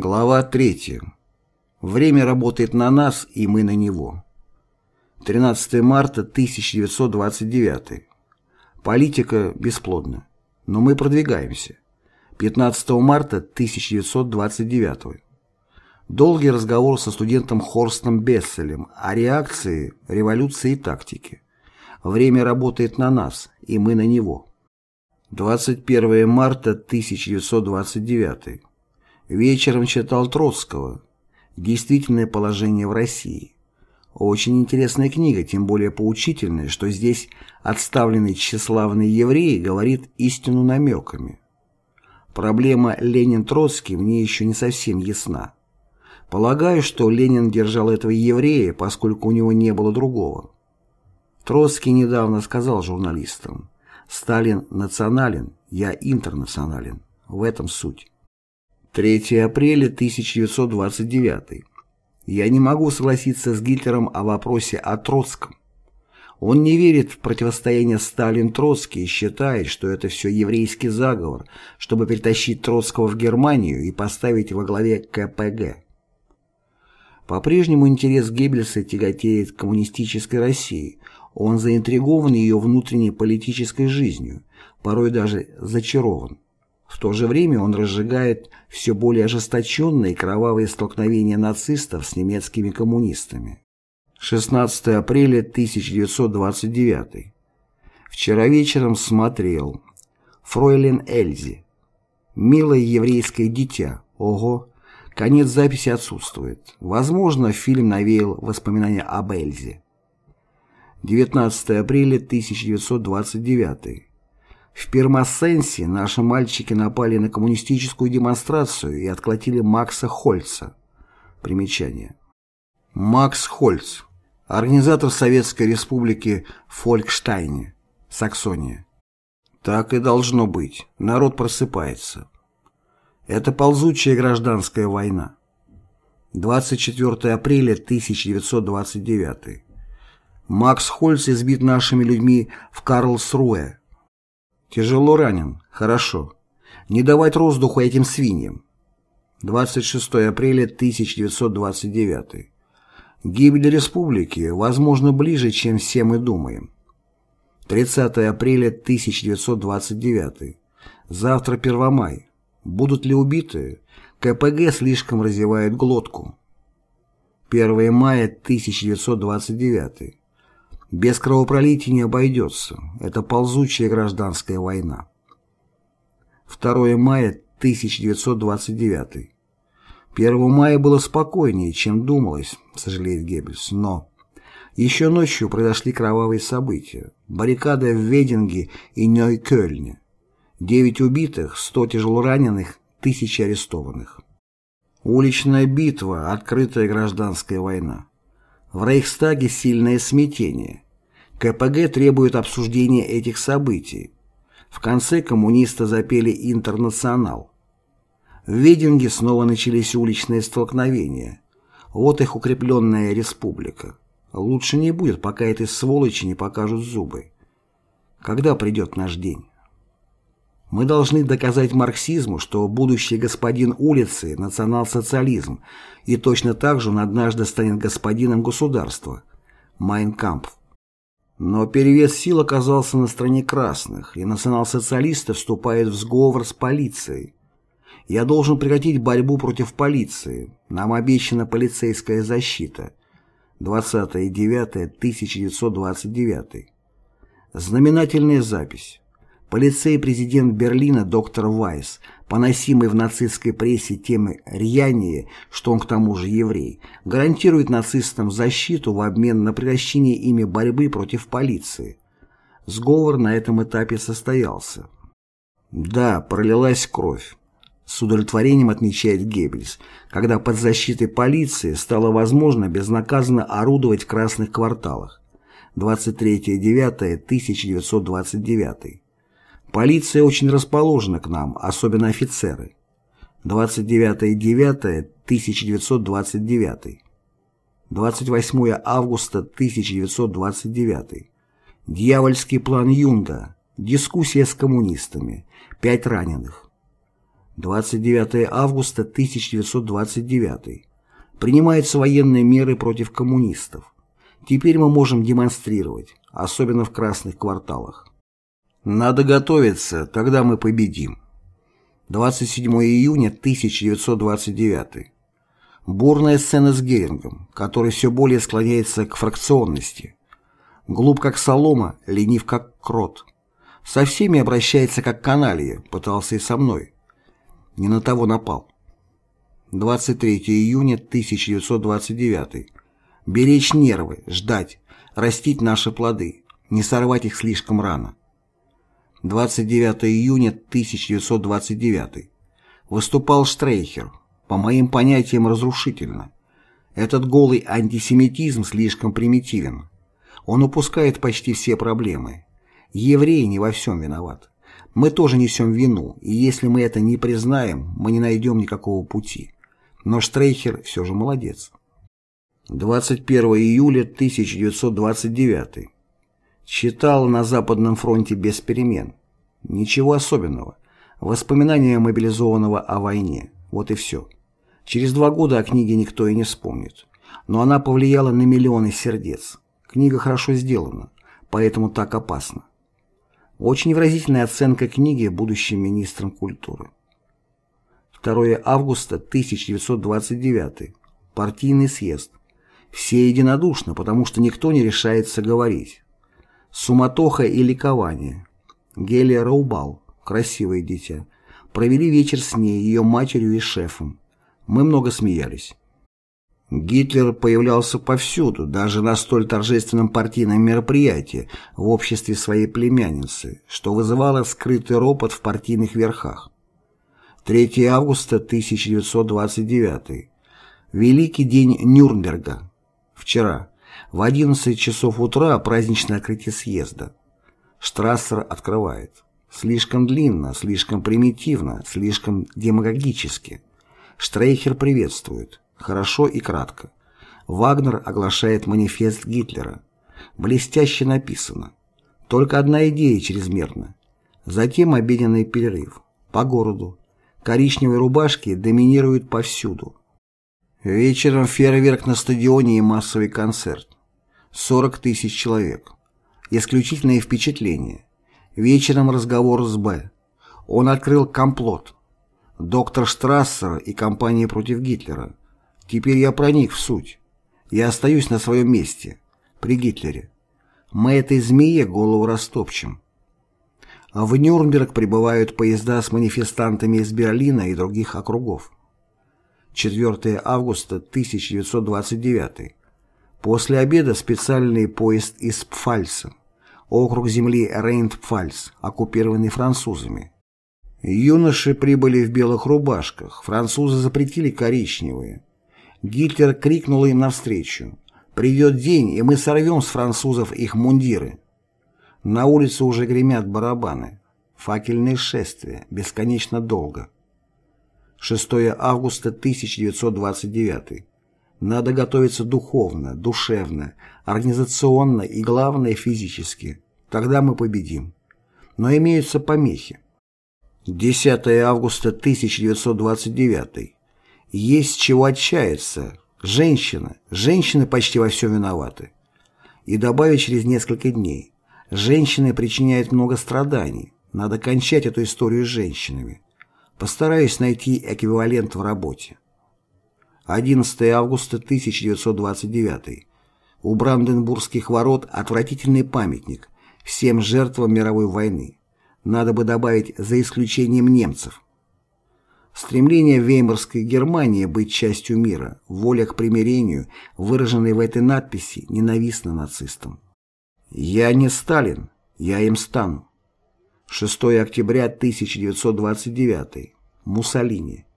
Глава 3. Время работает на нас, и мы на него. 13 марта 1929. Политика бесплодна, но мы продвигаемся. 15 марта 1929. Долгий разговор со студентом Хорстом Бесселем о реакции, революции и тактике. Время работает на нас, и мы на него. 21 марта 1929. Вечером читал Троцкого «Действительное положение в России». Очень интересная книга, тем более поучительная, что здесь отставленный тщеславный еврей говорит истину намеками. Проблема Ленин-Троцкий мне еще не совсем ясна. Полагаю, что Ленин держал этого еврея, поскольку у него не было другого. Троцкий недавно сказал журналистам «Сталин национален, я интернационален». В этом суть. 3 апреля 1929. Я не могу согласиться с Гитлером о вопросе о Троцком. Он не верит в противостояние Сталин-Троцкий и считает, что это все еврейский заговор, чтобы перетащить Троцкого в Германию и поставить во главе КПГ. По-прежнему интерес Геббельса тяготеет к коммунистической России. Он заинтригован ее внутренней политической жизнью, порой даже зачарован. В то же время он разжигает все более ожесточенные кровавые столкновения нацистов с немецкими коммунистами. 16 апреля 1929. Вчера вечером смотрел. Фройлен Эльзи. Милое еврейское дитя. Ого. Конец записи отсутствует. Возможно, фильм навеял воспоминания об Эльзе. 19 апреля 1929. В Пермассенсе наши мальчики напали на коммунистическую демонстрацию и отколотили Макса Хольца. Примечание. Макс Хольц. Организатор Советской Республики Фолькштайне, Саксония. Так и должно быть. Народ просыпается. Это ползучая гражданская война. 24 апреля 1929. Макс Хольц избит нашими людьми в Карлсруэ, Тяжело ранен. Хорошо. Не давать воздуху этим свиньям. 26 апреля 1929. Гибель республики, возможно, ближе, чем все мы думаем. 30 апреля 1929. Завтра Первомай. Будут ли убиты? КПГ слишком развивает глотку. 1 мая 1929. Без кровопролития не обойдется. Это ползучая гражданская война. 2 мая 1929. 1 мая было спокойнее, чем думалось, сожалеет Геббельс, но... Еще ночью произошли кровавые события. Баррикада в Вединге и Нойкёльне. 9 убитых, 100 тяжелораненых, тысячи арестованных. Уличная битва, открытая гражданская война. В Рейхстаге сильное смятение. КПГ требует обсуждения этих событий. В конце коммунисты запели «Интернационал». В Вединге снова начались уличные столкновения. Вот их укрепленная республика. Лучше не будет, пока этой сволочи не покажут зубы. Когда придет наш день? Мы должны доказать марксизму, что будущий господин улицы – национал-социализм, и точно так же он однажды станет господином государства – Майнкампф. Но перевес сил оказался на стороне красных, и национал-социалисты вступают в сговор с полицией. Я должен прекратить борьбу против полиции. Нам обещана полицейская защита. 20.09.1929. Знаменательная запись. Полицей-президент Берлина доктор Вайс, поносимый в нацистской прессе темы рьяния, что он к тому же еврей, гарантирует нацистам защиту в обмен на прекращение ими борьбы против полиции. Сговор на этом этапе состоялся. Да, пролилась кровь. С удовлетворением отмечает Геббельс, когда под защитой полиции стало возможно безнаказанно орудовать в красных кварталах. 23.09.1929 Полиция очень расположена к нам, особенно офицеры. 29.09.1929. 28 августа 1929. Дьявольский план Юнга. Дискуссия с коммунистами. Пять раненых. 29 августа 1929. Принимаются военные меры против коммунистов. Теперь мы можем демонстрировать, особенно в красных кварталах. Надо готовиться, тогда мы победим. 27 июня 1929. Бурная сцена с Герингом, который все более склоняется к фракционности. Глуп как солома, ленив как крот. Со всеми обращается как каналья, пытался и со мной. Не на того напал. 23 июня 1929. Беречь нервы, ждать, растить наши плоды, не сорвать их слишком рано. 29 июня 1929. Выступал Штрейхер, по моим понятиям разрушительно. Этот голый антисемитизм слишком примитивен. Он упускает почти все проблемы. Еврей не во всем виноват. Мы тоже несем вину, и если мы это не признаем, мы не найдем никакого пути. Но Штрейхер все же молодец. 21 июля 1929. Читал на Западном фронте без перемен. Ничего особенного. Воспоминания мобилизованного о войне. Вот и все. Через два года о книге никто и не вспомнит. Но она повлияла на миллионы сердец. Книга хорошо сделана, поэтому так опасна. Очень выразительная оценка книги будущим министром культуры. 2 августа 1929. Партийный съезд. Все единодушно, потому что никто не решается говорить. Суматоха и ликование. Гелия Раубал, красивое дитя, провели вечер с ней, ее матерью и шефом. Мы много смеялись. Гитлер появлялся повсюду, даже на столь торжественном партийном мероприятии в обществе своей племянницы, что вызывало скрытый ропот в партийных верхах. 3 августа 1929. Великий день Нюрнберга. Вчера. В 11 часов утра праздничное открытие съезда. Штрассер открывает. Слишком длинно, слишком примитивно, слишком демагогически. Штрейхер приветствует. Хорошо и кратко. Вагнер оглашает манифест Гитлера. Блестяще написано. Только одна идея чрезмерна. Затем обеденный перерыв. По городу. Коричневые рубашки доминируют повсюду. Вечером фейерверк на стадионе и массовый концерт. 40 тысяч человек. Исключительное впечатление. Вечером разговор с Б. Он открыл комплот. Доктор Штрассер и компания против Гитлера. Теперь я проник в суть. Я остаюсь на своем месте. При Гитлере. Мы этой змее голову растопчем. В Нюрнберг прибывают поезда с манифестантами из Берлина и других округов. 4 августа 1929. После обеда специальный поезд из Пфальца, округ земли Рейн-Пфальц, оккупированный французами. Юноши прибыли в белых рубашках, французы запретили коричневые. Гитлер крикнул им навстречу «Придет день, и мы сорвем с французов их мундиры». На улице уже гремят барабаны. Факельные шествия, бесконечно долго. 6 августа 1929. Надо готовиться духовно, душевно, организационно и, главное, физически. Тогда мы победим. Но имеются помехи. 10 августа 1929. Есть чего отчаяться. Женщина. Женщины почти во всем виноваты. И добавить через несколько дней. Женщины причиняют много страданий. Надо кончать эту историю с женщинами. Постараюсь найти эквивалент в работе. 11 августа 1929. У Бранденбургских ворот отвратительный памятник всем жертвам мировой войны. Надо бы добавить «за исключением немцев». Стремление Веймарской Германии быть частью мира, воля к примирению, выраженной в этой надписи, ненавистна нацистам. «Я не Сталин, я им стану». 6 октября 1929. Муссолини.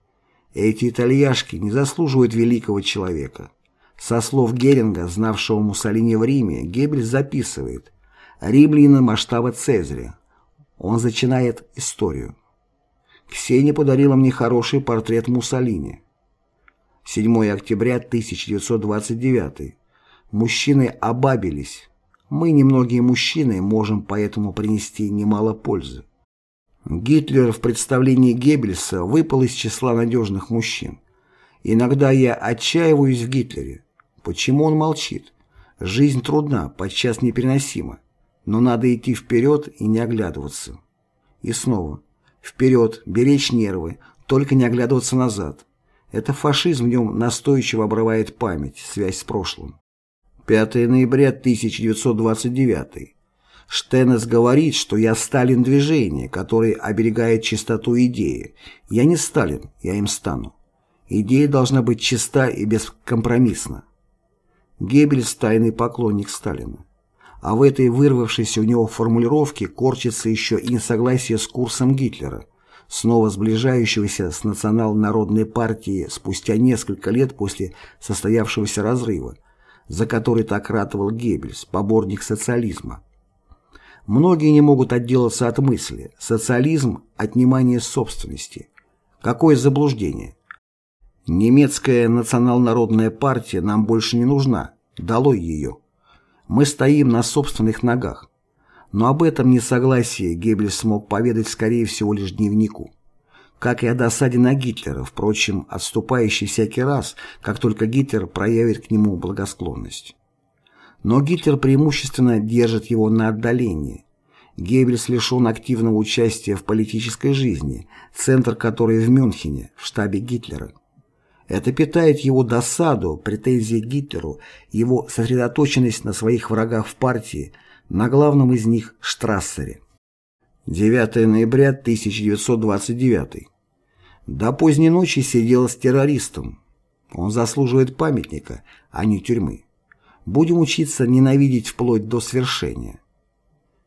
Эти итальяшки не заслуживают великого человека. Со слов Геринга, знавшего Муссолини в Риме, Геббельс записывает «Римляна масштаба Цезаря». Он зачинает историю. Ксения подарила мне хороший портрет Муссолини. 7 октября 1929. Мужчины обабились. Мы, немногие мужчины, можем поэтому принести немало пользы. Гитлер в представлении Геббельса выпал из числа надежных мужчин. Иногда я отчаиваюсь в Гитлере. Почему он молчит? Жизнь трудна, подчас непереносима. Но надо идти вперед и не оглядываться. И снова. Вперед, беречь нервы, только не оглядываться назад. Это фашизм в нем настойчиво обрывает память, связь с прошлым. 5 ноября 1929. Штенес говорит, что я Сталин движения, который оберегает чистоту идеи. Я не Сталин, я им стану. Идея должна быть чиста и бескомпромиссна. Геббельс – тайный поклонник Сталина. А в этой вырвавшейся у него формулировке корчится еще и несогласие с курсом Гитлера, снова сближающегося с национал-народной партией спустя несколько лет после состоявшегося разрыва, за который так ратовал Геббельс, поборник социализма. Многие не могут отделаться от мысли «социализм – отнимание собственности». Какое заблуждение? Немецкая национал-народная партия нам больше не нужна, долой ее. Мы стоим на собственных ногах. Но об этом несогласии Геббельс смог поведать скорее всего лишь дневнику. Как и о досаде на Гитлера, впрочем, отступающий всякий раз, как только Гитлер проявит к нему благосклонность. Но Гитлер преимущественно держит его на отдалении. Геббельс лишен активного участия в политической жизни, центр которой в Мюнхене, в штабе Гитлера. Это питает его досаду, претензии к Гитлеру, его сосредоточенность на своих врагах в партии, на главном из них – Штрассере. 9 ноября 1929. До поздней ночи сидел с террористом. Он заслуживает памятника, а не тюрьмы. Будем учиться ненавидеть вплоть до свершения.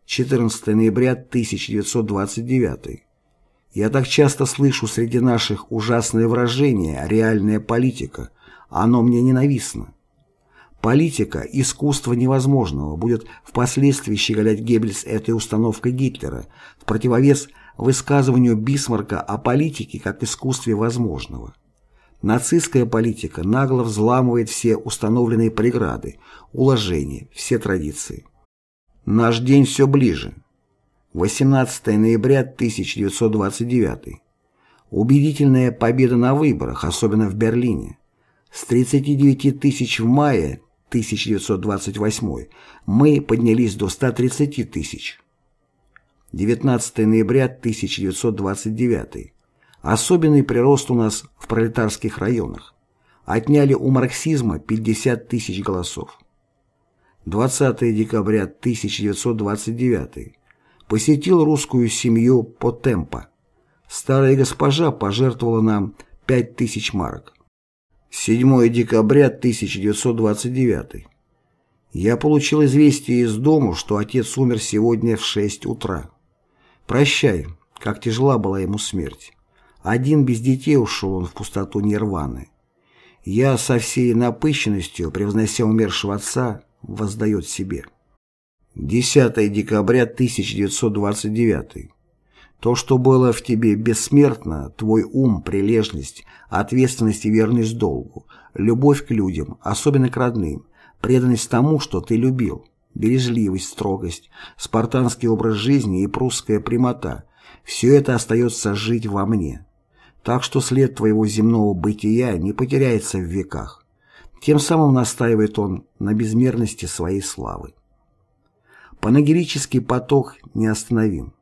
14 ноября 1929. Я так часто слышу среди наших ужасные выражения «реальная политика», оно мне ненавистно. Политика – искусство невозможного, будет впоследствии щеголять Геббельс этой установкой Гитлера, в противовес высказыванию Бисмарка о политике как искусстве возможного. Нацистская политика нагло взламывает все установленные преграды, уложения, все традиции. Наш день все ближе. 18 ноября 1929. Убедительная победа на выборах, особенно в Берлине. С 39 тысяч в мае 1928 мы поднялись до 130 тысяч. 19 ноября 1929. Особенный прирост у нас в пролетарских районах. Отняли у марксизма 50 тысяч голосов. 20 декабря 1929 посетил русскую семью по темпо. Старая госпожа пожертвовала нам 5000 марок. 7 декабря 1929 Я получил известие из дому, что отец умер сегодня в 6 утра. Прощай, как тяжела была ему смерть. Один без детей ушел он в пустоту нирваны. Я со всей напыщенностью, превознося умершего отца, воздает себе. 10 декабря 1929. То, что было в тебе бессмертно, твой ум, прилежность, ответственность и верность долгу, любовь к людям, особенно к родным, преданность тому, что ты любил, бережливость, строгость, спартанский образ жизни и прусская прямота – все это остается жить во мне. Так что след твоего земного бытия не потеряется в веках. Тем самым настаивает он на безмерности своей славы. Панагерический поток неостановим.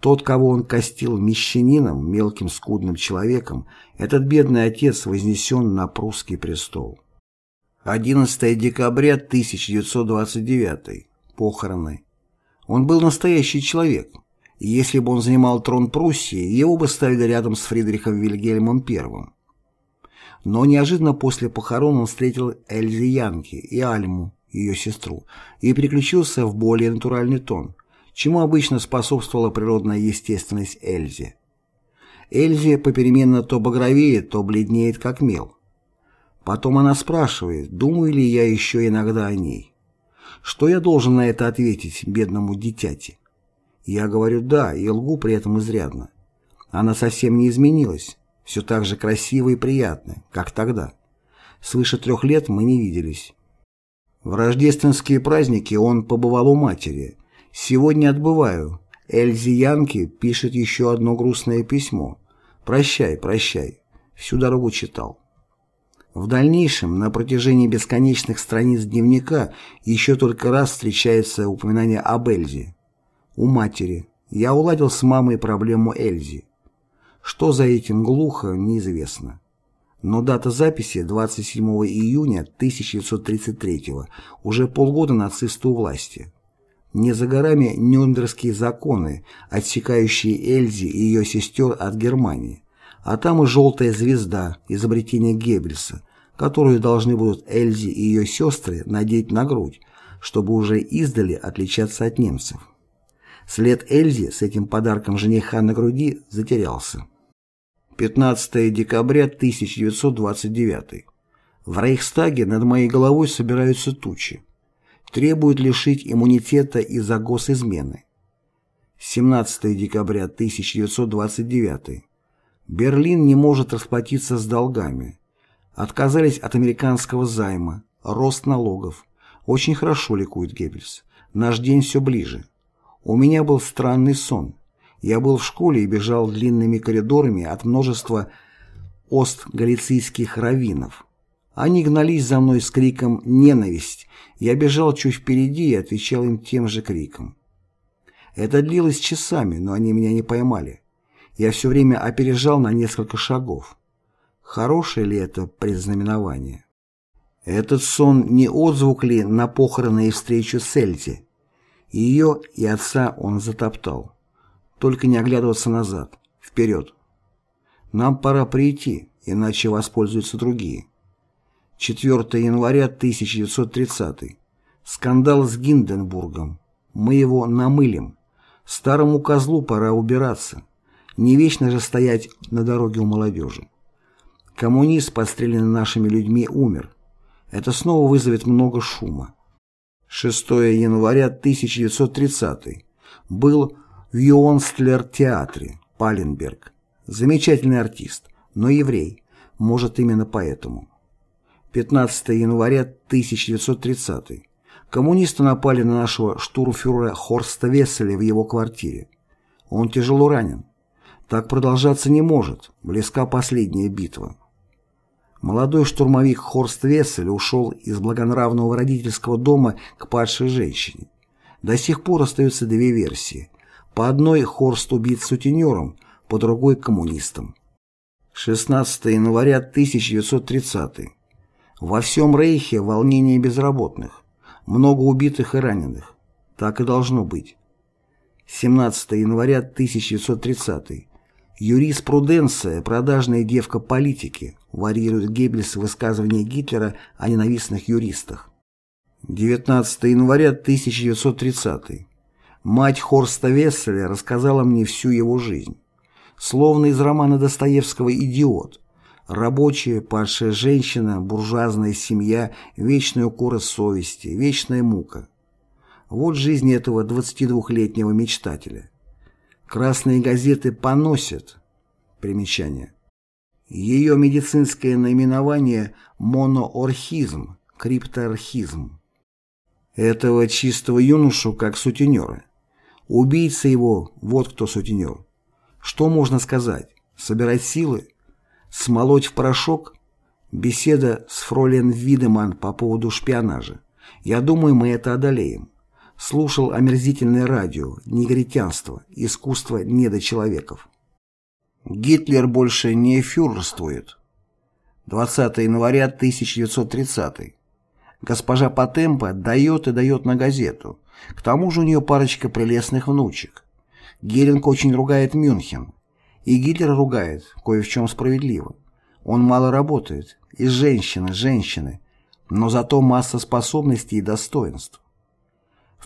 Тот, кого он костил мещанином, мелким скудным человеком, этот бедный отец вознесен на прусский престол. 11 декабря 1929. Похороны. Он был настоящий человек. Если бы он занимал трон Пруссии, его бы ставили рядом с Фридрихом Вильгельмом I. Но неожиданно после похорон он встретил Эльзи Янки и Альму, ее сестру, и переключился в более натуральный тон, чему обычно способствовала природная естественность Эльзи. Эльзи попеременно то багровеет, то бледнеет, как мел. Потом она спрашивает, думаю ли я еще иногда о ней. Что я должен на это ответить бедному дитяти? Я говорю «да» и лгу при этом изрядно. Она совсем не изменилась все так же красиво и приятно, как тогда. Свыше трех лет мы не виделись. В рождественские праздники он побывал у матери. Сегодня отбываю. Эльзи Янки пишет еще одно грустное письмо. «Прощай, прощай». Всю дорогу читал. В дальнейшем, на протяжении бесконечных страниц дневника, еще только раз встречается упоминание об Эльзе. У матери. Я уладил с мамой проблему Эльзи. Что за этим глухо, неизвестно. Но дата записи 27 июня 1933 уже полгода нацисты у власти. Не за горами Нюрнбергские законы, отсекающие Эльзи и ее сестер от Германии, а там и «желтая звезда» изобретения Геббельса, которую должны будут Эльзи и ее сестры надеть на грудь, чтобы уже издали отличаться от немцев. След Эльзи с этим подарком жениха на груди затерялся. 15 декабря 1929. В Рейхстаге над моей головой собираются тучи. Требуют лишить иммунитета из-за госизмены. 17 декабря 1929. Берлин не может расплатиться с долгами. Отказались от американского займа, рост налогов. Очень хорошо ликует Геббельс. Наш день все ближе. У меня был странный сон. Я был в школе и бежал длинными коридорами от множества ост-галицийских раввинов. Они гнались за мной с криком «Ненависть!». Я бежал чуть впереди и отвечал им тем же криком. Это длилось часами, но они меня не поймали. Я все время опережал на несколько шагов. Хорошее ли это предзнаменование? Этот сон не отзвук ли на похороны и встречу с Эльзи? Ее и отца он затоптал. Только не оглядываться назад. Вперед. Нам пора прийти, иначе воспользуются другие. 4 января 1930. Скандал с Гинденбургом. Мы его намылим. Старому козлу пора убираться. Не вечно же стоять на дороге у молодежи. Коммунист, подстреленный нашими людьми, умер. Это снова вызовет много шума. 6 января 1930. Был в Йонстлер-театре, Паленберг. Замечательный артист, но еврей. Может, именно поэтому. 15 января 1930. Коммунисты напали на нашего штурмфюрера Хорста Весселя в его квартире. Он тяжело ранен. Так продолжаться не может. Близка последняя битва. Молодой штурмовик Хорст Вессель ушел из благонравного родительского дома к падшей женщине. До сих пор остаются две версии. По одной Хорст убит сутенером, по другой – коммунистом. 16 января 1930. Во всем Рейхе волнение безработных. Много убитых и раненых. Так и должно быть. 17 января 1930. Юриспруденция, продажная девка политики, варьирует Геббельс высказывания Гитлера о ненавистных юристах. 19 января 1930. Мать Хорста Весселя рассказала мне всю его жизнь. Словно из романа Достоевского «Идиот». Рабочая, падшая женщина, буржуазная семья, вечная укора совести, вечная мука. Вот жизнь этого 22-летнего мечтателя. Красные газеты поносят. Примечание. Ее медицинское наименование – моноорхизм, криптоархизм. Этого чистого юношу как сутенера. Убийца его – вот кто сутенер. Что можно сказать? Собирать силы? Смолоть в порошок? Беседа с фролен Видеман по поводу шпионажа. Я думаю, мы это одолеем. Слушал омерзительное радио, негритянство, искусство недочеловеков. Гитлер больше не фюрерствует. 20 января 1930 Госпожа Потемпа дает и дает на газету. К тому же у нее парочка прелестных внучек. Геринг очень ругает Мюнхен. И Гитлер ругает, кое в чем справедливо. Он мало работает. И женщины, женщины. Но зато масса способностей и достоинств.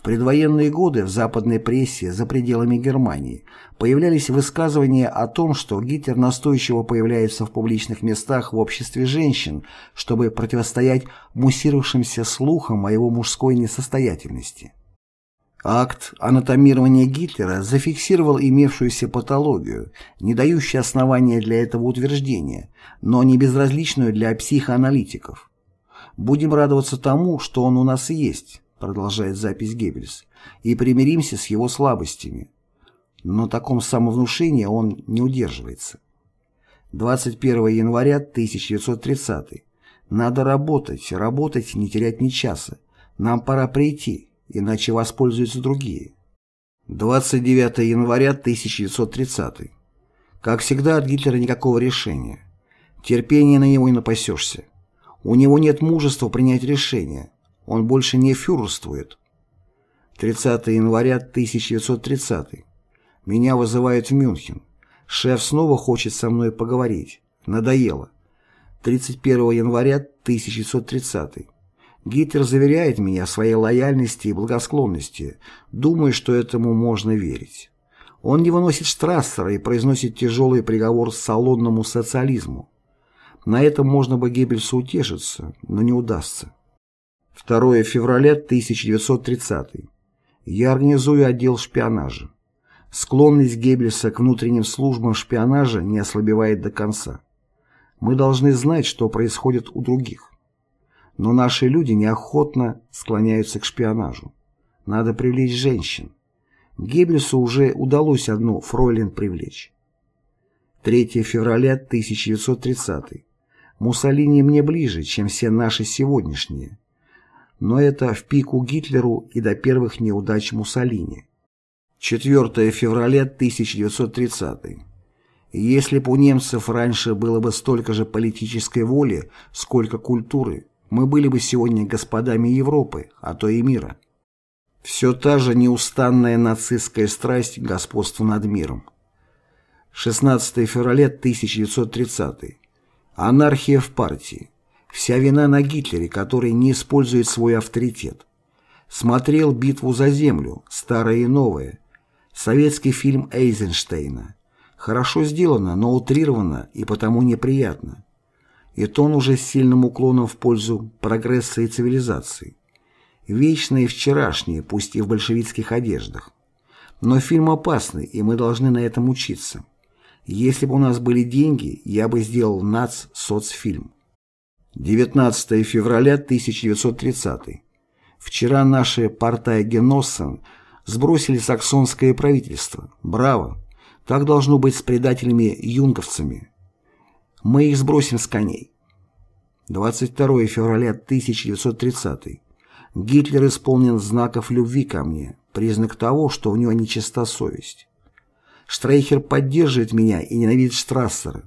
Предвоенные годы в западной прессе за пределами Германии появлялись высказывания о том, что Гитлер настойчиво появляется в публичных местах в обществе женщин, чтобы противостоять муссировавшимся слухам о его мужской несостоятельности. Акт анатомирования Гитлера зафиксировал имевшуюся патологию, не дающую основания для этого утверждения, но не безразличную для психоаналитиков. Будем радоваться тому, что он у нас есть, продолжает запись Геббельс, и примиримся с его слабостями. но на таком самовнушении он не удерживается. 21 января 1930. Надо работать, работать, не терять ни часа. Нам пора прийти, иначе воспользуются другие. 29 января 1930. Как всегда, от Гитлера никакого решения. Терпения на него и напасешься. У него нет мужества принять решение. Он больше не фюрерствует. 30 января 1930. Меня вызывают в Мюнхен. Шеф снова хочет со мной поговорить. Надоело. 31 января 1930. Гитлер заверяет меня в своей лояльности и благосклонности, думая, что этому можно верить. Он не выносит Штрассера и произносит тяжелый приговор салонному социализму. На этом можно бы Геббельсу утешиться, но не удастся. 2 февраля 1930. Я организую отдел шпионажа. Склонность Геббельса к внутренним службам шпионажа не ослабевает до конца. Мы должны знать, что происходит у других. Но наши люди неохотно склоняются к шпионажу. Надо привлечь женщин. Геббельсу уже удалось одну фройлен привлечь. 3 февраля 1930. Муссолини мне ближе, чем все наши сегодняшние. Но это в пику Гитлеру и до первых неудач Муссолини. 4 февраля 1930. Если бы у немцев раньше было бы столько же политической воли, сколько культуры, мы были бы сегодня господами Европы, а то и мира. Все та же неустанная нацистская страсть к господству над миром. 16 февраля 1930. Анархия в партии. Вся вина на Гитлере, который не использует свой авторитет. Смотрел «Битву за землю», старое и новое. Советский фильм Эйзенштейна. Хорошо сделано, но утрировано и потому неприятно. И тон уже с сильным уклоном в пользу прогресса и цивилизации. Вечные вчерашние, пусть и в большевистских одеждах. Но фильм опасный, и мы должны на этом учиться. Если бы у нас были деньги, я бы сделал НАЦ-соцфильм. 19 февраля 1930. Вчера наши Партай Геноссен сбросили саксонское правительство. Браво! Так должно быть с предателями-юнговцами. Мы их сбросим с коней. 22 февраля 1930. Гитлер исполнен знаков любви ко мне, признак того, что у него нечиста совесть. Штрейхер поддерживает меня и ненавидит Штрассера.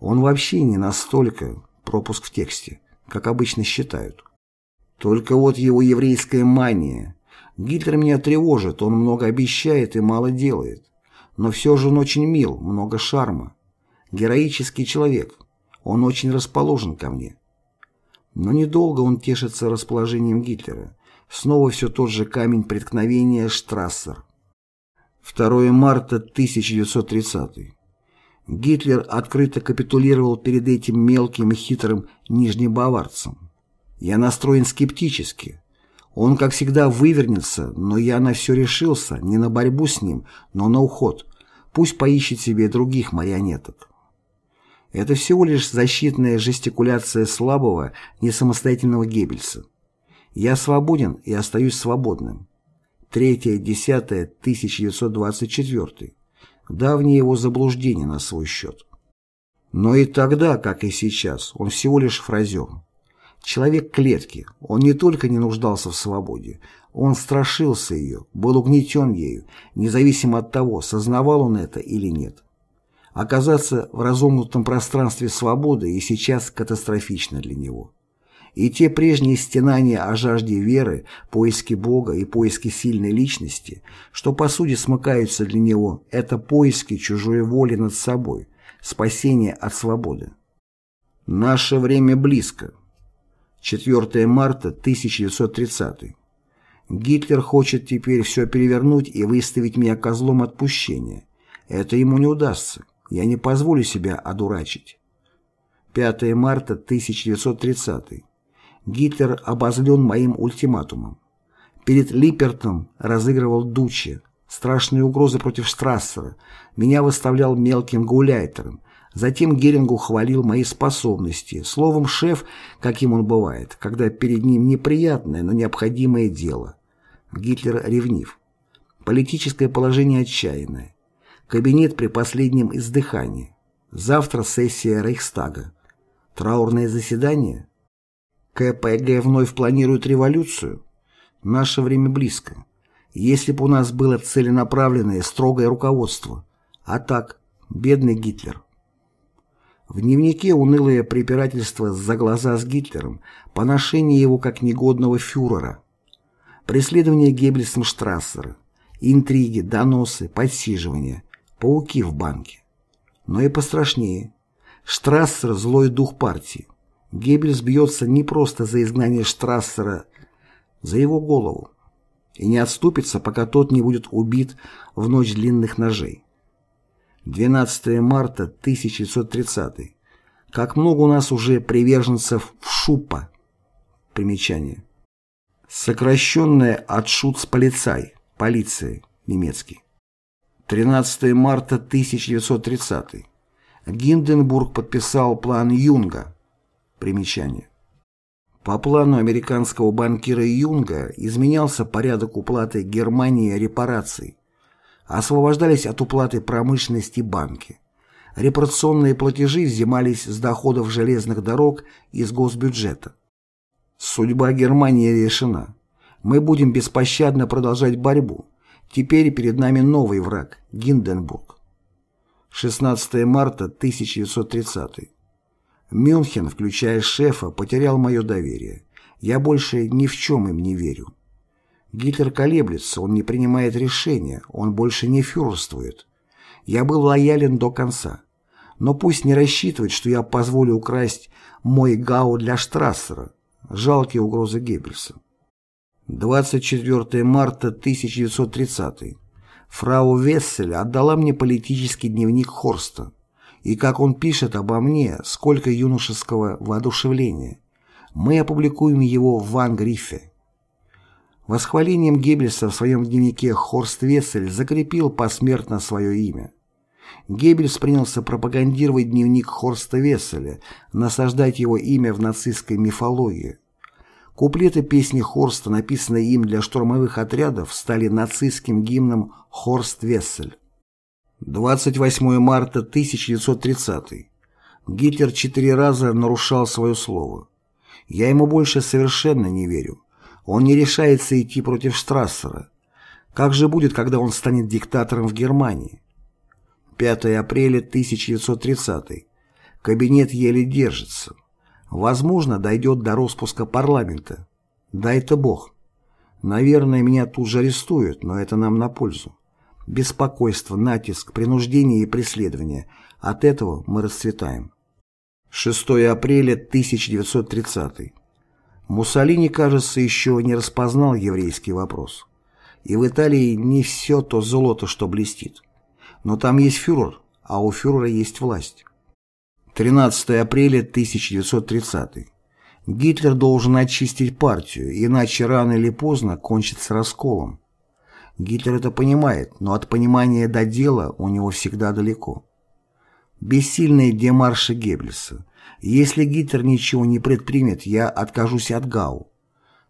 Он вообще не настолько пропуск в тексте, как обычно считают. Только вот его еврейская мания. Гитлер меня тревожит, он много обещает и мало делает. Но все же он очень мил, много шарма. Героический человек. Он очень расположен ко мне. Но недолго он тешится расположением Гитлера. Снова все тот же камень преткновения Штрассер. 2 марта 1930. Гитлер открыто капитулировал перед этим мелким и хитрым нижнебаварцем. Я настроен скептически. Он, как всегда, вывернется, но я на все решился, не на борьбу с ним, но на уход. Пусть поищет себе других марионеток. Это всего лишь защитная жестикуляция слабого, несамостоятельного Геббельса. Я свободен и остаюсь свободным. 3-10-1924. Давнее его заблуждение на свой счет. Но и тогда, как и сейчас, он всего лишь фразер. Человек клетки, он не только не нуждался в свободе, он страшился ее, был угнетен ею, независимо от того, сознавал он это или нет. Оказаться в разомкнутом пространстве свободы и сейчас катастрофично для него и те прежние стенания о жажде веры, поиске Бога и поиске сильной личности, что по сути смыкаются для него, это поиски чужой воли над собой, спасение от свободы. Наше время близко. 4 марта 1930. Гитлер хочет теперь все перевернуть и выставить меня козлом отпущения. Это ему не удастся. Я не позволю себя одурачить. 5 марта 1930. Гитлер обозлен моим ультиматумом. Перед Липпертом разыгрывал Дуччи, страшные угрозы против Штрассера, меня выставлял мелким гуляйтером, затем Герингу хвалил мои способности, словом, шеф, каким он бывает, когда перед ним неприятное, но необходимое дело. Гитлер ревнив. Политическое положение отчаянное. Кабинет при последнем издыхании. Завтра сессия Рейхстага. Траурное заседание? КПГ вновь планирует революцию? Наше время близко. Если бы у нас было целенаправленное, строгое руководство. А так, бедный Гитлер. В дневнике унылое препирательство за глаза с Гитлером, поношение его как негодного фюрера, преследование Геббельсом Штрассера, интриги, доносы, подсиживания, пауки в банке. Но и пострашнее. Штрассер – злой дух партии. Геббельс бьется не просто за изгнание Штрассера, за его голову. И не отступится, пока тот не будет убит в ночь длинных ножей. 12 марта 1930. Как много у нас уже приверженцев в ШУПа. Примечание. Сокращенное от шуцполицай, полиция, немецкий. 13 марта 1930. Гинденбург подписал план Юнга. Примечание. По плану американского банкира Юнга изменялся порядок уплаты Германии репараций, освобождались от уплаты промышленности банки. Репарационные платежи взимались с доходов железных дорог из госбюджета. Судьба Германии решена. Мы будем беспощадно продолжать борьбу. Теперь перед нами новый враг – Гинденбург. 16 марта 1930. Мюнхен, включая шефа, потерял мое доверие. Я больше ни в чем им не верю. Гитлер колеблется, он не принимает решения, он больше не фюрерствует. Я был лоялен до конца. Но пусть не рассчитывает, что я позволю украсть мой гау для Штрассера. Жалкие угрозы Геббельса. 24 марта 1930. Фрау Вессель отдала мне политический дневник Хорста. И как он пишет обо мне, сколько юношеского воодушевления. Мы опубликуем его в Ван Гриффе. Восхвалением Геббельса в своем дневнике Хорст Вессель закрепил посмертно свое имя. Геббельс принялся пропагандировать дневник Хорста Весселя, насаждать его имя в нацистской мифологии. Куплеты песни Хорста, написанные им для штурмовых отрядов, стали нацистским гимном «Хорст Вессель». 28 марта 1930. Гитлер четыре раза нарушал свое слово. Я ему больше совершенно не верю. Он не решается идти против Штрассера. Как же будет, когда он станет диктатором в Германии? 5 апреля 1930. Кабинет еле держится. Возможно, дойдет до распуска парламента. Дай-то Бог. Наверное, меня тут же арестуют, но это нам на пользу. Беспокойство, натиск, принуждение и преследование. От этого мы расцветаем. 6 апреля 1930. Муссолини, кажется, еще не распознал еврейский вопрос. И в Италии не все то золото, что блестит. Но там есть фюрер, а у фюрера есть власть. 13 апреля 1930. Гитлер должен очистить партию, иначе рано или поздно кончится расколом. Гитлер это понимает, но от понимания до дела у него всегда далеко. Бессильные демарши Геббельса – если Гитлер ничего не предпримет, я откажусь от ГАУ.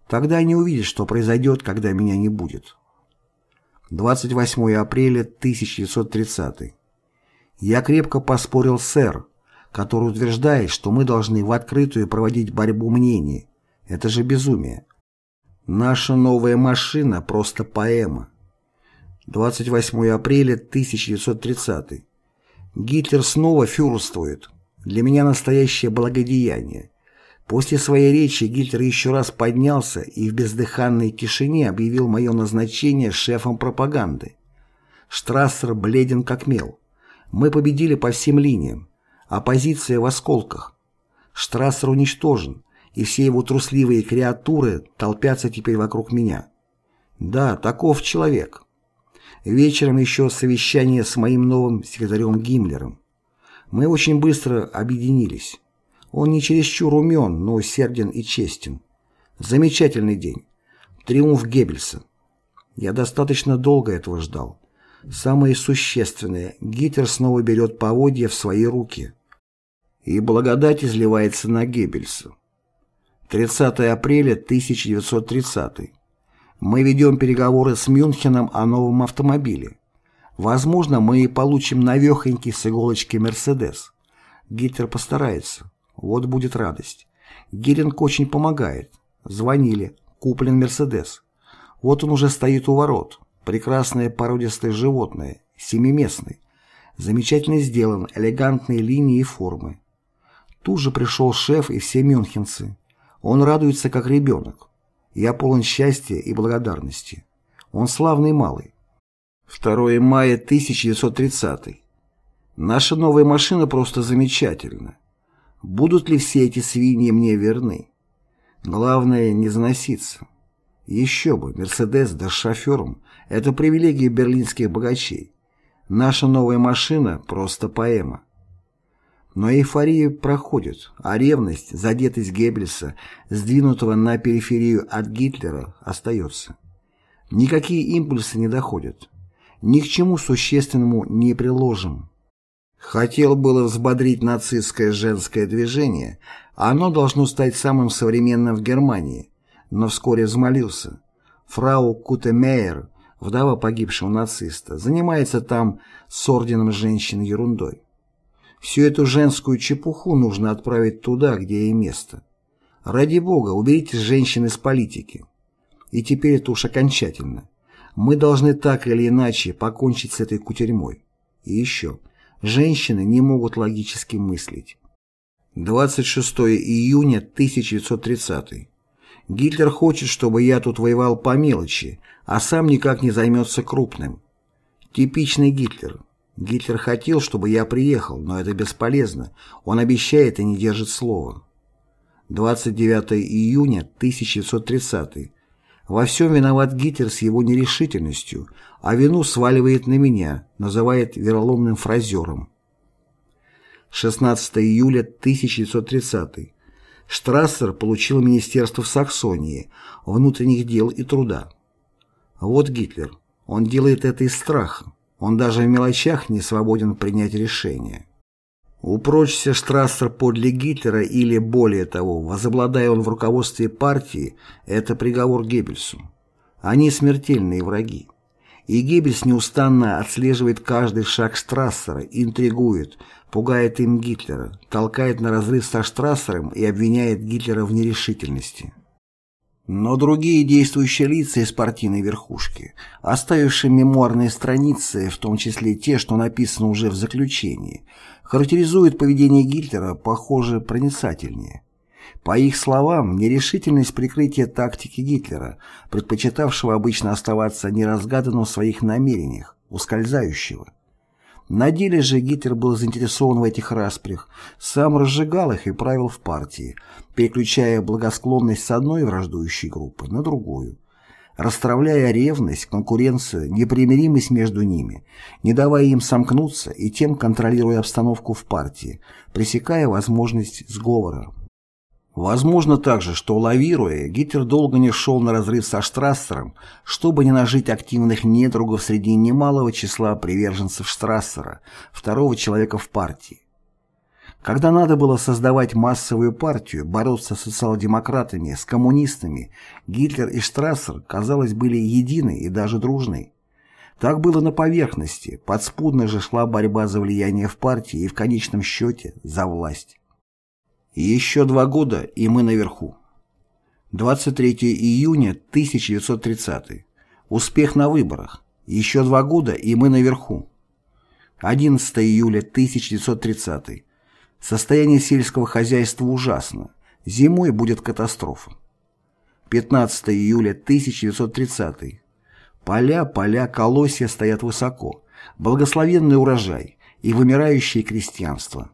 Тогда они увидят, что произойдет, когда меня не будет. 28 апреля 1930. Я крепко поспорил сэр, который утверждает, что мы должны в открытую проводить борьбу мнений. Это же безумие. Наша новая машина просто поэма. 28 апреля 1930. Гитлер снова фюрерствует. Для меня настоящее благодеяние. После своей речи Гитлер еще раз поднялся и в бездыханной тишине объявил мое назначение шефом пропаганды. Штрассер бледен как мел. Мы победили по всем линиям. Оппозиция в осколках. Штрассер уничтожен, и все его трусливые креатуры толпятся теперь вокруг меня. Да, таков человек. Вечером еще совещание с моим новым секретарем Гиммлером. Мы очень быстро объединились. Он не чересчур умен, но усерден и честен. Замечательный день. Триумф Геббельса. Я достаточно долго этого ждал. Самое существенное, Гитлер снова берет поводья в свои руки. И благодать изливается на Геббельса. 30 апреля 1930. Мы ведем переговоры с Мюнхеном о новом автомобиле. Возможно, мы и получим навехонький с иголочки «Мерседес». Гитлер постарается. Вот будет радость. Геринг очень помогает. Звонили. Куплен «Мерседес». Вот он уже стоит у ворот. Прекрасное породистое животное. Семиместный. Замечательно сделан, элегантные линии и формы. Тут же пришел шеф и все мюнхенцы. Он радуется, как ребенок. Я полон счастья и благодарности. Он славный малый. 2 мая 1930. Наша новая машина просто замечательна. Будут ли все эти свиньи мне верны? Главное не заноситься. Еще бы, Мерседес да с шофером – это привилегия берлинских богачей. Наша новая машина – просто поэма. Но эйфория проходит, а ревность, задетость Геббельса, сдвинутого на периферию от Гитлера, остается. Никакие импульсы не доходят. Ни к чему существенному не приложим. Хотел было взбодрить нацистское женское движение, оно должно стать самым современным в Германии, но вскоре взмолился. Фрау Кутемейер, вдова погибшего нациста, занимается там с орденом женщин ерундой. Всю эту женскую чепуху нужно отправить туда, где ей место. Ради бога, уберите женщин из политики. И теперь это уж окончательно. Мы должны так или иначе покончить с этой кутерьмой. И еще. Женщины не могут логически мыслить. 26 июня 1930. Гитлер хочет, чтобы я тут воевал по мелочи, а сам никак не займется крупным. Типичный Гитлер. Гитлер хотел, чтобы я приехал, но это бесполезно. Он обещает и не держит слова. 29 июня 1930. Во всем виноват Гитлер с его нерешительностью, а вину сваливает на меня, называет вероломным фразером. 16 июля 1930. Штрассер получил Министерство в Саксонии, внутренних дел и труда. Вот Гитлер. Он делает это из страха. Он даже в мелочах не свободен принять решение. Упрочься Штрассер подле Гитлера или, более того, возобладая он в руководстве партии, это приговор Геббельсу. Они смертельные враги. И Геббельс неустанно отслеживает каждый шаг Штрассера, интригует, пугает им Гитлера, толкает на разрыв со Штрассером и обвиняет Гитлера в нерешительности. Но другие действующие лица из партийной верхушки, оставившие мемуарные страницы, в том числе те, что написано уже в заключении, характеризуют поведение Гитлера, похоже, проницательнее. По их словам, нерешительность прикрытия тактики Гитлера, предпочитавшего обычно оставаться неразгаданным в своих намерениях, ускользающего. На деле же Гитлер был заинтересован в этих распрях, сам разжигал их и правил в партии, переключая благосклонность с одной враждующей группы на другую, расстравляя ревность, конкуренцию, непримиримость между ними, не давая им сомкнуться и тем контролируя обстановку в партии, пресекая возможность сговора. Возможно также, что лавируя, Гитлер долго не шел на разрыв со Штрассером, чтобы не нажить активных недругов среди немалого числа приверженцев Штрассера, второго человека в партии. Когда надо было создавать массовую партию, бороться с социал-демократами, с коммунистами, Гитлер и Штрассер, казалось, были едины и даже дружны. Так было на поверхности, подспудно же шла борьба за влияние в партии и в конечном счете за власть. Еще два года, и мы наверху. 23 июня 1930. Успех на выборах. Еще два года, и мы наверху. 11 июля 1930. Состояние сельского хозяйства ужасно. Зимой будет катастрофа. 15 июля 1930. Поля, поля, колосья стоят высоко. Благословенный урожай и вымирающее крестьянство.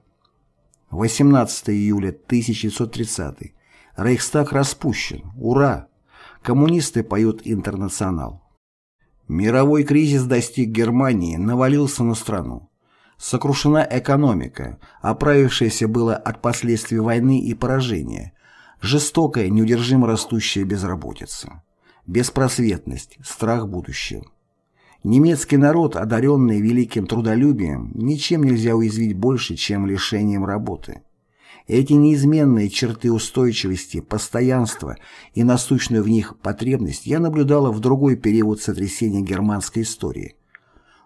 18 июля 1930. Рейхстаг распущен. Ура! Коммунисты поют «Интернационал». Мировой кризис достиг Германии, навалился на страну. Сокрушена экономика, оправившаяся было от последствий войны и поражения. Жестокая, неудержимо растущая безработица. Беспросветность, страх будущего. Немецкий народ, одаренный великим трудолюбием, ничем нельзя уязвить больше, чем лишением работы. Эти неизменные черты устойчивости, постоянства и насущную в них потребность я наблюдала в другой период сотрясения германской истории.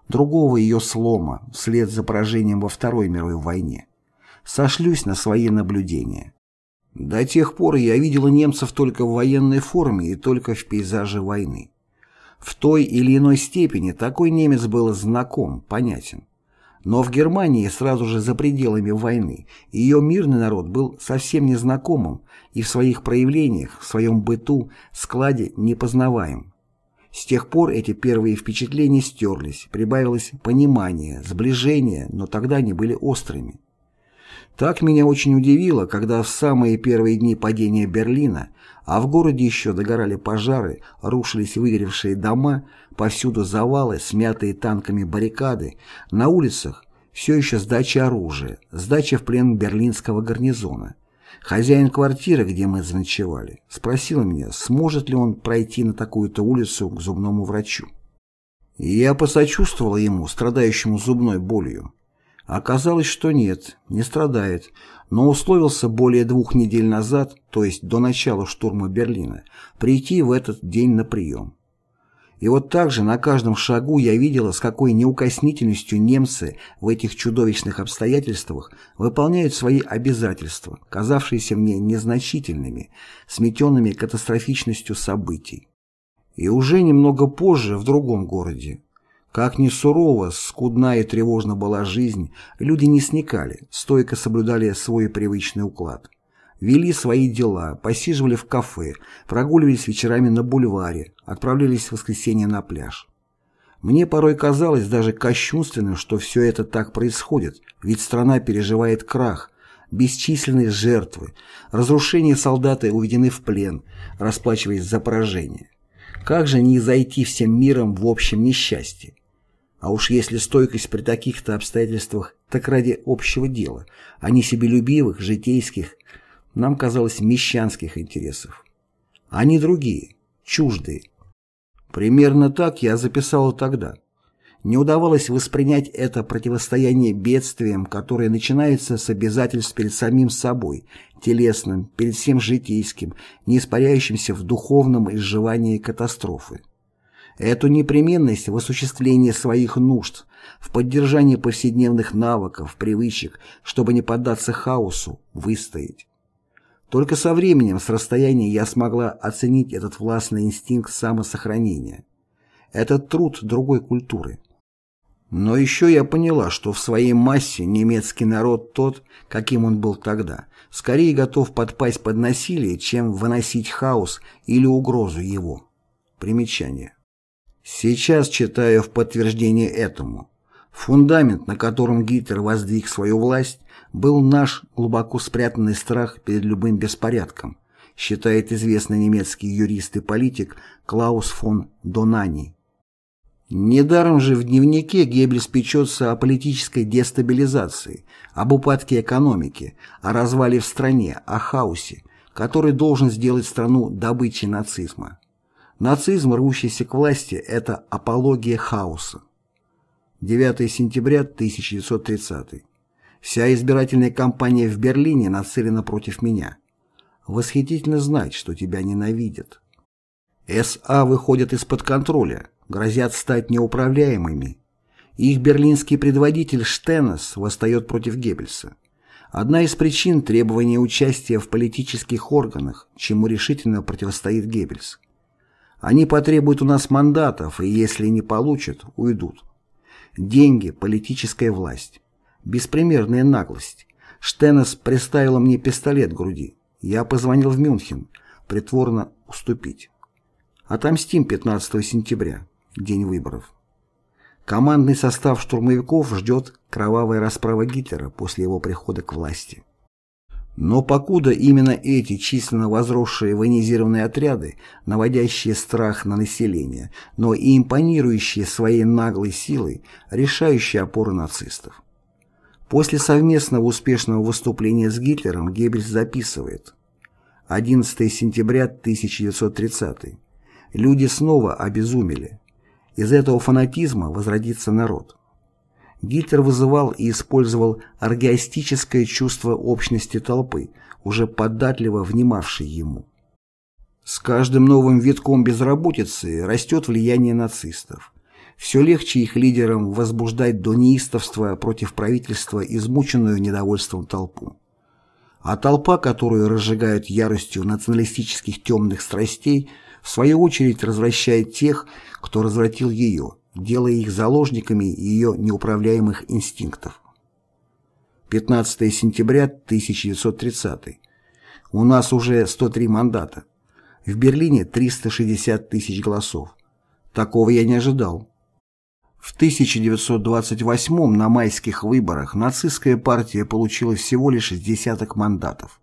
другого ее слома вслед за поражением во Второй мировой войне. Сошлюсь на свои наблюдения. До тех пор я видела немцев только в военной форме и только в пейзаже войны. В той или иной степени такой немец был знаком, понятен. Но в Германии сразу же за пределами войны ее мирный народ был совсем незнакомым и в своих проявлениях, в своем быту, складе непознаваем. С тех пор эти первые впечатления стерлись, прибавилось понимание, сближение, но тогда они были острыми. Так меня очень удивило, когда в самые первые дни падения Берлина, а в городе еще догорали пожары, рушились выгоревшие дома, повсюду завалы, смятые танками баррикады, на улицах все еще сдача оружия, сдача в плен берлинского гарнизона. Хозяин квартиры, где мы заночевали, спросил меня, сможет ли он пройти на такую-то улицу к зубному врачу. И я посочувствовал ему, страдающему зубной болью. Оказалось, что нет, не страдает, но условился более двух недель назад, то есть до начала штурма Берлина, прийти в этот день на прием. И вот так же на каждом шагу я видела, с какой неукоснительностью немцы в этих чудовищных обстоятельствах выполняют свои обязательства, казавшиеся мне незначительными, сметенными катастрофичностью событий. И уже немного позже в другом городе, как ни сурово, скудна и тревожна была жизнь, люди не сникали, стойко соблюдали свой привычный уклад. Вели свои дела, посиживали в кафе, прогуливались вечерами на бульваре, отправлялись в воскресенье на пляж. Мне порой казалось даже кощунственным, что все это так происходит, ведь страна переживает крах, бесчисленные жертвы, разрушение солдаты уведены в плен, расплачиваясь за поражение. Как же не зайти всем миром в общем несчастье? А уж если стойкость при таких-то обстоятельствах, так ради общего дела, а не себелюбивых, житейских, нам казалось, мещанских интересов. Они другие, чуждые. Примерно так я записал тогда. Не удавалось воспринять это противостояние бедствием, которое начинается с обязательств перед самим собой, телесным, перед всем житейским, не испаряющимся в духовном изживании катастрофы. Эту непременность в осуществлении своих нужд, в поддержании повседневных навыков, привычек, чтобы не поддаться хаосу, выстоять. Только со временем, с расстояния я смогла оценить этот властный инстинкт самосохранения. Этот труд другой культуры. Но еще я поняла, что в своей массе немецкий народ тот, каким он был тогда, скорее готов подпасть под насилие, чем выносить хаос или угрозу его. Примечание. Сейчас читаю в подтверждение этому. Фундамент, на котором Гитлер воздвиг свою власть, был наш глубоко спрятанный страх перед любым беспорядком, считает известный немецкий юрист и политик Клаус фон Донани. Недаром же в дневнике Геббельс печется о политической дестабилизации, об упадке экономики, о развале в стране, о хаосе, который должен сделать страну добычей нацизма. Нацизм, рвущийся к власти, это апология хаоса. 9 сентября 1930. Вся избирательная кампания в Берлине нацелена против меня. Восхитительно знать, что тебя ненавидят. СА выходят из-под контроля, грозят стать неуправляемыми. Их берлинский предводитель Штеннес восстает против Геббельса. Одна из причин – требования участия в политических органах, чему решительно противостоит Геббельс. Они потребуют у нас мандатов, и если не получат, уйдут. Деньги, политическая власть. Беспримерная наглость. Штеннес приставила мне пистолет к груди. Я позвонил в Мюнхен. Притворно уступить. Отомстим 15 сентября, день выборов. Командный состав штурмовиков ждет кровавая расправа Гитлера после его прихода к власти. Но покуда именно эти численно возросшие военизированные отряды, наводящие страх на население, но и импонирующие своей наглой силой, решающие опору нацистов. После совместного успешного выступления с Гитлером Геббельс записывает 11 сентября 1930 Люди снова обезумели. Из этого фанатизма возродится народ. Гитлер вызывал и использовал аргиастическое чувство общности толпы, уже податливо внимавшей ему. С каждым новым витком безработицы растет влияние нацистов. все легче их лидерам возбуждать до неистовства против правительства измученную недовольством толпу. А толпа, которую разжигают яростью националистических темных страстей, в свою очередь развращает тех, кто развратил ее, делая их заложниками ее неуправляемых инстинктов. 15 сентября 1930. У нас уже 103 мандата. В Берлине 360 тысяч голосов. Такого я не ожидал. В 1928 на майских выборах нацистская партия получила всего лишь десяток мандатов.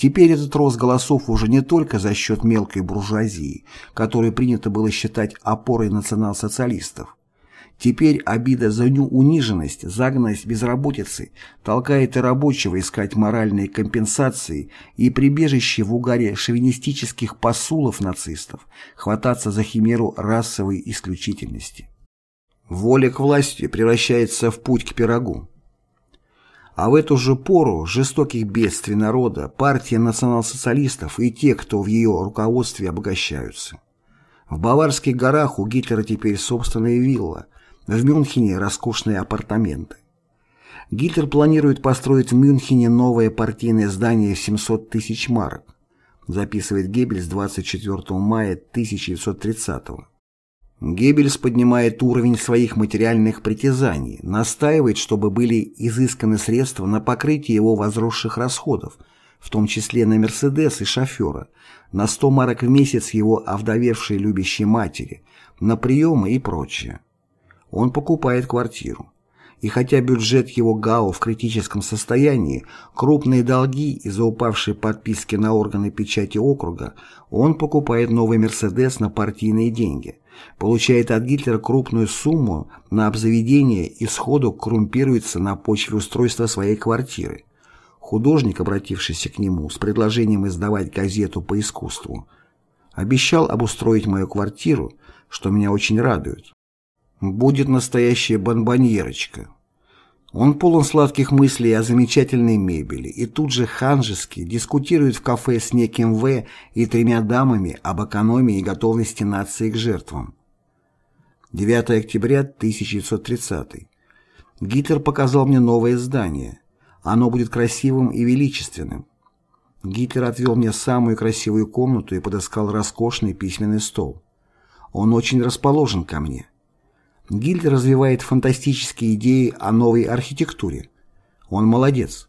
Теперь этот рост голосов уже не только за счет мелкой буржуазии, которую принято было считать опорой национал-социалистов. Теперь обида за униженность, загнанность безработицы толкает и рабочего искать моральные компенсации и прибежище в угаре шовинистических посулов нацистов, хвататься за химеру расовой исключительности. Воля к власти превращается в путь к пирогу. А в эту же пору жестоких бедствий народа партия национал-социалистов и те, кто в ее руководстве обогащаются. В Баварских горах у Гитлера теперь собственная вилла, в Мюнхене роскошные апартаменты. Гитлер планирует построить в Мюнхене новое партийное здание в 700 тысяч марок, записывает Геббельс 24 мая 1930 года. Геббельс поднимает уровень своих материальных притязаний, настаивает, чтобы были изысканы средства на покрытие его возросших расходов, в том числе на «Мерседес» и шофера, на 100 марок в месяц его овдовевшей любящей матери, на приемы и прочее. Он покупает квартиру. И хотя бюджет его ГАО в критическом состоянии, крупные долги из-за упавшей подписки на органы печати округа, он покупает новый «Мерседес» на партийные деньги – получает от Гитлера крупную сумму на обзаведение и сходу коррумпируется на почве устройства своей квартиры. Художник, обратившийся к нему с предложением издавать газету по искусству, обещал обустроить мою квартиру, что меня очень радует. Будет настоящая бонбоньерочка. Он полон сладких мыслей о замечательной мебели и тут же ханжески дискутирует в кафе с неким В и тремя дамами об экономии и готовности нации к жертвам. 9 октября 1930. Гитлер показал мне новое здание. Оно будет красивым и величественным. Гитлер отвел мне самую красивую комнату и подыскал роскошный письменный стол. Он очень расположен ко мне. Гильд развивает фантастические идеи о новой архитектуре. Он молодец.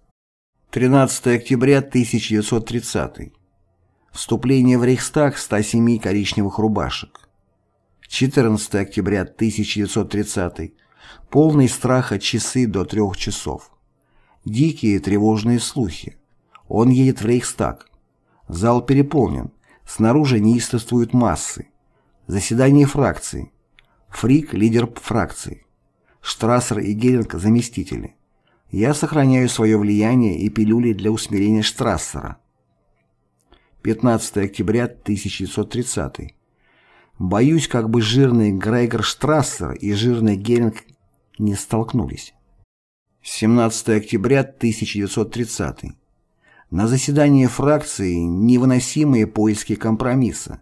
13 октября 1930. Вступление в Рейхстаг 107 коричневых рубашек. 14 октября 1930. Полный страха часы до трех часов. Дикие тревожные слухи. Он едет в Рейхстаг. Зал переполнен. Снаружи неистовствуют массы. Заседание фракции. Фрик – лидер фракции. Штрассер и Геринг – заместители. Я сохраняю свое влияние и пилюли для усмирения Штрассера. 15 октября 1930. Боюсь, как бы жирный Грегор Штрассер и жирный Геринг не столкнулись. 17 октября 1930. На заседании фракции невыносимые поиски компромисса.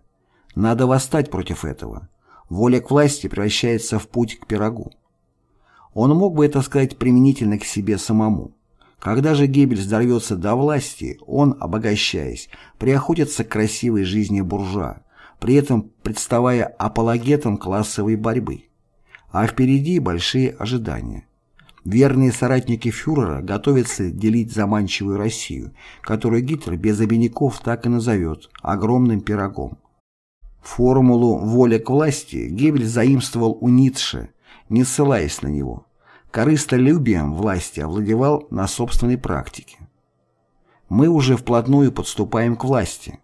Надо восстать против этого. Воля к власти превращается в путь к пирогу. Он мог бы это сказать применительно к себе самому. Когда же Геббельс дорвется до власти, он, обогащаясь, приохотится к красивой жизни буржуа, при этом представая апологетом классовой борьбы. А впереди большие ожидания. Верные соратники фюрера готовятся делить заманчивую Россию, которую Гитлер без обиняков так и назовет «огромным пирогом». Формулу «воля к власти» Геббель заимствовал у Ницше, не ссылаясь на него. Корыстолюбием власти овладевал на собственной практике. Мы уже вплотную подступаем к власти.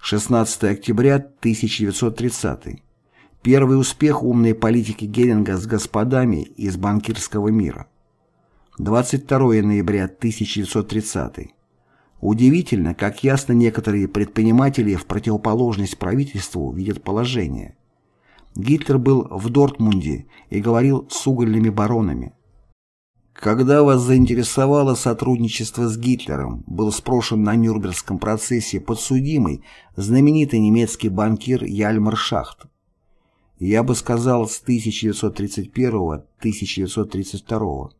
16 октября 1930. Первый успех умной политики Геринга с господами из банкирского мира. 22 ноября 1930. Удивительно, как ясно некоторые предприниматели в противоположность правительству видят положение. Гитлер был в Дортмунде и говорил с угольными баронами. Когда вас заинтересовало сотрудничество с Гитлером, был спрошен на Нюрнбергском процессе подсудимый знаменитый немецкий банкир Яльмар Шахт. Я бы сказал, с 1931-1932.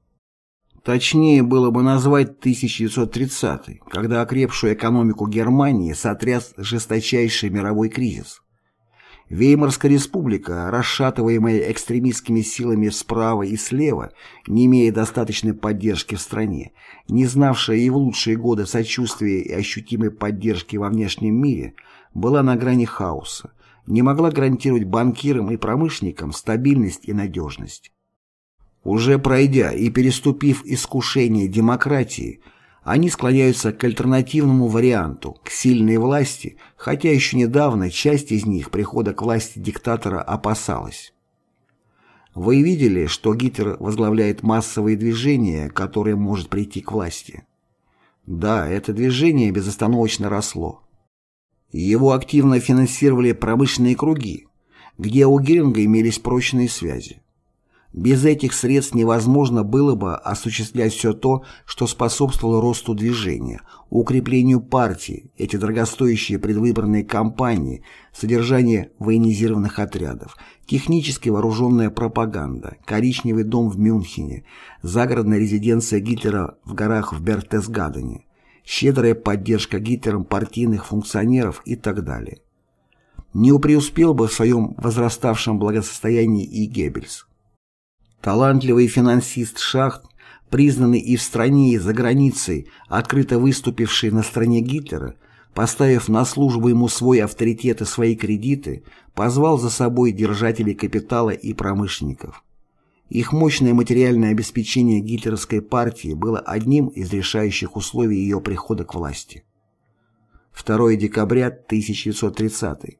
Точнее было бы назвать 1930 когда окрепшую экономику Германии сотряс жесточайший мировой кризис. Веймарская республика, расшатываемая экстремистскими силами справа и слева, не имея достаточной поддержки в стране, не знавшая и в лучшие годы сочувствия и ощутимой поддержки во внешнем мире, была на грани хаоса, не могла гарантировать банкирам и промышленникам стабильность и надежность. Уже пройдя и переступив искушение демократии, они склоняются к альтернативному варианту, к сильной власти, хотя еще недавно часть из них прихода к власти диктатора опасалась. Вы видели, что Гитлер возглавляет массовые движения, которое может прийти к власти? Да, это движение безостановочно росло. Его активно финансировали промышленные круги, где у Геринга имелись прочные связи. Без этих средств невозможно было бы осуществлять все то, что способствовало росту движения, укреплению партии, эти дорогостоящие предвыборные кампании, содержание военизированных отрядов, технически вооруженная пропаганда, коричневый дом в Мюнхене, загородная резиденция Гитлера в горах в Бертесгадене, щедрая поддержка Гитлером партийных функционеров и так далее. Не преуспел бы в своем возраставшем благосостоянии и Геббельс. Талантливый финансист Шахт, признанный и в стране, и за границей, открыто выступивший на стороне Гитлера, поставив на службу ему свой авторитет и свои кредиты, позвал за собой держателей капитала и промышленников. Их мощное материальное обеспечение гитлеровской партии было одним из решающих условий ее прихода к власти. 2 декабря 1930.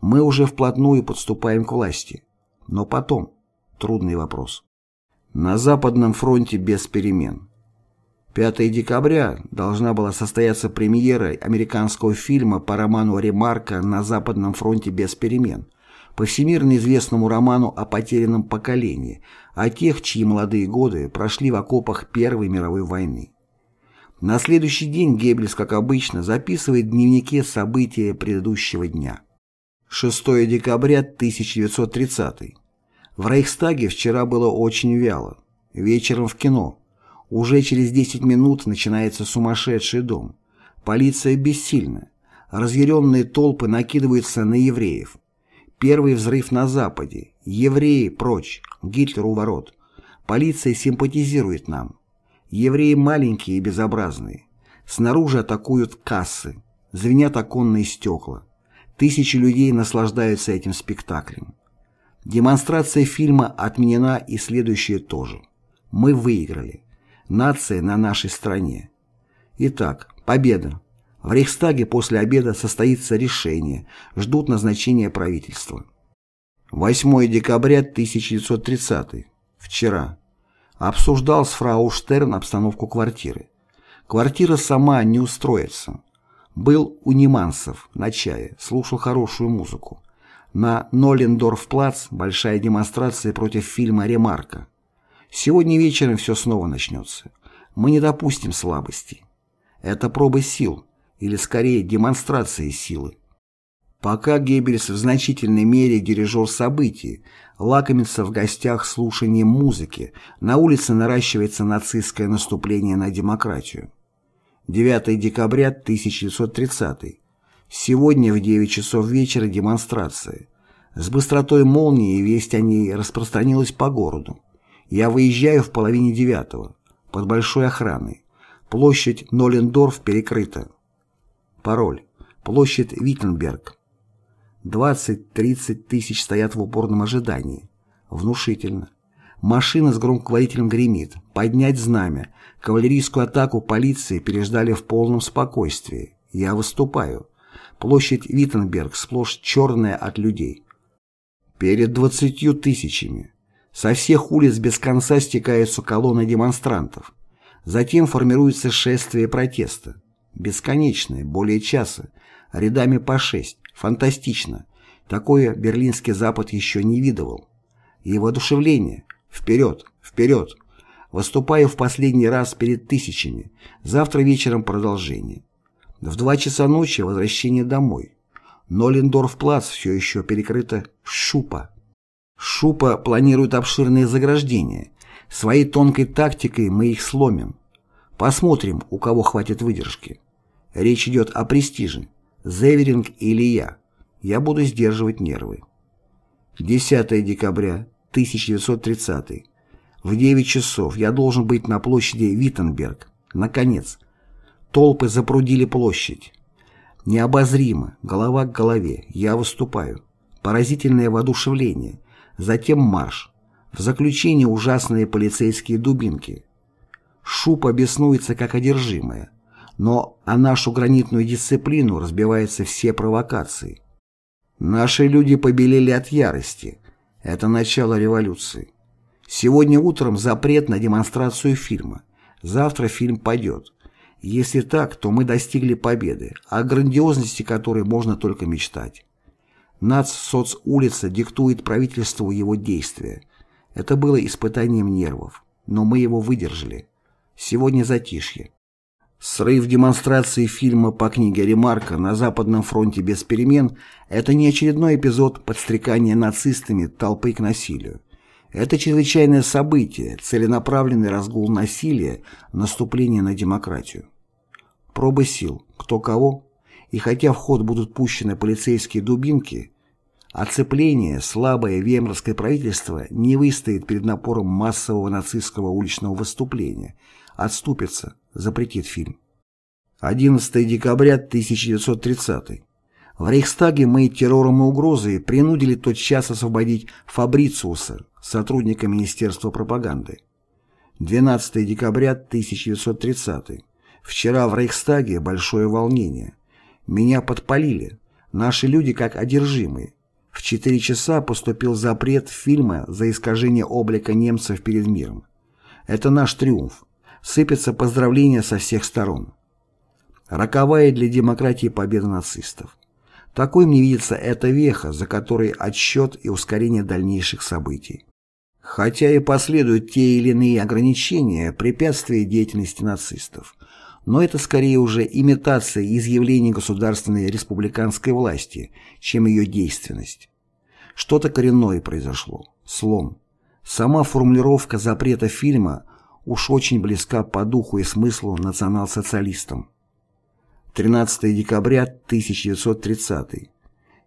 Мы уже вплотную подступаем к власти. Но потом. Трудный вопрос. На Западном фронте без перемен. 5 декабря должна была состояться премьера американского фильма по роману Ремарка «На Западном фронте без перемен», по всемирно известному роману о потерянном поколении, о тех, чьи молодые годы прошли в окопах Первой мировой войны. На следующий день Геббельс, как обычно, записывает в дневнике события предыдущего дня. 6 декабря 1930 в Рейхстаге вчера было очень вяло. Вечером в кино. Уже через 10 минут начинается сумасшедший дом. Полиция бессильна. Разъяренные толпы накидываются на евреев. Первый взрыв на Западе. Евреи прочь. Гитлер у ворот. Полиция симпатизирует нам. Евреи маленькие и безобразные. Снаружи атакуют кассы. Звенят оконные стекла. Тысячи людей наслаждаются этим спектаклем. Демонстрация фильма отменена и следующее тоже. Мы выиграли. Нация на нашей стороне. Итак, победа. В Рейхстаге после обеда состоится решение. Ждут назначения правительства. 8 декабря 1930. Вчера. Обсуждал с фрау Штерн обстановку квартиры. Квартира сама не устроится. Был у Неманцев на чае, слушал хорошую музыку. На Ноллендорф-плац большая демонстрация против фильма «Ремарка». Сегодня вечером все снова начнется. Мы не допустим слабости. Это проба сил, или скорее демонстрация силы. Пока Геббельс в значительной мере дирижер событий, лакомится в гостях слушанием музыки, на улице наращивается нацистское наступление на демократию. 9 декабря 1930 Сегодня в 9 часов вечера демонстрация. С быстротой молнии весть о ней распространилась по городу. Я выезжаю в половине девятого, под большой охраной. Площадь Нолендорф перекрыта. Пароль. Площадь Виттенберг. 20-30 тысяч стоят в упорном ожидании. Внушительно. Машина с громкоговорителем гремит. Поднять знамя. Кавалерийскую атаку полиции переждали в полном спокойствии. Я выступаю. Площадь Виттенберг сплошь черная от людей. Перед двадцатью тысячами. Со всех улиц без конца стекаются колонны демонстрантов. Затем формируется шествие протеста. Бесконечное, более часа. Рядами по шесть. Фантастично. Такое Берлинский Запад еще не видывал. И воодушевление. Вперед, вперед. Выступаю в последний раз перед тысячами. Завтра вечером продолжение. В два часа ночи возвращение домой. Ноллендорф-плац все еще перекрыто шупа. Шупа планирует обширные заграждения. Своей тонкой тактикой мы их сломим. Посмотрим, у кого хватит выдержки. Речь идет о престиже. Зеверинг или я. Я буду сдерживать нервы. 10 декабря 1930. В 9 часов я должен быть на площади Виттенберг. Наконец. Толпы запрудили площадь. Необозримо, голова к голове, я выступаю. Поразительное воодушевление. Затем марш. В заключение ужасные полицейские дубинки. Шупа беснуется как одержимая. Но о нашу гранитную дисциплину разбиваются все провокации. Наши люди побелели от ярости. Это начало революции. Сегодня утром запрет на демонстрацию фильма. Завтра фильм пойдет. Если так, то мы достигли победы, о грандиозности которой можно только мечтать. Нацсоцулица диктует правительству его действия. Это было испытанием нервов, но мы его выдержали. Сегодня затишье. Срыв демонстрации фильма по книге Ремарка «На Западном фронте без перемен» — это не очередной эпизод подстрекания нацистами толпы к насилию. Это чрезвычайное событие, целенаправленный разгул насилия, наступление на демократию. Пробы сил, кто кого, и хотя в ход будут пущены полицейские дубинки, оцепление слабое вемерское правительство не выстоит перед напором массового нацистского уличного выступления, отступится, запретит фильм. 11 декабря 1930 В Рейхстаге мы террором и угрозой принудили тотчас освободить Фабрициуса, сотрудника Министерства пропаганды. 12 декабря 1930 Вчера в Рейхстаге большое волнение. Меня подпалили. Наши люди как одержимые. В 4 часа поступил запрет фильма за искажение облика немцев перед миром. Это наш триумф сыпятся поздравления со всех сторон. Роковая для демократии победа нацистов. Такой мне видится эта веха, за которой отсчет и ускорение дальнейших событий. Хотя и последуют те или иные ограничения, препятствия деятельности нацистов, но это скорее уже имитация изъявлений государственной республиканской власти, чем ее действенность. Что-то коренное произошло. Слом. Сама формулировка запрета фильма уж очень близка по духу и смыслу национал-социалистам. 13 декабря 1930.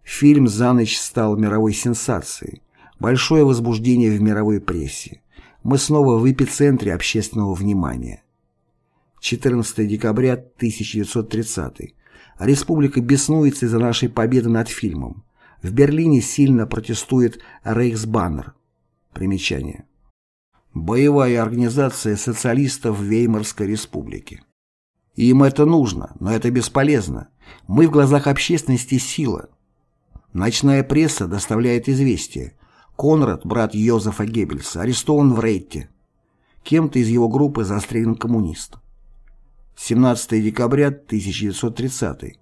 Фильм «За ночь» стал мировой сенсацией. Большое возбуждение в мировой прессе. Мы снова в эпицентре общественного внимания. 14 декабря 1930. Республика беснуется из-за нашей победы над фильмом. В Берлине сильно протестует Рейхсбаннер. Примечание. Боевая организация социалистов Веймарской республики. Им это нужно, но это бесполезно. Мы в глазах общественности сила. Ночная пресса доставляет известие. Конрад, брат Йозефа Геббельса, арестован в Рейтте. Кем-то из его группы застрелен коммунист. 17 декабря 1930.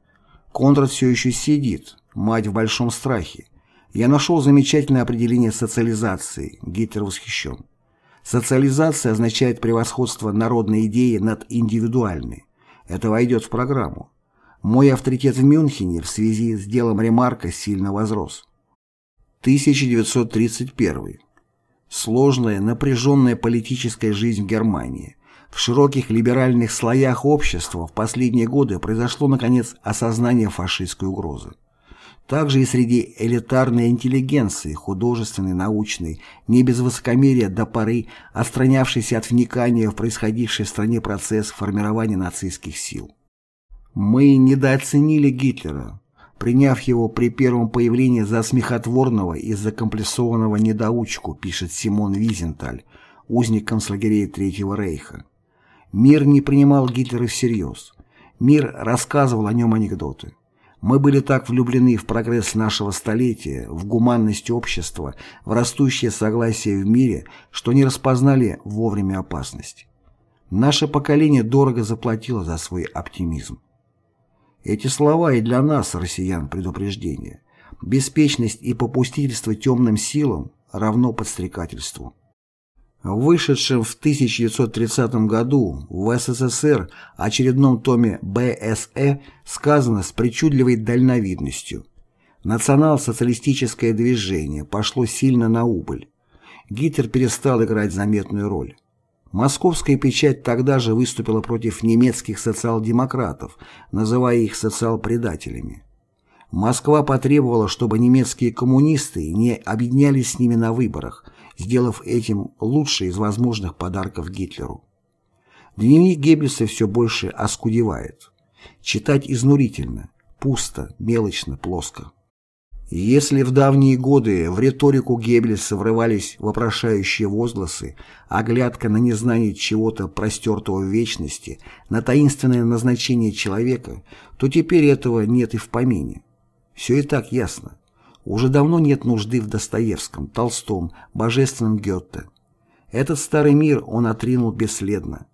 Конрад все еще сидит, мать в большом страхе. Я нашел замечательное определение социализации. Гитлер восхищен. Социализация означает превосходство народной идеи над индивидуальной. Это войдет в программу. Мой авторитет в Мюнхене в связи с делом Ремарка сильно возрос. 1931. Сложная, напряженная политическая жизнь в Германии. В широких либеральных слоях общества в последние годы произошло, наконец, осознание фашистской угрозы. Также и среди элитарной интеллигенции, художественной, научной, не без высокомерия до поры, отстранявшейся от вникания в происходивший в стране процесс формирования нацистских сил. Мы недооценили Гитлера, приняв его при первом появлении за смехотворного и закомплексованного недоучку, пишет Симон Визенталь, узник концлагерей Третьего Рейха. Мир не принимал Гитлера всерьез. Мир рассказывал о нем анекдоты. Мы были так влюблены в прогресс нашего столетия, в гуманность общества, в растущее согласие в мире, что не распознали вовремя опасность. Наше поколение дорого заплатило за свой оптимизм. Эти слова и для нас, россиян, предупреждение. Беспечность и попустительство темным силам равно подстрекательству. Вышедшем в 1930 году в СССР очередном томе БСЭ сказано с причудливой дальновидностью. Национал-социалистическое движение пошло сильно на убыль. Гитлер перестал играть заметную роль. Московская печать тогда же выступила против немецких социал-демократов, называя их социал-предателями. Москва потребовала, чтобы немецкие коммунисты не объединялись с ними на выборах, сделав этим лучший из возможных подарков Гитлеру. Дневник Геббельса все больше оскудевает. Читать изнурительно, пусто, мелочно, плоско. Если в давние годы в риторику Геббельса врывались вопрошающие возгласы, оглядка на незнание чего-то простертого в вечности, на таинственное назначение человека, то теперь этого нет и в помине. Все и так ясно. Уже давно нет нужды в Достоевском, Толстом, Божественном Гетте. Этот старый мир он отринул бесследно.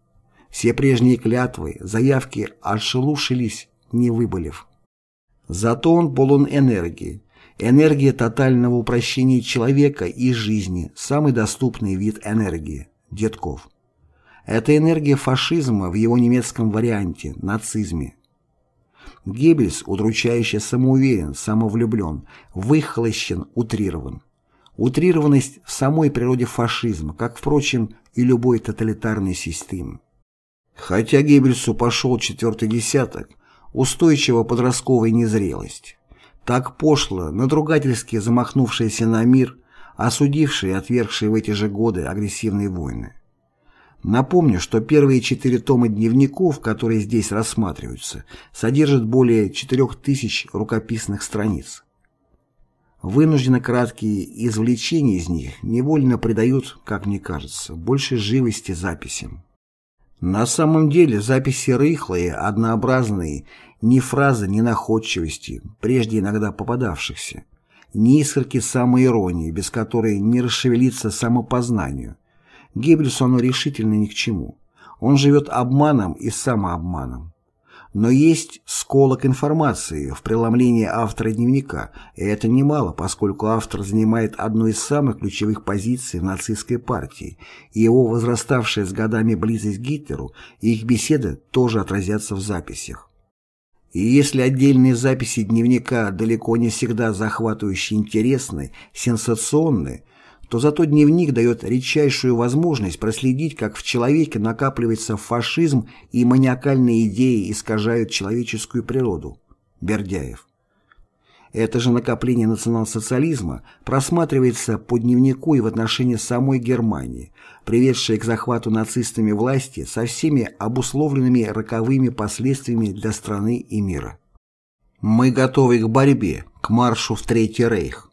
Все прежние клятвы, заявки отшелушились, не выболев. Зато он полон энергии, Энергия тотального упрощения человека и жизни – самый доступный вид энергии – Детков. Это энергия фашизма в его немецком варианте – нацизме. Геббельс удручающе самоуверен, самовлюблен, выхолощен, утрирован. Утрированность в самой природе фашизма, как, впрочем, и любой тоталитарной системы. Хотя Геббельсу пошел четвертый десяток, устойчива подростковая незрелость. Так пошло, надругательски замахнувшиеся на мир, осудившие и отвергшие в эти же годы агрессивные войны. Напомню, что первые четыре тома дневников, которые здесь рассматриваются, содержат более 4000 рукописных страниц. Вынужденно краткие извлечения из них невольно придают, как мне кажется, больше живости записям. На самом деле записи рыхлые, однообразные ни фразы, ни находчивости, прежде иногда попадавшихся, ни искорки самоиронии, без которой не расшевелиться самопознанию. Геббельсу оно решительно ни к чему. Он живет обманом и самообманом. Но есть сколок информации в преломлении автора дневника, и это немало, поскольку автор занимает одну из самых ключевых позиций в нацистской партии, и его возраставшая с годами близость к Гитлеру и их беседы тоже отразятся в записях. И если отдельные записи дневника далеко не всегда захватывающе интересны, сенсационны, то зато дневник дает редчайшую возможность проследить, как в человеке накапливается фашизм и маниакальные идеи искажают человеческую природу. Бердяев. Это же накопление национал-социализма просматривается по дневнику и в отношении самой Германии, приведшей к захвату нацистами власти со всеми обусловленными роковыми последствиями для страны и мира. Мы готовы к борьбе, к маршу в Третий Рейх.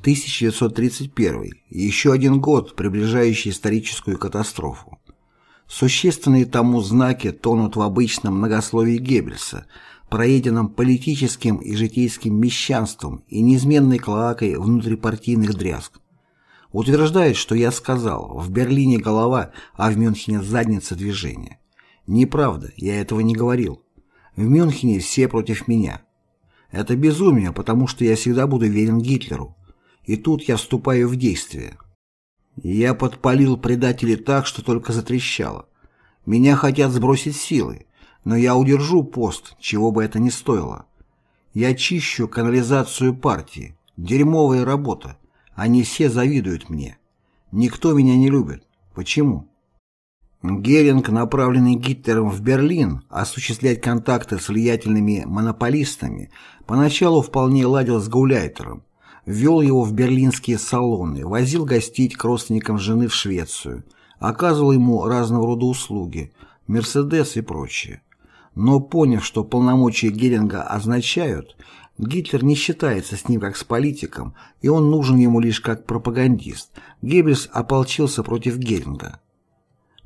1931. Еще один год, приближающий историческую катастрофу. Существенные тому знаки тонут в обычном многословии Геббельса – проеденном политическим и житейским мещанством и неизменной клоакой внутрипартийных дрязг. Утверждает, что я сказал, в Берлине голова, а в Мюнхене задница движения. Неправда, я этого не говорил. В Мюнхене все против меня. Это безумие, потому что я всегда буду верен Гитлеру. И тут я вступаю в действие. Я подпалил предателей так, что только затрещало. Меня хотят сбросить силы. Но я удержу пост, чего бы это ни стоило. Я чищу канализацию партии. Дерьмовая работа. Они все завидуют мне. Никто меня не любит. Почему? Геринг, направленный Гитлером в Берлин осуществлять контакты с влиятельными монополистами, поначалу вполне ладил с Гауляйтером, вел его в берлинские салоны, возил гостить к родственникам жены в Швецию, оказывал ему разного рода услуги, Мерседес и прочее. Но поняв, что полномочия Геринга означают, Гитлер не считается с ним как с политиком, и он нужен ему лишь как пропагандист, Геббельс ополчился против Геринга.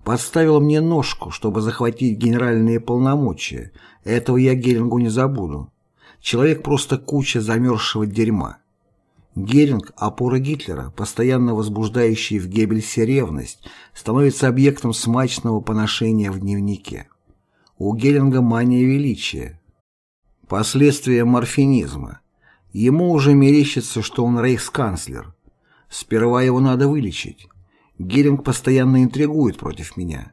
Подставил мне ножку, чтобы захватить генеральные полномочия. Этого я Герингу не забуду. Человек просто куча замерзшего дерьма. Геринг – опора Гитлера, постоянно возбуждающий в Геббельсе ревность, становится объектом смачного поношения в дневнике. У Геринга мания величия. Последствия морфинизма. Ему уже мерещится, что он рейхсканцлер. Сперва его надо вылечить. Геринг постоянно интригует против меня.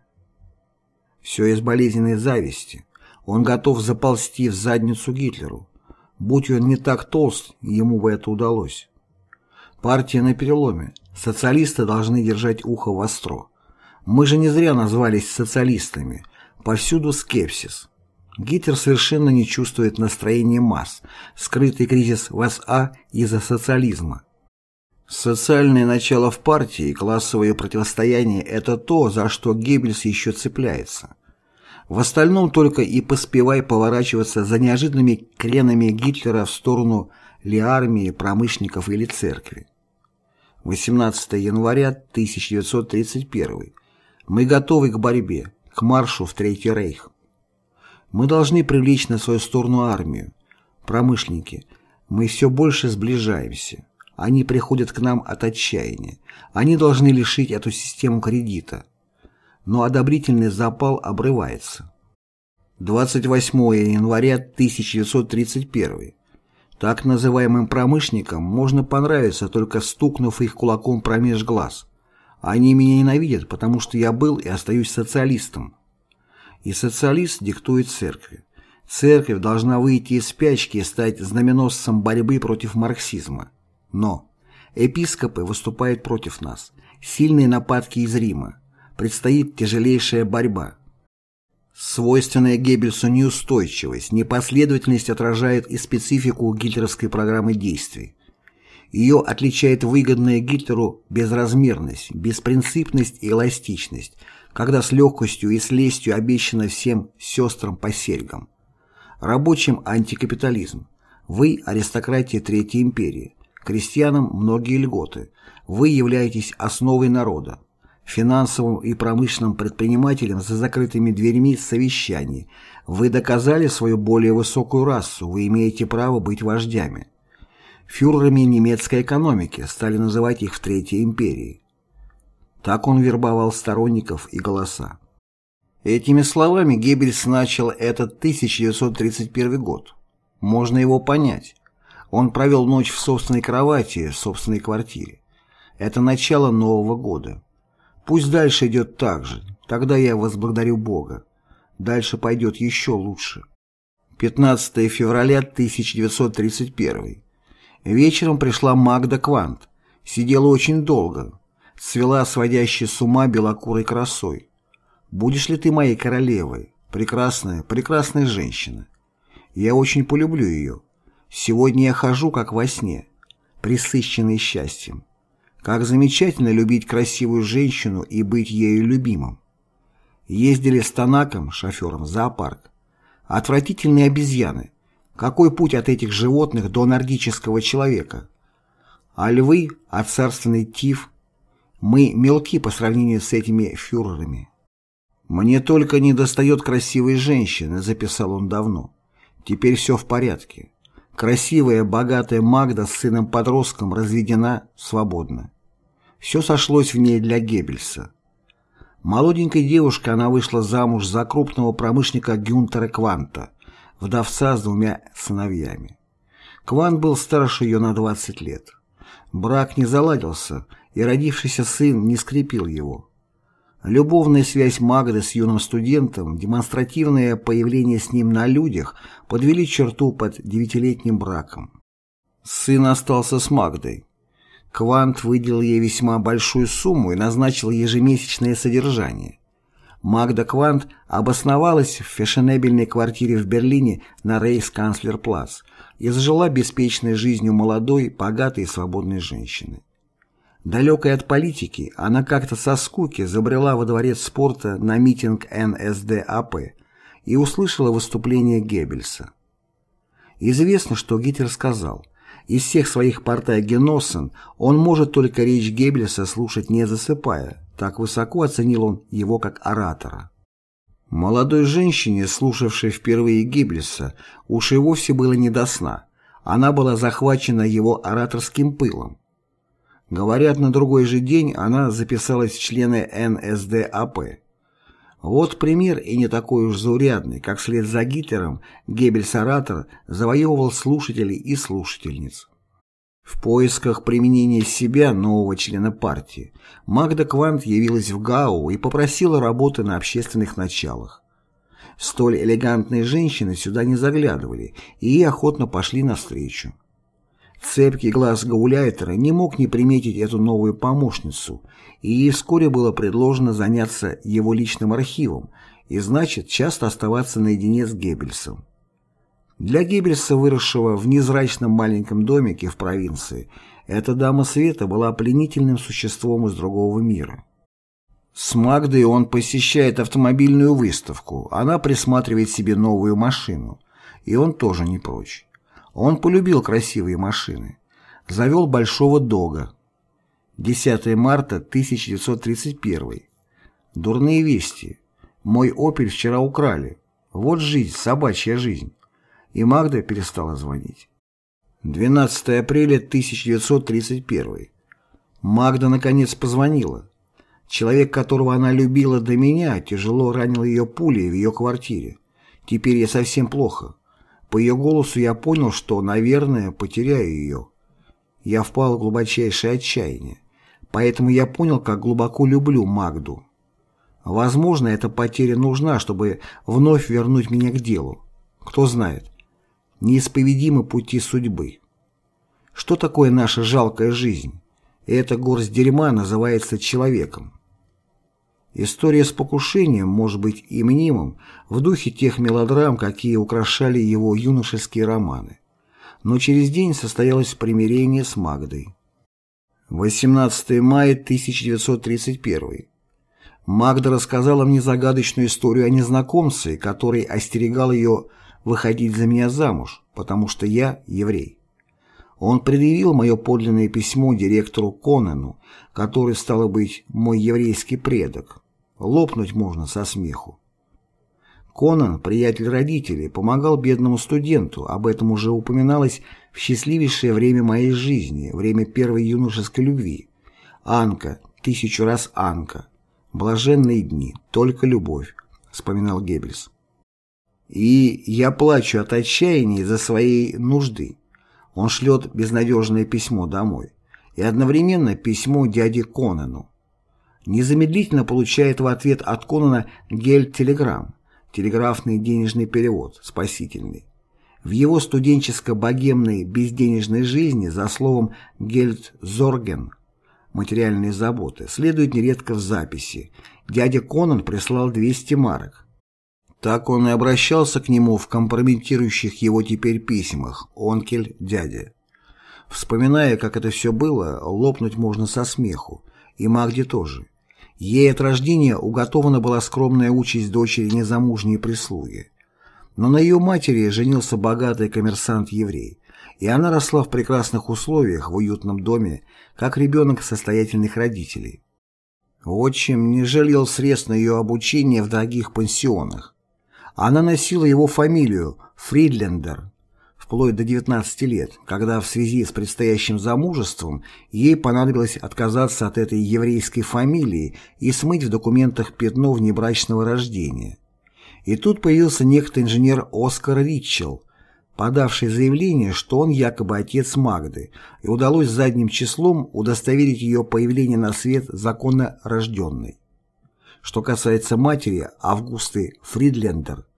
Все из болезненной зависти. Он готов заползти в задницу Гитлеру. Будь он не так толст, ему бы это удалось. Партия на переломе. Социалисты должны держать ухо востро. Мы же не зря назвались социалистами. Повсюду скепсис. Гитлер совершенно не чувствует настроения масс, скрытый кризис в СА из-за социализма. Социальное начало в партии и классовое противостояние – это то, за что Геббельс еще цепляется. В остальном только и поспевай поворачиваться за неожиданными кренами Гитлера в сторону ли армии, промышленников или церкви. 18 января 1931. Мы готовы к борьбе, к маршу в Третий Рейх. Мы должны привлечь на свою сторону армию. Промышленники, мы все больше сближаемся. Они приходят к нам от отчаяния. Они должны лишить эту систему кредита. Но одобрительный запал обрывается. 28 января 1931. Так называемым промышленникам можно понравиться, только стукнув их кулаком промеж глаз. Они меня ненавидят, потому что я был и остаюсь социалистом. И социалист диктует церкви. Церковь должна выйти из спячки и стать знаменосцем борьбы против марксизма. Но епископы выступают против нас. Сильные нападки из Рима. Предстоит тяжелейшая борьба. Свойственная Геббельсу неустойчивость, непоследовательность отражает и специфику гитлеровской программы действий. Ее отличает выгодная Гитлеру безразмерность, беспринципность и эластичность, когда с легкостью и с лестью обещано всем сестрам по серьгам. Рабочим антикапитализм. Вы – аристократия Третьей империи. Крестьянам многие льготы. Вы являетесь основой народа. Финансовым и промышленным предпринимателям за закрытыми дверьми совещаний. Вы доказали свою более высокую расу, вы имеете право быть вождями. Фюрерами немецкой экономики стали называть их в Третьей империи. Так он вербовал сторонников и голоса. Этими словами Геббельс начал этот 1931 год. Можно его понять. Он провел ночь в собственной кровати, в собственной квартире. Это начало Нового года. Пусть дальше идет так же, тогда я возблагодарю Бога. Дальше пойдет еще лучше. 15 февраля 1931. Вечером пришла Магда Квант. Сидела очень долго. Свела сводящей с ума белокурой красой. «Будешь ли ты моей королевой? Прекрасная, прекрасная женщина. Я очень полюблю ее. Сегодня я хожу, как во сне, присыщенный счастьем. Как замечательно любить красивую женщину и быть ею любимым. Ездили с Танаком, шофером, в зоопарк. Отвратительные обезьяны. Какой путь от этих животных до нордического человека? А львы, а царственный тиф? Мы мелки по сравнению с этими фюрерами. «Мне только не достает красивой женщины», — записал он давно. «Теперь все в порядке. Красивая, богатая Магда с сыном-подростком разведена, свободна. Все сошлось в ней для Геббельса. Молоденькой девушкой она вышла замуж за крупного промышленника Гюнтера Кванта, вдовца с двумя сыновьями. Квант был старше ее на 20 лет. Брак не заладился, и родившийся сын не скрепил его. Любовная связь Магды с юным студентом, демонстративное появление с ним на людях подвели черту под девятилетним браком. Сын остался с Магдой. Квант выделил ей весьма большую сумму и назначил ежемесячное содержание. Магда Квант обосновалась в фешенебельной квартире в Берлине на Рейхсканцлерплац и зажила беспечной жизнью молодой, богатой и свободной женщины. Далекая от политики, она как-то со скуки забрела во дворец спорта на митинг НСДАП и услышала выступление Геббельса. Известно, что Гитлер сказал, из всех своих партайгеноссен он может только речь Геббельса слушать не засыпая, так высоко оценил он его как оратора. Молодой женщине, слушавшей впервые Геббельса, уж и вовсе было не до сна. Она была захвачена его ораторским пылом. Говорят, на другой же день она записалась в члены НСДАП. Вот пример и не такой уж заурядный, как вслед за Гитлером Геббельс-оратор завоевывал слушателей и слушательниц. В поисках применения себя нового члена партии Магда Квант явилась в ГАУ и попросила работы на общественных началах. Столь элегантные женщины сюда не заглядывали, и ей охотно пошли навстречу. Цепкий глаз Гауляйтера не мог не приметить эту новую помощницу, и ей вскоре было предложено заняться его личным архивом и, значит, часто оставаться наедине с Геббельсом. Для Геббельса, выросшего в незрачном маленьком домике в провинции, эта дама света была пленительным существом из другого мира. С Магдой он посещает автомобильную выставку, она присматривает себе новую машину, и он тоже не прочь. Он полюбил красивые машины. Завел большого дога. 10 марта 1931. Дурные вести. Мой «Опель» вчера украли. Вот жизнь, собачья жизнь. И Магда перестала звонить. 12 апреля 1931. Магда наконец позвонила. Человек, которого она любила до меня, тяжело ранил ее пулей в ее квартире. Теперь я совсем плохо. По ее голосу я понял, что, наверное, потеряю ее. Я впал в глубочайшее отчаяние. Поэтому я понял, как глубоко люблю Магду. Возможно, эта потеря нужна, чтобы вновь вернуть меня к делу. Кто знает. Неисповедимы пути судьбы. Что такое наша жалкая жизнь? эта горсть дерьма называется человеком. История с покушением может быть и мнимым в духе тех мелодрам, какие украшали его юношеские романы. Но через день состоялось примирение с Магдой. 18 мая 1931. Магда рассказала мне загадочную историю о незнакомце, который остерегал ее выходить за меня замуж, потому что я еврей. Он предъявил мое подлинное письмо директору Конену, который, стало быть, мой еврейский предок. Лопнуть можно со смеху. Конан, приятель родителей, помогал бедному студенту, об этом уже упоминалось в счастливейшее время моей жизни, время первой юношеской любви. Анка, тысячу раз Анка. Блаженные дни, только любовь, вспоминал Геббельс. И я плачу от отчаяния за своей нужды. Он шлет безнадежное письмо домой и одновременно письмо дяде Конану. Незамедлительно получает в ответ от Конана гель-телеграмм, телеграфный денежный перевод, спасительный. В его студенческо-богемной безденежной жизни за словом «гельдзорген» материальные заботы следует нередко в записи «Дядя Конан прислал 200 марок». Так он и обращался к нему в компрометирующих его теперь письмах «Онкель, дядя». Вспоминая, как это все было, лопнуть можно со смеху, и Магде тоже. Ей от рождения уготована была скромная участь дочери незамужней прислуги. Но на ее матери женился богатый коммерсант-еврей, и она росла в прекрасных условиях в уютном доме, как ребенок состоятельных родителей. Отчим не жалел средств на ее обучение в дорогих пансионах. Она носила его фамилию Фридлендер вплоть до 19 лет, когда в связи с предстоящим замужеством ей понадобилось отказаться от этой еврейской фамилии и смыть в документах пятно внебрачного рождения. И тут появился некто инженер Оскар Ритчелл, подавший заявление, что он якобы отец Магды, и удалось задним числом удостоверить ее появление на свет законно рожденной. Что касается матери Августы Фридлендер,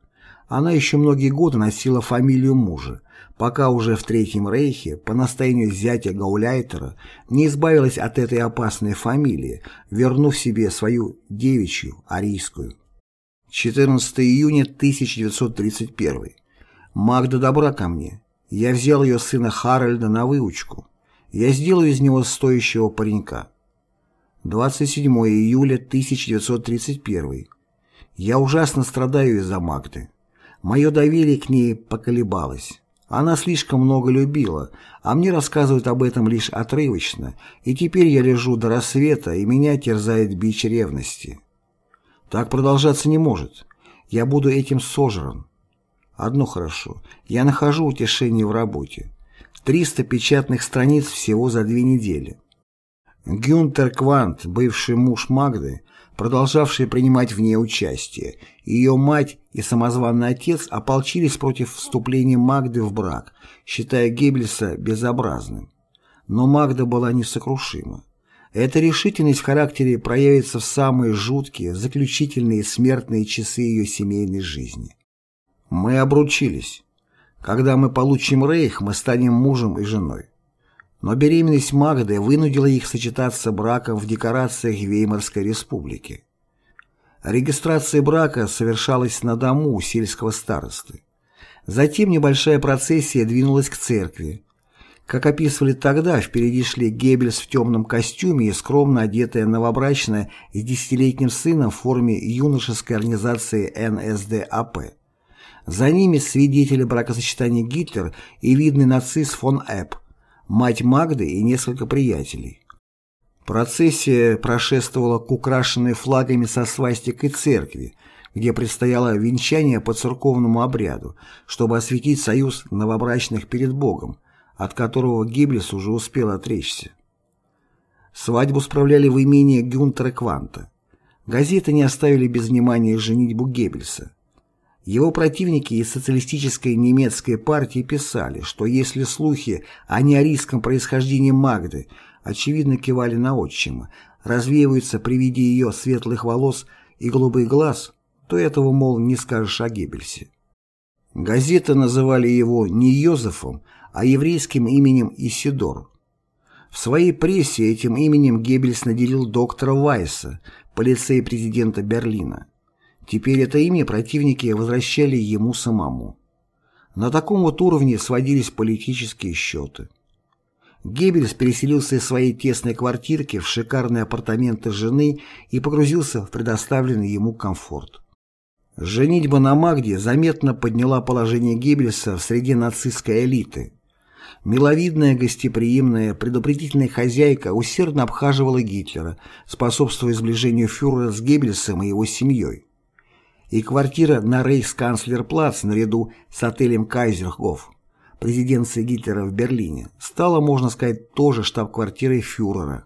она еще многие годы носила фамилию мужа, пока уже в Третьем Рейхе по настоянию зятя Гауляйтера не избавилась от этой опасной фамилии, вернув себе свою девичью, арийскую. 14 июня 1931. Магда добра ко мне. Я взял ее сына Харальда на выучку. Я сделаю из него стоящего паренька. 27 июля 1931. Я ужасно страдаю из-за Магды. Мое доверие к ней поколебалось. Она слишком много любила, а мне рассказывают об этом лишь отрывочно, и теперь я лежу до рассвета, и меня терзает бич ревности. Так продолжаться не может. Я буду этим сожран. Одно хорошо. Я нахожу утешение в работе. 300 печатных страниц всего за две недели. Гюнтер Квант, бывший муж Магды, продолжавшие принимать в ней участие. Ее мать и самозваный отец ополчились против вступления Магды в брак, считая Геббельса безобразным. Но Магда была несокрушима. Эта решительность в характере проявится в самые жуткие, заключительные смертные часы ее семейной жизни. Мы обручились. Когда мы получим Рейх, мы станем мужем и женой. Но беременность Магды вынудила их сочетаться браком в декорациях Веймарской республики. Регистрация брака совершалась на дому у сельского старосты. Затем небольшая процессия двинулась к церкви. Как описывали тогда, впереди шли Геббельс в темном костюме и скромно одетая новобрачная с десятилетним сыном в форме юношеской организации НСДАП. За ними свидетели бракосочетания Гитлер и видный нацист фон Эпп, мать Магды и несколько приятелей. Процессия прошествовала к украшенной флагами со свастикой церкви, где предстояло венчание по церковному обряду, чтобы осветить союз новобрачных перед Богом, от которого Гиблис уже успел отречься. Свадьбу справляли в имении Гюнтера Кванта. Газеты не оставили без внимания женитьбу Геббельса. Его противники из социалистической немецкой партии писали, что если слухи о неарийском происхождении Магды очевидно кивали на отчима, развеиваются при виде ее светлых волос и голубых глаз, то этого, мол, не скажешь о Геббельсе. Газеты называли его не Йозефом, а еврейским именем Исидор. В своей прессе этим именем Геббельс наделил доктора Вайса, полицей президента Берлина. Теперь это имя противники возвращали ему самому. На таком вот уровне сводились политические счеты. Геббельс переселился из своей тесной квартирки в шикарные апартаменты жены и погрузился в предоставленный ему комфорт. Женитьба на Магде заметно подняла положение Геббельса в среде нацистской элиты. Миловидная, гостеприимная, предупредительная хозяйка усердно обхаживала Гитлера, способствуя сближению фюрера с Геббельсом и его семьей. И квартира на Рейхсканцлерплац наряду с отелем Кайзергоф президенции Гитлера в Берлине, стала, можно сказать, тоже штаб-квартирой фюрера.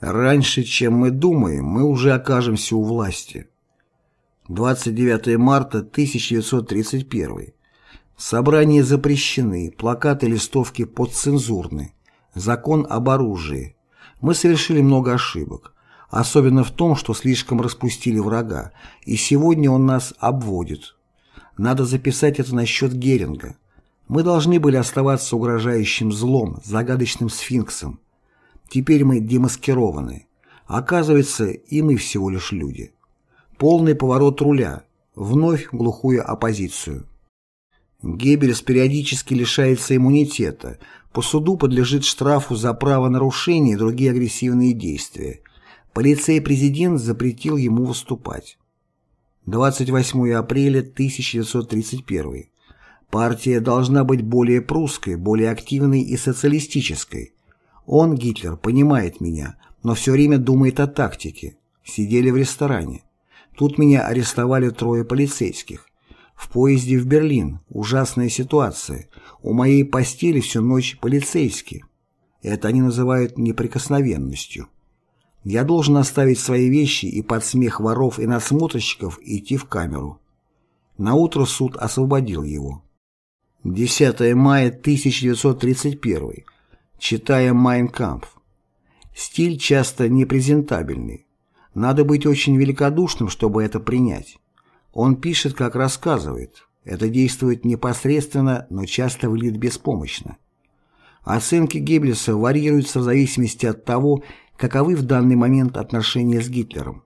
Раньше, чем мы думаем, мы уже окажемся у власти. 29 марта 1931. Собрания запрещены, плакаты и листовки подцензурны. Закон об оружии. Мы совершили много ошибок. Особенно в том, что слишком распустили врага, и сегодня он нас обводит. Надо записать это насчет Геринга. Мы должны были оставаться угрожающим злом, загадочным сфинксом. Теперь мы демаскированы. Оказывается, и мы всего лишь люди. Полный поворот руля. Вновь глухую оппозицию. Геббельс периодически лишается иммунитета. По суду подлежит штрафу за правонарушение и другие агрессивные действия. Полицей-президент запретил ему выступать. 28 апреля 1931 Партия должна быть более прусской, более активной и социалистической. Он, Гитлер, понимает меня, но все время думает о тактике. Сидели в ресторане. Тут меня арестовали трое полицейских. В поезде в Берлин. Ужасная ситуация. У моей постели всю ночь полицейские. Это они называют неприкосновенностью. Я должен оставить свои вещи и под смех воров и надсмотрщиков идти в камеру. Наутро суд освободил его. 10 мая 1931. Читая «Майн Кампф». Стиль часто непрезентабельный. Надо быть очень великодушным, чтобы это принять. Он пишет, как рассказывает. Это действует непосредственно, но часто выглядит беспомощно. Оценки Геббельса варьируются в зависимости от того, каковы в данный момент отношения с Гитлером.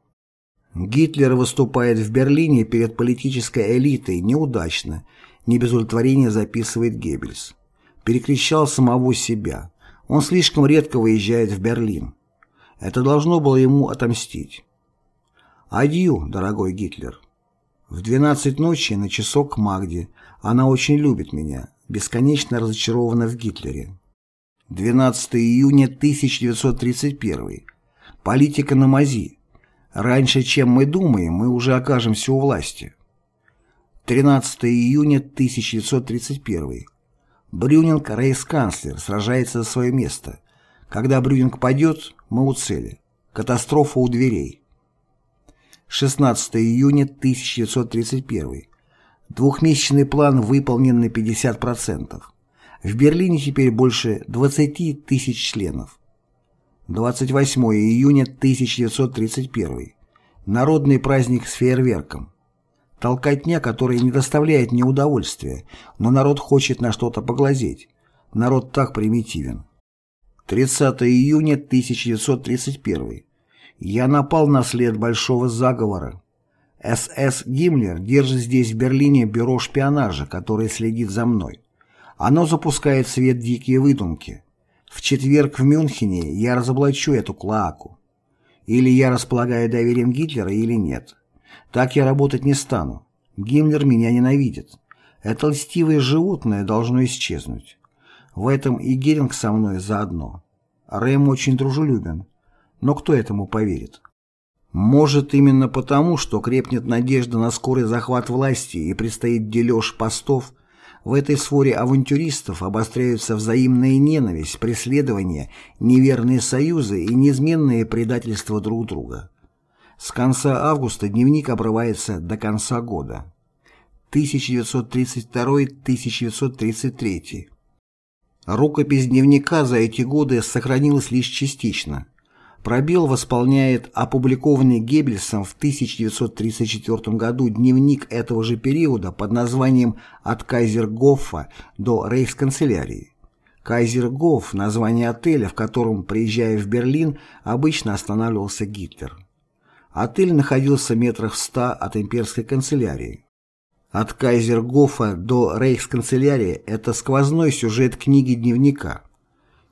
Гитлер выступает в Берлине перед политической элитой неудачно не без удовлетворения записывает Геббельс. Перекрещал самого себя. Он слишком редко выезжает в Берлин. Это должно было ему отомстить. Адью, дорогой Гитлер. В 12 ночи на часок к Магде. Она очень любит меня, бесконечно разочарована в Гитлере. 12 июня 1931. Политика на мази. Раньше, чем мы думаем, мы уже окажемся у власти. 13 июня 1931. Брюнинг, рейс-канцлер, сражается за свое место. Когда Брюнинг падет, мы у цели. Катастрофа у дверей. 16 июня 1931. Двухмесячный план выполнен на 50%. В Берлине теперь больше 20 тысяч членов. 28 июня 1931. Народный праздник с фейерверком. Толкотня, которая не доставляет мне удовольствия, но народ хочет на что-то поглазеть. Народ так примитивен. 30 июня 1931. Я напал на след большого заговора. СС Гиммлер держит здесь в Берлине бюро шпионажа, которое следит за мной. Оно запускает в свет дикие выдумки. В четверг в Мюнхене я разоблачу эту клаку. Или я располагаю доверием Гитлера, или нет. Так я работать не стану. Гиммлер меня ненавидит. Это льстивое животное должно исчезнуть. В этом и Геринг со мной заодно. Рэм очень дружелюбен. Но кто этому поверит? Может, именно потому, что крепнет надежда на скорый захват власти и предстоит дележ постов, в этой своре авантюристов обостряются взаимная ненависть, преследование, неверные союзы и неизменные предательства друг друга. С конца августа дневник обрывается до конца года. 1932-1933. Рукопись дневника за эти годы сохранилась лишь частично. Пробел восполняет опубликованный Геббельсом в 1934 году дневник этого же периода под названием «От Кайзергофа до Рейхсканцелярии». Кайзергоф – название отеля, в котором, приезжая в Берлин, обычно останавливался Гитлер. Отель находился метрах в ста от имперской канцелярии. От Кайзергофа до Рейхсканцелярии – это сквозной сюжет книги дневника.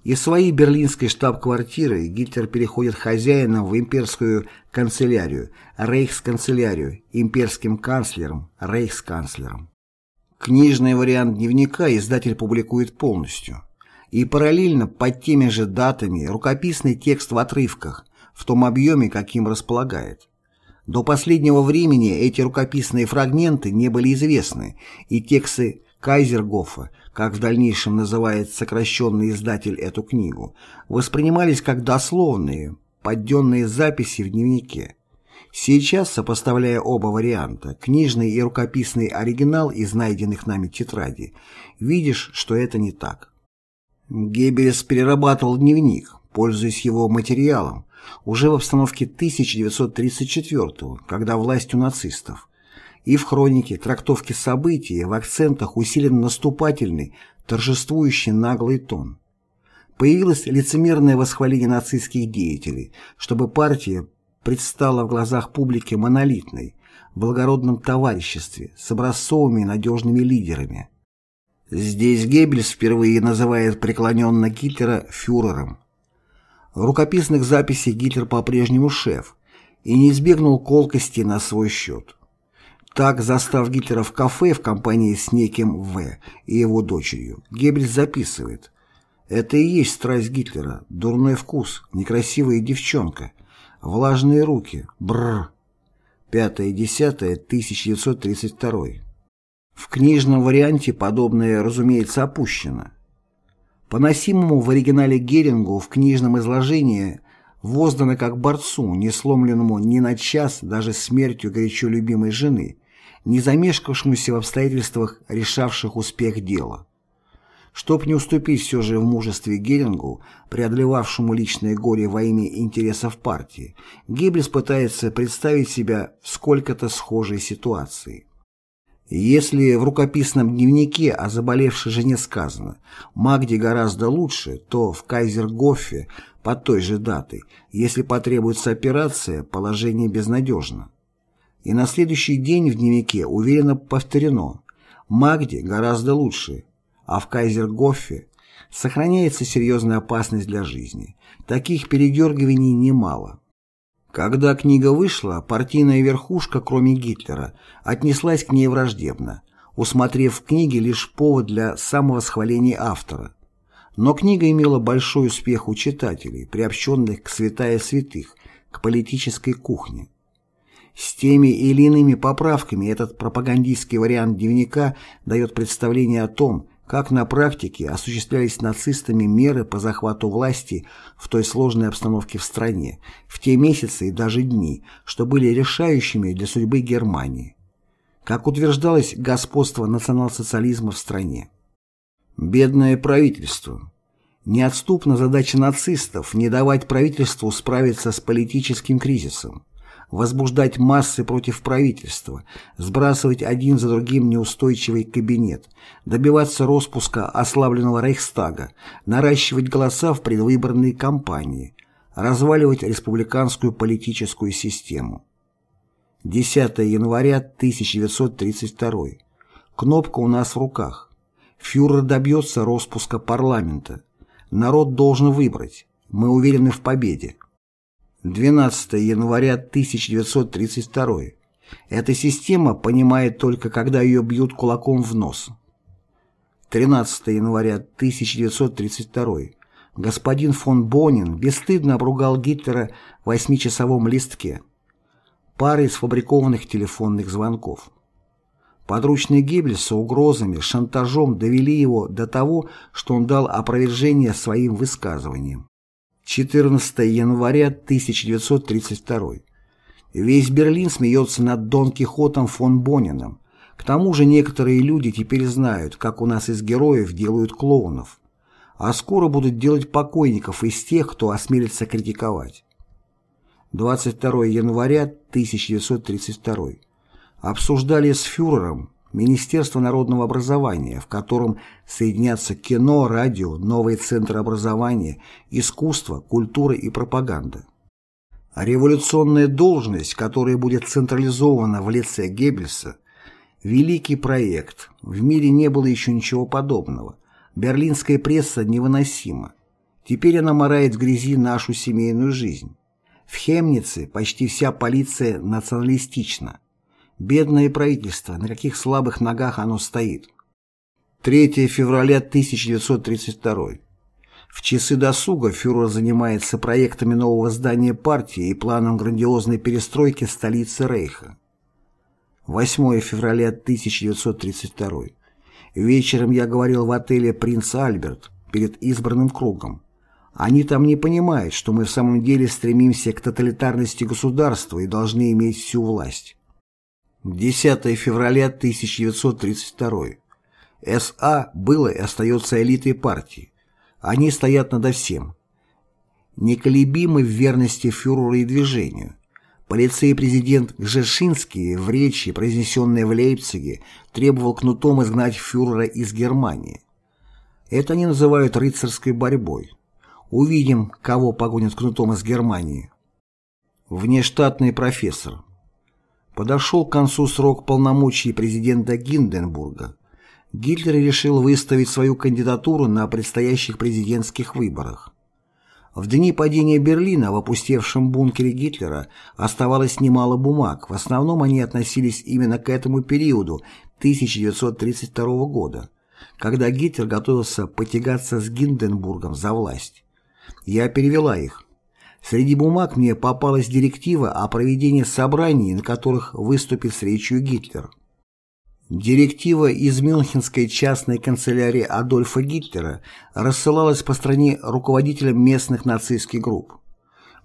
Из своей берлинской штаб-квартиры Гитлер переходит хозяином в имперскую канцелярию, рейхсканцелярию, имперским канцлером, рейхсканцлером. Книжный вариант дневника издатель публикует полностью. И параллельно под теми же датами рукописный текст в отрывках, в том объеме, каким располагает. До последнего времени эти рукописные фрагменты не были известны, и тексты Кайзергофа, как в дальнейшем называет сокращенный издатель эту книгу, воспринимались как дословные, подденные записи в дневнике. Сейчас, сопоставляя оба варианта, книжный и рукописный оригинал из найденных нами тетрадей, видишь, что это не так. Геббельс перерабатывал дневник, пользуясь его материалом, уже в обстановке 1934 когда власть у нацистов. И в хронике трактовки событий в акцентах усилен наступательный, торжествующий наглый тон. Появилось лицемерное восхваление нацистских деятелей, чтобы партия предстала в глазах публики монолитной, в благородном товариществе, с образцовыми и надежными лидерами. Здесь Геббельс впервые называет преклоненно Гитлера фюрером. В рукописных записях Гитлер по-прежнему шеф и не избегнул колкости на свой счет. Так, застав Гитлера в кафе в компании с неким В. и его дочерью, Геббельс записывает «Это и есть страсть Гитлера, дурной вкус, некрасивая девчонка, влажные руки, бррр». 5-10-1932. В книжном варианте подобное, разумеется, опущено. Поносимому в оригинале Герингу в книжном изложении воздано как борцу, не сломленному ни на час даже смертью горячо любимой жены, не замешкавшемуся в обстоятельствах, решавших успех дела. Чтоб не уступить все же в мужестве Герингу, преодолевавшему личное горе во имя интересов партии, Геббельс пытается представить себя в сколько-то схожей ситуации. Если в рукописном дневнике о заболевшей жене сказано «Магде гораздо лучше», то в Кайзергофе под той же датой, если потребуется операция, положение безнадежно. И на следующий день в дневнике уверенно повторено «Магде гораздо лучше», а в Кайзергофе сохраняется серьезная опасность для жизни. Таких передергиваний немало. Когда книга вышла, партийная верхушка, кроме Гитлера, отнеслась к ней враждебно, усмотрев в книге лишь повод для самовосхваления автора. Но книга имела большой успех у читателей, приобщенных к святая святых, к политической кухне. С теми или иными поправками этот пропагандистский вариант дневника дает представление о том, как на практике осуществлялись нацистами меры по захвату власти в той сложной обстановке в стране, в те месяцы и даже дни, что были решающими для судьбы Германии. Как утверждалось господство национал-социализма в стране. Бедное правительство. Неотступна задача нацистов – не давать правительству справиться с политическим кризисом, возбуждать массы против правительства, сбрасывать один за другим неустойчивый кабинет, добиваться распуска ослабленного Рейхстага, наращивать голоса в предвыборной кампании, разваливать республиканскую политическую систему. 10 января 1932. Кнопка у нас в руках. Фюрер добьется распуска парламента. Народ должен выбрать. Мы уверены в победе. 12 января 1932. Эта система понимает только, когда ее бьют кулаком в нос. 13 января 1932. Господин фон Бонин бесстыдно обругал Гитлера в восьмичасовом листке. Парой сфабрикованных телефонных звонков. Подручные Геббельса угрозами, шантажом довели его до того, что он дал опровержение своим высказываниям. 14 января 1932. Весь Берлин смеется над Дон Кихотом фон Бонином. К тому же некоторые люди теперь знают, как у нас из героев делают клоунов. А скоро будут делать покойников из тех, кто осмелится критиковать. 22 января 1932. Обсуждали с фюрером Министерство народного образования, в котором соединятся кино, радио, новые центры образования, искусство, культура и пропаганда. Революционная должность, которая будет централизована в лице Геббельса, великий проект, в мире не было еще ничего подобного. Берлинская пресса невыносима. Теперь она морает в грязи нашу семейную жизнь. В Хемнице почти вся полиция националистична. Бедное правительство, на каких слабых ногах оно стоит. 3 февраля 1932. В часы досуга фюрер занимается проектами нового здания партии и планом грандиозной перестройки столицы Рейха. 8 февраля 1932. Вечером я говорил в отеле «Принц Альберт» перед избранным кругом. Они там не понимают, что мы в самом деле стремимся к тоталитарности государства и должны иметь всю власть. 10 февраля 1932. СА было и остается элитой партии. Они стоят надо всем. Неколебимы в верности фюреру и движению. Полицей-президент Гжешинский в речи, произнесенной в Лейпциге, требовал кнутом изгнать фюрера из Германии. Это они называют рыцарской борьбой. Увидим, кого погонят кнутом из Германии. Внештатный профессор. Подошел к концу срок полномочий президента Гинденбурга. Гитлер решил выставить свою кандидатуру на предстоящих президентских выборах. В дни падения Берлина в опустевшем бункере Гитлера оставалось немало бумаг, в основном они относились именно к этому периоду 1932 года, когда Гитлер готовился потягаться с Гинденбургом за власть. Я перевела их. Среди бумаг мне попалась директива о проведении собраний, на которых выступит с речью Гитлер. Директива из Мюнхенской частной канцелярии Адольфа Гитлера рассылалась по стране руководителям местных нацистских групп.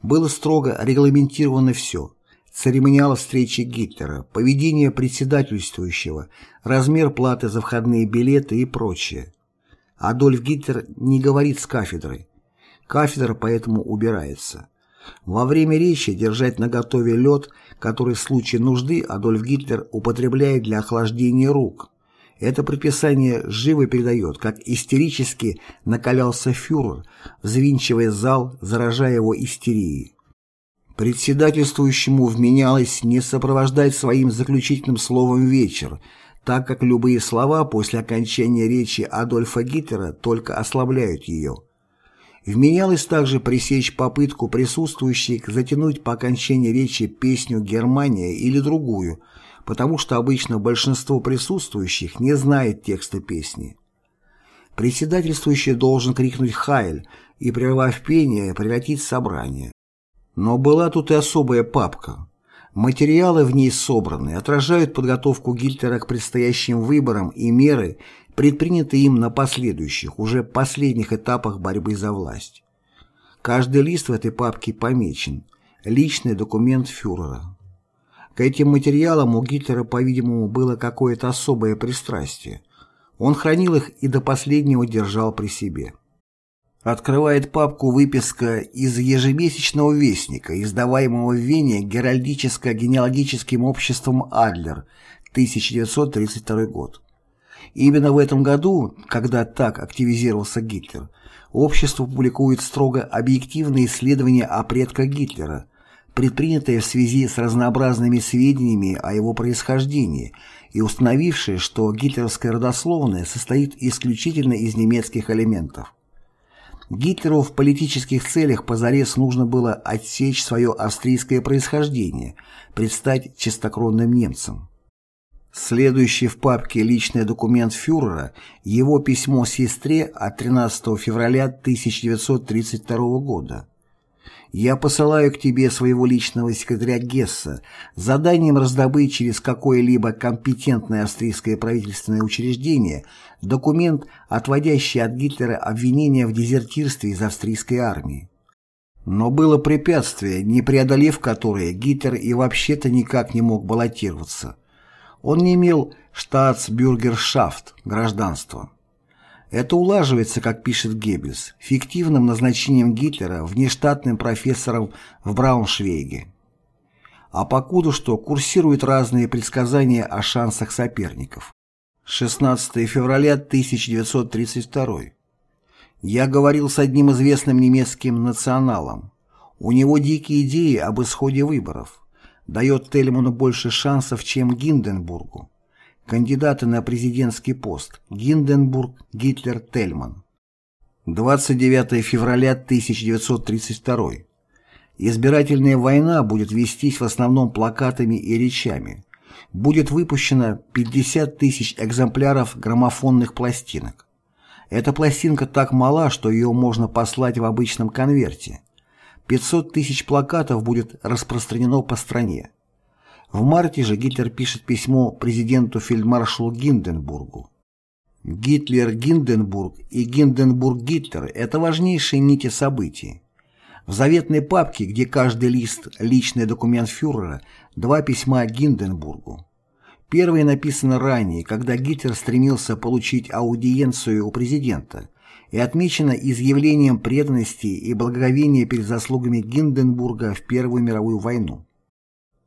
Было строго регламентировано все – церемониал встречи Гитлера, поведение председательствующего, размер платы за входные билеты и прочее. Адольф Гитлер не говорит с кафедрой, Кафедра поэтому убирается. Во время речи держать наготове лед, который в случае нужды Адольф Гитлер употребляет для охлаждения рук. Это предписание живо передает, как истерически накалялся фюрер, взвинчивая зал, заражая его истерией. Председательствующему вменялось не сопровождать своим заключительным словом вечер, так как любые слова после окончания речи Адольфа Гитлера только ослабляют ее. Вменялось также пресечь попытку присутствующих затянуть по окончании речи песню «Германия» или другую, потому что обычно большинство присутствующих не знает текста песни. Председательствующий должен крикнуть «Хайль» и, прервав пение, превратить собрание. Но была тут и особая папка. Материалы в ней собраны, отражают подготовку Гитлера к предстоящим выборам и меры, предпринятые им на последующих, уже последних этапах борьбы за власть. Каждый лист в этой папке помечен «Личный документ фюрера». К этим материалам у Гитлера, по-видимому, было какое-то особое пристрастие. Он хранил их и до последнего держал при себе. Открывает папку выписка из ежемесячного вестника, издаваемого в Вене Геральдическо-генеалогическим обществом «Адлер», 1932 год. Именно в этом году, когда так активизировался Гитлер, общество публикует строго объективные исследования о предках Гитлера, предпринятые в связи с разнообразными сведениями о его происхождении и установившие, что гитлеровская родословная состоит исключительно из немецких элементов. Гитлеру в политических целях позарез нужно было отсечь свое австрийское происхождение, предстать чистокровным немцем. Следующий в папке личный документ фюрера – его письмо сестре от 13 февраля 1932 года. «Я посылаю к тебе своего личного секретаря Гесса заданием раздобыть через какое-либо компетентное австрийское правительственное учреждение документ, отводящий от Гитлера обвинения в дезертирстве из австрийской армии. Но было препятствие, не преодолев которое Гитлер и вообще-то никак не мог баллотироваться – он не имел штатсбюргершафт, гражданства. Это улаживается, как пишет Геббельс, фиктивным назначением Гитлера внештатным профессором в Брауншвейге. А покуда что курсируют разные предсказания о шансах соперников. 16 февраля 1932. Я говорил с одним известным немецким националом. У него дикие идеи об исходе выборов дает Тельману больше шансов, чем Гинденбургу. Кандидаты на президентский пост Гинденбург, Гитлер, Тельман. 29 февраля 1932. Избирательная война будет вестись в основном плакатами и речами. Будет выпущено 50 тысяч экземпляров граммофонных пластинок. Эта пластинка так мала, что ее можно послать в обычном конверте. 500 тысяч плакатов будет распространено по стране. В марте же Гитлер пишет письмо президенту фельдмаршалу Гинденбургу. Гитлер-Гинденбург и Гинденбург-Гитлер – это важнейшие нити событий. В заветной папке, где каждый лист – личный документ фюрера, два письма Гинденбургу. Первое написано ранее, когда Гитлер стремился получить аудиенцию у президента, и отмечено изъявлением преданности и благоговения перед заслугами Гинденбурга в Первую мировую войну.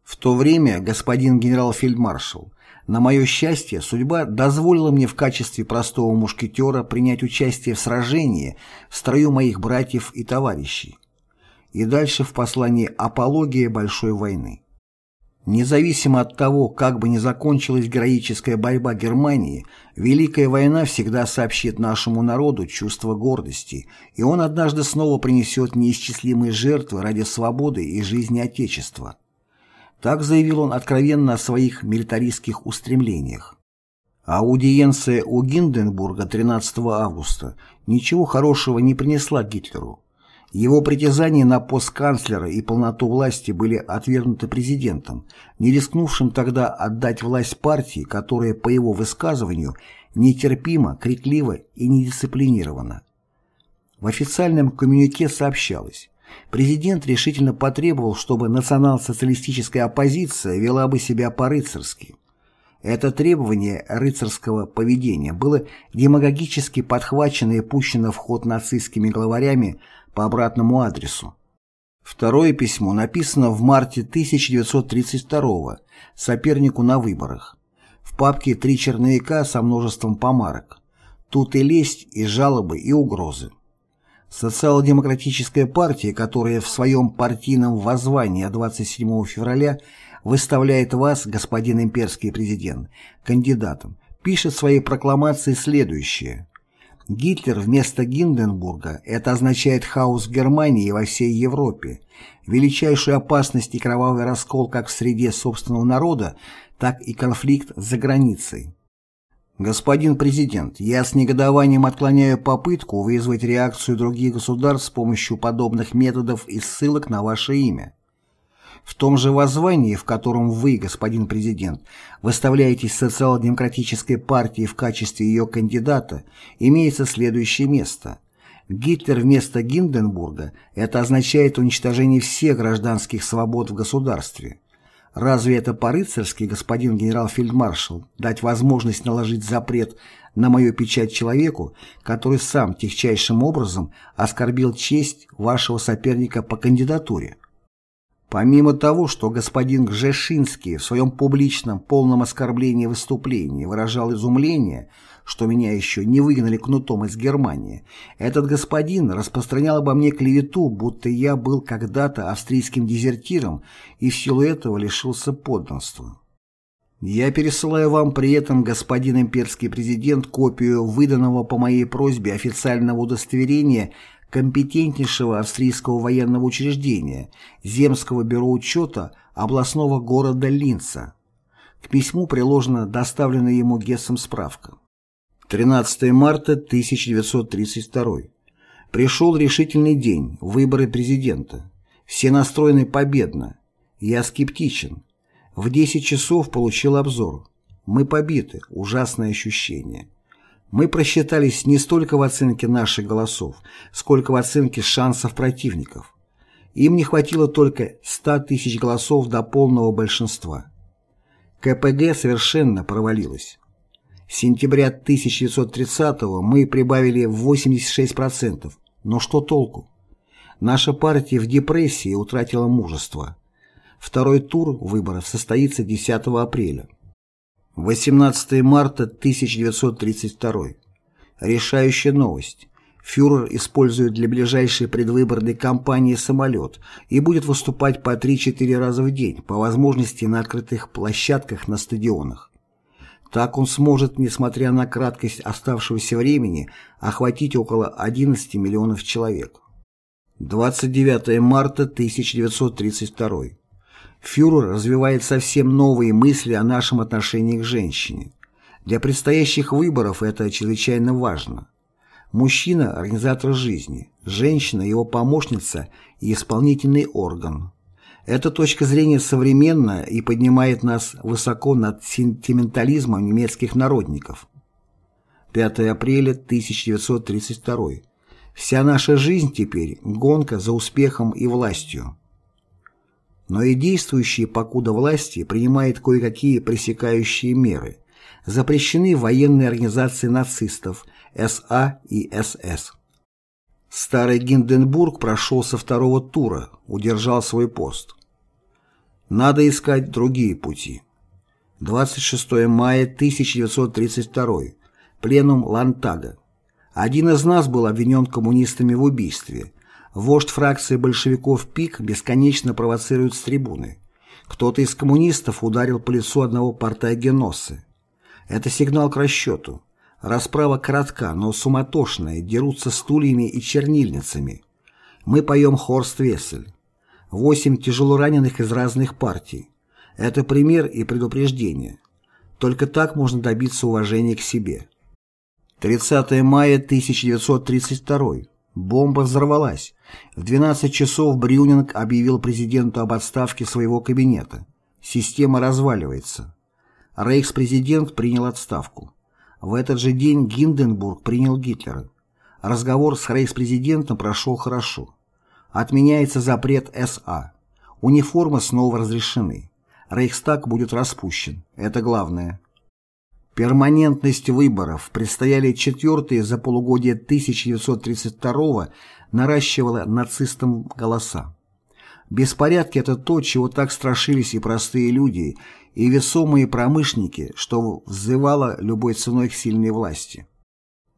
В то время, господин генерал-фельдмаршал, на мое счастье, судьба дозволила мне в качестве простого мушкетера принять участие в сражении в строю моих братьев и товарищей. И дальше в послании «Апология большой войны». Независимо от того, как бы ни закончилась героическая борьба Германии, Великая война всегда сообщит нашему народу чувство гордости, и он однажды снова принесет неисчислимые жертвы ради свободы и жизни Отечества. Так заявил он откровенно о своих милитаристских устремлениях. Аудиенция у Гинденбурга 13 августа ничего хорошего не принесла Гитлеру. Его притязания на пост канцлера и полноту власти были отвергнуты президентом, не рискнувшим тогда отдать власть партии, которая, по его высказыванию, нетерпимо, криклива и недисциплинирована. В официальном коммюнике сообщалось, президент решительно потребовал, чтобы национал-социалистическая оппозиция вела бы себя по-рыцарски. Это требование рыцарского поведения было демагогически подхвачено и пущено в ход нацистскими главарями по обратному адресу. Второе письмо написано в марте 1932 сопернику на выборах. В папке три черновика со множеством помарок. Тут и лесть, и жалобы, и угрозы. Социал-демократическая партия, которая в своем партийном воззвании 27 февраля выставляет вас, господин имперский президент, кандидатом, пишет в своей прокламации следующее. Гитлер вместо Гинденбурга – это означает хаос в Германии и во всей Европе, величайшую опасность и кровавый раскол как в среде собственного народа, так и конфликт за границей. Господин президент, я с негодованием отклоняю попытку вызвать реакцию других государств с помощью подобных методов и ссылок на ваше имя. В том же воззвании, в котором вы, господин президент, выставляетесь социал-демократической партией в качестве ее кандидата, имеется следующее место. Гитлер вместо Гинденбурга – это означает уничтожение всех гражданских свобод в государстве. Разве это по-рыцарски, господин генерал-фельдмаршал, дать возможность наложить запрет на мою печать человеку, который сам техчайшим образом оскорбил честь вашего соперника по кандидатуре. Помимо того, что господин Гжешинский в своем публичном полном оскорблении выступлении выражал изумление, что меня еще не выгнали кнутом из Германии, этот господин распространял обо мне клевету, будто я был когда-то австрийским дезертиром и в силу этого лишился подданства. Я пересылаю вам при этом, господин имперский президент, копию выданного по моей просьбе официального удостоверения компетентнейшего австрийского военного учреждения, Земского бюро учета областного города Линца. К письму приложена доставленная ему Гессом справка. 13 марта 1932. Пришел решительный день, выборы президента. Все настроены победно. Я скептичен. В 10 часов получил обзор. Мы побиты, ужасное ощущение. Мы просчитались не столько в оценке наших голосов, сколько в оценке шансов противников. Им не хватило только 100 тысяч голосов до полного большинства. КПГ совершенно провалилась. С сентября 1930-го мы прибавили в 86%, но что толку? Наша партия в депрессии утратила мужество. Второй тур выборов состоится 10 апреля. 18 марта 1932. Решающая новость. Фюрер использует для ближайшей предвыборной кампании самолет и будет выступать по 3-4 раза в день, по возможности на открытых площадках на стадионах. Так он сможет, несмотря на краткость оставшегося времени, охватить около 11 миллионов человек. 29 марта 1932. Фюрер развивает совсем новые мысли о нашем отношении к женщине. Для предстоящих выборов это чрезвычайно важно. Мужчина – организатор жизни, женщина – его помощница и исполнительный орган. Эта точка зрения современна и поднимает нас высоко над сентиментализмом немецких народников. 5 апреля 1932. Вся наша жизнь теперь – гонка за успехом и властью. Но и действующие покуда власти принимают кое-какие пресекающие меры. Запрещены военные организации нацистов, СА и СС. Старый Гинденбург прошел со второго тура, удержал свой пост. Надо искать другие пути. 26 мая 1932. Пленум Лантага. Один из нас был обвинен коммунистами в убийстве. Вождь фракции большевиков ПИК бесконечно провоцирует с трибуны. Кто-то из коммунистов ударил по лицу одного портагеносса. Это сигнал к расчету. Расправа коротка, но суматошная, дерутся стульями и чернильницами. Мы поем Хорст Вессель. Восемь тяжелораненых из разных партий. Это пример и предупреждение. Только так можно добиться уважения к себе. 30 мая 1932. Бомба взорвалась. В 12 часов Брюнинг объявил президенту об отставке своего кабинета. Система разваливается. Рейхспрезидент принял отставку. В этот же день Гинденбург принял Гитлера. Разговор с рейхспрезидентом прошел хорошо. Отменяется запрет СА. Униформы снова разрешены. Рейхстаг будет распущен. Это главное. Перманентность выборов, предстояли четвертые за полугодие 1932 наращивала нацистам голоса. Беспорядки – это то, чего так страшились и простые люди, и весомые промышленники, что взывало любой ценой к сильной власти.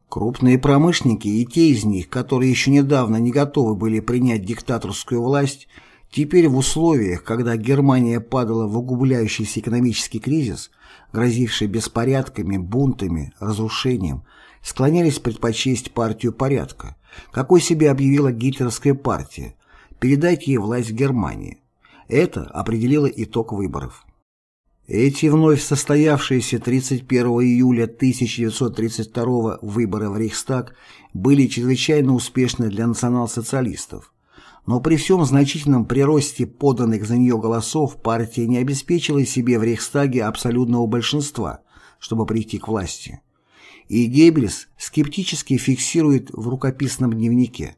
Крупные промышленники и те из них, которые еще недавно не готовы были принять диктаторскую власть, теперь в условиях, когда Германия падала в углубляющийся экономический кризис, грозивший беспорядками, бунтами, разрушением, склонялись предпочесть партию порядка, какой себе объявила гитлеровская партия, передать ей власть в Германии. Это определило итог выборов. Эти вновь состоявшиеся 31 июля 1932 выборы в Рейхстаг были чрезвычайно успешны для национал-социалистов. Но при всем значительном приросте поданных за нее голосов партия не обеспечила себе в Рейхстаге абсолютного большинства, чтобы прийти к власти. И Геббельс скептически фиксирует в рукописном дневнике.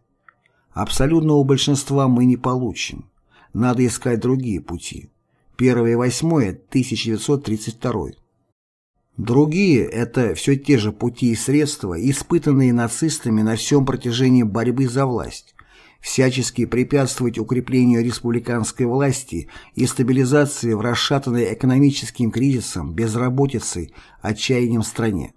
Абсолютного большинства мы не получим. Надо искать другие пути. 1-8-1932. Другие – это все те же пути и средства, испытанные нацистами на всем протяжении борьбы за власть, всячески препятствовать укреплению республиканской власти и стабилизации в расшатанной экономическим кризисом, безработицей, отчаянием стране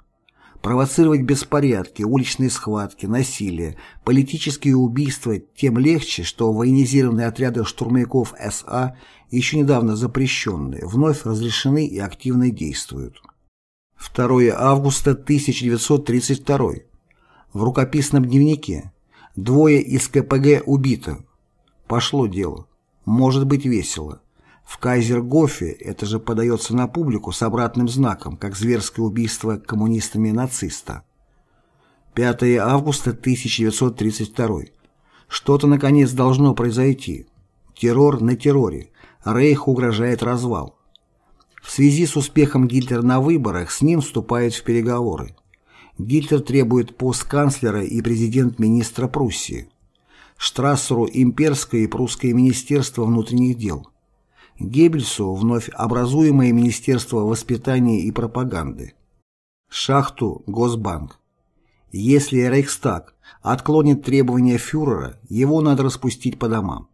провоцировать беспорядки, уличные схватки, насилие, политические убийства тем легче, что военизированные отряды штурмовиков СА, еще недавно запрещенные, вновь разрешены и активно действуют. 2 августа 1932. В рукописном дневнике. Двое из КПГ убито. Пошло дело. Может быть весело. В Кайзергофе это же подается на публику с обратным знаком, как зверское убийство коммунистами нациста. 5 августа 1932. Что-то, наконец, должно произойти. Террор на терроре. Рейх угрожает развал. В связи с успехом Гитлера на выборах с ним вступают в переговоры. Гитлер требует пост канцлера и президент-министра Пруссии. Штрассеру имперское и прусское министерство внутренних дел – Геббельсу вновь образуемое Министерство воспитания и пропаганды. Шахту Госбанк. Если Рейхстаг отклонит требования фюрера, его надо распустить по домам.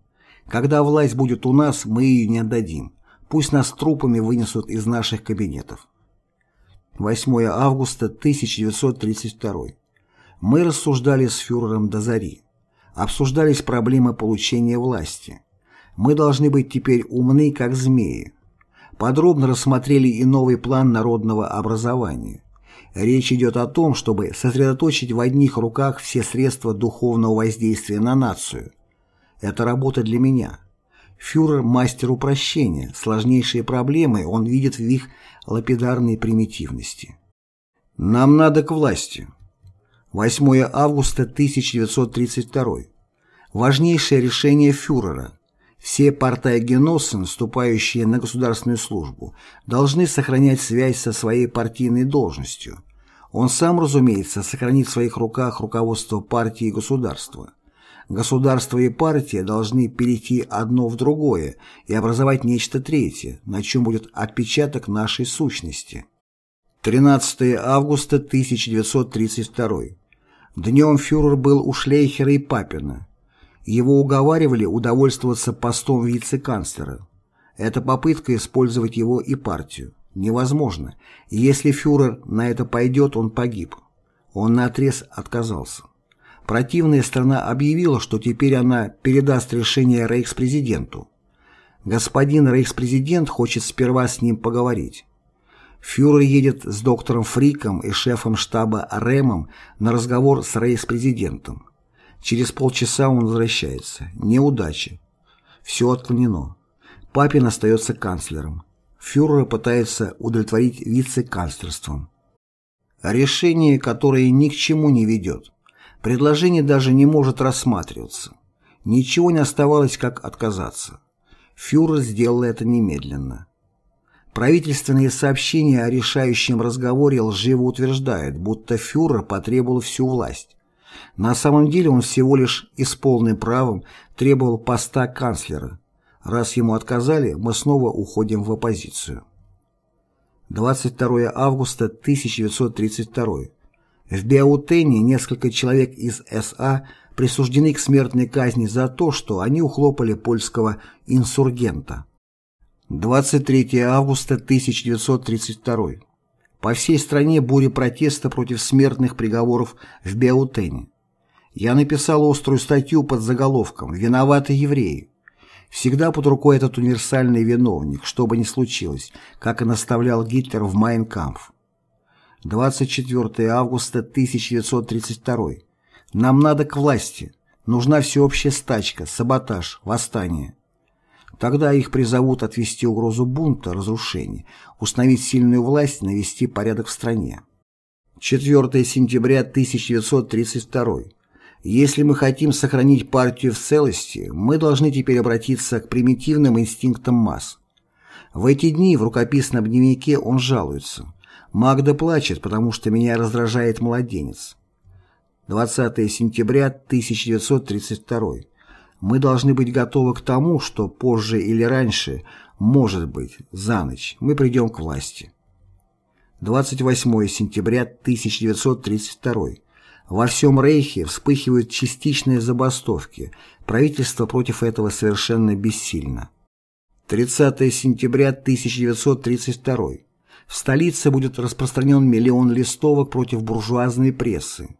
Когда власть будет у нас, мы ее не отдадим. Пусть нас трупами вынесут из наших кабинетов. 8 августа 1932. Мы рассуждали с фюрером до зари. Обсуждались проблемы получения власти. Мы должны быть теперь умны, как змеи. Подробно рассмотрели и новый план народного образования. Речь идет о том, чтобы сосредоточить в одних руках все средства духовного воздействия на нацию. Это работа для меня. Фюрер – мастер упрощения, сложнейшие проблемы он видит в их лапидарной примитивности. Нам надо к власти. 8 августа 1932. Важнейшее решение фюрера – все партайгеносы, наступающие на государственную службу, должны сохранять связь со своей партийной должностью. Он сам, разумеется, сохранит в своих руках руководство партии и государства. Государство и партия должны перейти одно в другое и образовать нечто третье, на чем будет отпечаток нашей сущности. 13 августа 1932. Днем фюрер был у Шлейхера и Папина. Его уговаривали удовольствоваться постом вице-канцлера. Это попытка использовать его и партию. Невозможно. Если фюрер на это пойдет, он погиб. Он наотрез отказался. Противная страна объявила, что теперь она передаст решение рейхспрезиденту. Господин рейхспрезидент хочет сперва с ним поговорить. Фюрер едет с доктором Фриком и шефом штаба Ремом на разговор с рейхспрезидентом. Через полчаса он возвращается. Неудача. Все отклонено. Папин остается канцлером. Фюрера пытается удовлетворить вице-канцлерством. Решение, которое ни к чему не ведет. Предложение даже не может рассматриваться. Ничего не оставалось, как отказаться. Фюрер сделал это немедленно. Правительственные сообщения о решающем разговоре лживо утверждают, будто фюрер потребовал всю власть. На самом деле он всего лишь и с полным правом требовал поста канцлера. Раз ему отказали, мы снова уходим в оппозицию. 22 августа 1932. В Биаутене несколько человек из СА присуждены к смертной казни за то, что они ухлопали польского инсургента. 23 августа 1932. По всей стране буря протеста против смертных приговоров в Биаутене. Я написал острую статью под заголовком «Виноваты евреи». Всегда под рукой этот универсальный виновник, что бы ни случилось, как и наставлял Гитлер в Майнкампф. 24 августа 1932. Нам надо к власти. Нужна всеобщая стачка, саботаж, восстание. Тогда их призовут отвести угрозу бунта, разрушения, установить сильную власть, навести порядок в стране. 4 сентября 1932. Если мы хотим сохранить партию в целости, мы должны теперь обратиться к примитивным инстинктам масс. В эти дни в рукописном дневнике он жалуется. «Магда плачет, потому что меня раздражает младенец». 20 сентября 1932. Мы должны быть готовы к тому, что позже или раньше, может быть, за ночь, мы придем к власти. 28 сентября 1932. Во всем Рейхе вспыхивают частичные забастовки. Правительство против этого совершенно бессильно. 30 сентября 1932. В столице будет распространен миллион листовок против буржуазной прессы.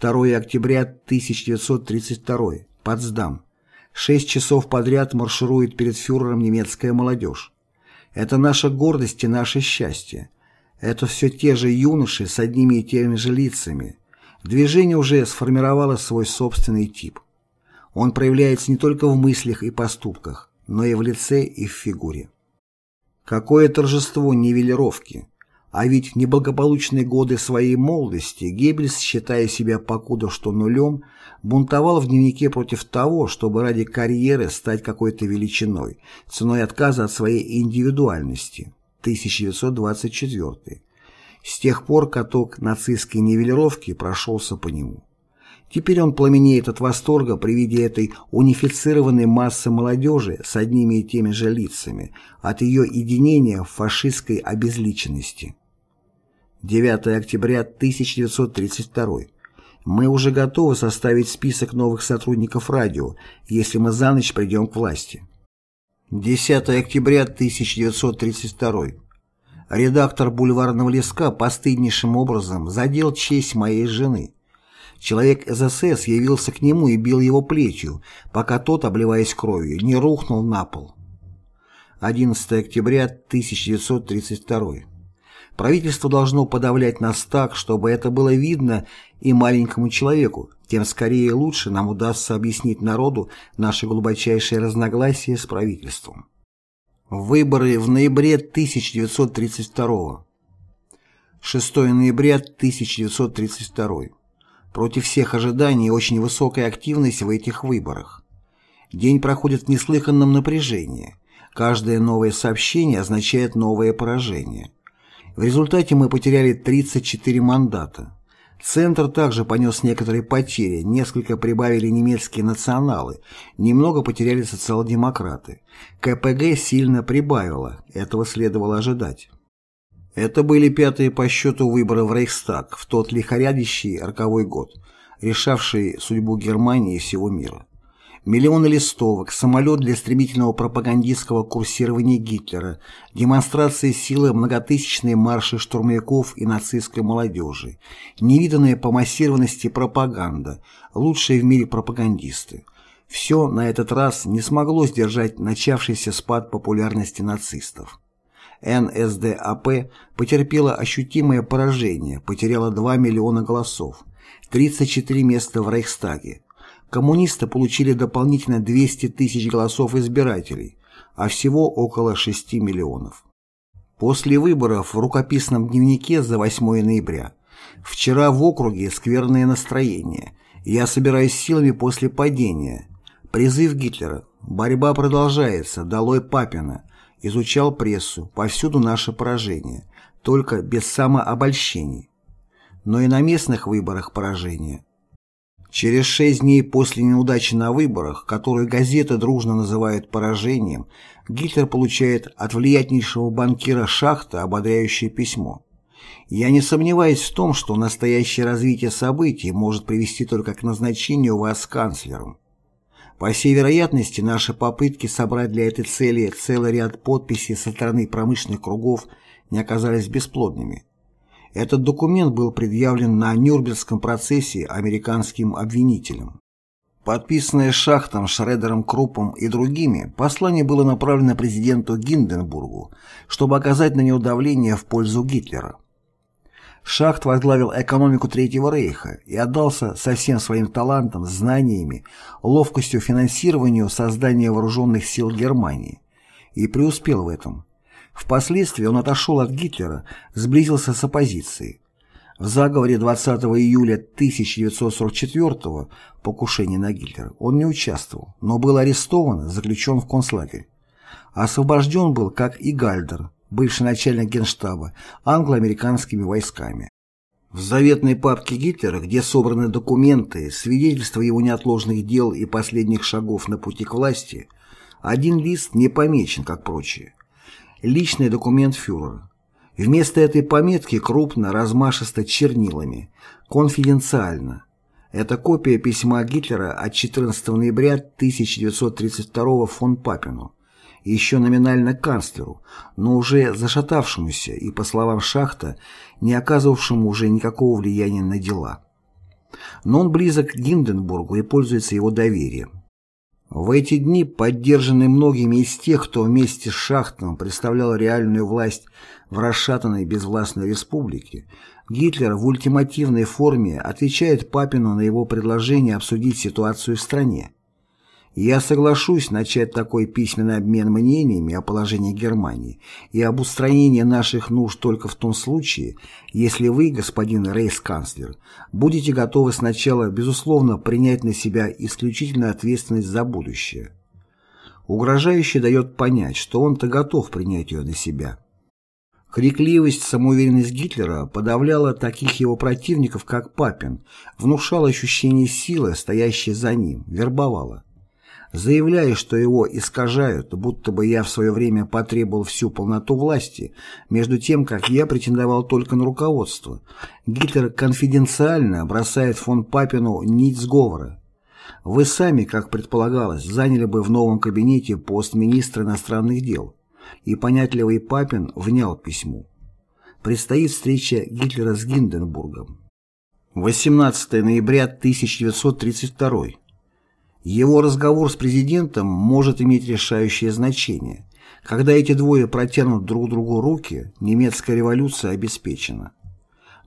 2 октября 1932. Потсдам. Шесть часов подряд марширует перед фюрером немецкая молодежь. Это наша гордость и наше счастье. Это все те же юноши с одними и теми же лицами. Движение уже сформировало свой собственный тип. Он проявляется не только в мыслях и поступках, но и в лице и в фигуре. Какое торжество нивелировки! А ведь в неблагополучные годы своей молодости Геббельс, считая себя покуда что нулем, бунтовал в дневнике против того, чтобы ради карьеры стать какой-то величиной, ценой отказа от своей индивидуальности. 1924. С тех пор каток нацистской нивелировки прошелся по нему. Теперь он пламенеет от восторга при виде этой унифицированной массы молодежи с одними и теми же лицами, от ее единения в фашистской обезличенности. 9 октября 1932. Мы уже готовы составить список новых сотрудников радио, если мы за ночь придем к власти. 10 октября 1932. Редактор «Бульварного леска» постыднейшим образом задел честь моей жены. Человек из СС явился к нему и бил его плетью, пока тот, обливаясь кровью, не рухнул на пол. 11 октября 1932. Правительство должно подавлять нас так, чтобы это было видно и маленькому человеку, тем скорее и лучше нам удастся объяснить народу наше глубочайшее разногласие с правительством. Выборы в ноябре 1932 6 ноября 1932 Против всех ожиданий очень высокая активность в этих выборах. День проходит в неслыханном напряжении. Каждое новое сообщение означает новое поражение. В результате мы потеряли 34 мандата. Центр также понес некоторые потери, несколько прибавили немецкие националы, немного потеряли социал-демократы. КПГ сильно прибавило, этого следовало ожидать. Это были пятые по счету выборы в Рейхстаг в тот лихорядящий роковой год, решавший судьбу Германии и всего мира. Миллионы листовок, самолет для стремительного пропагандистского курсирования Гитлера, демонстрации силы многотысячные марши штурмовиков и нацистской молодежи, невиданная по массированности пропаганда, лучшие в мире пропагандисты. Все на этот раз не смогло сдержать начавшийся спад популярности нацистов. НСДАП потерпела ощутимое поражение, потеряла 2 миллиона голосов, 34 места в Рейхстаге, коммунисты получили дополнительно 200 тысяч голосов избирателей, а всего около 6 миллионов. После выборов в рукописном дневнике за 8 ноября «Вчера в округе скверное настроение. Я собираюсь силами после падения. Призыв Гитлера. Борьба продолжается. Долой Папина. Изучал прессу. Повсюду наше поражение. Только без самообольщений. Но и на местных выборах поражение. Через шесть дней после неудачи на выборах, которую газеты дружно называют поражением, Гитлер получает от влиятельнейшего банкира Шахта ободряющее письмо. Я не сомневаюсь в том, что настоящее развитие событий может привести только к назначению вас канцлером. По всей вероятности, наши попытки собрать для этой цели целый ряд подписей со стороны промышленных кругов не оказались бесплодными. Этот документ был предъявлен на Нюрнбергском процессе американским обвинителям. Подписанное Шахтом, Шредером Крупом и другими, послание было направлено президенту Гинденбургу, чтобы оказать на него давление в пользу Гитлера. Шахт возглавил экономику Третьего Рейха и отдался со всем своим талантом, знаниями, ловкостью финансированию создания вооруженных сил Германии и преуспел в этом. Впоследствии он отошел от Гитлера, сблизился с оппозицией. В заговоре 20 июля 1944 покушения на Гитлера он не участвовал, но был арестован, заключен в концлагерь. Освобожден был, как и Гальдер, бывший начальник генштаба, англо-американскими войсками. В заветной папке Гитлера, где собраны документы, свидетельства его неотложных дел и последних шагов на пути к власти, один лист не помечен, как прочие. Личный документ фюрера. Вместо этой пометки крупно, размашисто чернилами, конфиденциально. Это копия письма Гитлера от 14 ноября 1932 фон Папину, еще номинально канцлеру, но уже зашатавшемуся и, по словам Шахта, не оказывавшему уже никакого влияния на дела. Но он близок к Гинденбургу и пользуется его доверием. В эти дни, поддержанный многими из тех, кто вместе с Шахтом представлял реальную власть в расшатанной безвластной республике, Гитлер в ультимативной форме отвечает Папину на его предложение обсудить ситуацию в стране. Я соглашусь начать такой письменный обмен мнениями о положении Германии и об устранении наших нужд только в том случае, если вы, господин рейхсканцлер, будете готовы сначала, безусловно, принять на себя исключительную ответственность за будущее. Угрожающий дает понять, что он-то готов принять ее на себя. Крикливость, самоуверенность Гитлера подавляла таких его противников, как Папин, внушала ощущение силы, стоящей за ним, вербовала заявляя, что его искажают, будто бы я в свое время потребовал всю полноту власти, между тем, как я претендовал только на руководство. Гитлер конфиденциально бросает фон Папину нить сговора. Вы сами, как предполагалось, заняли бы в новом кабинете пост министра иностранных дел. И понятливый Папин внял письму. Предстоит встреча Гитлера с Гинденбургом. 18 ноября 1932 его разговор с президентом может иметь решающее значение. Когда эти двое протянут друг другу руки, немецкая революция обеспечена.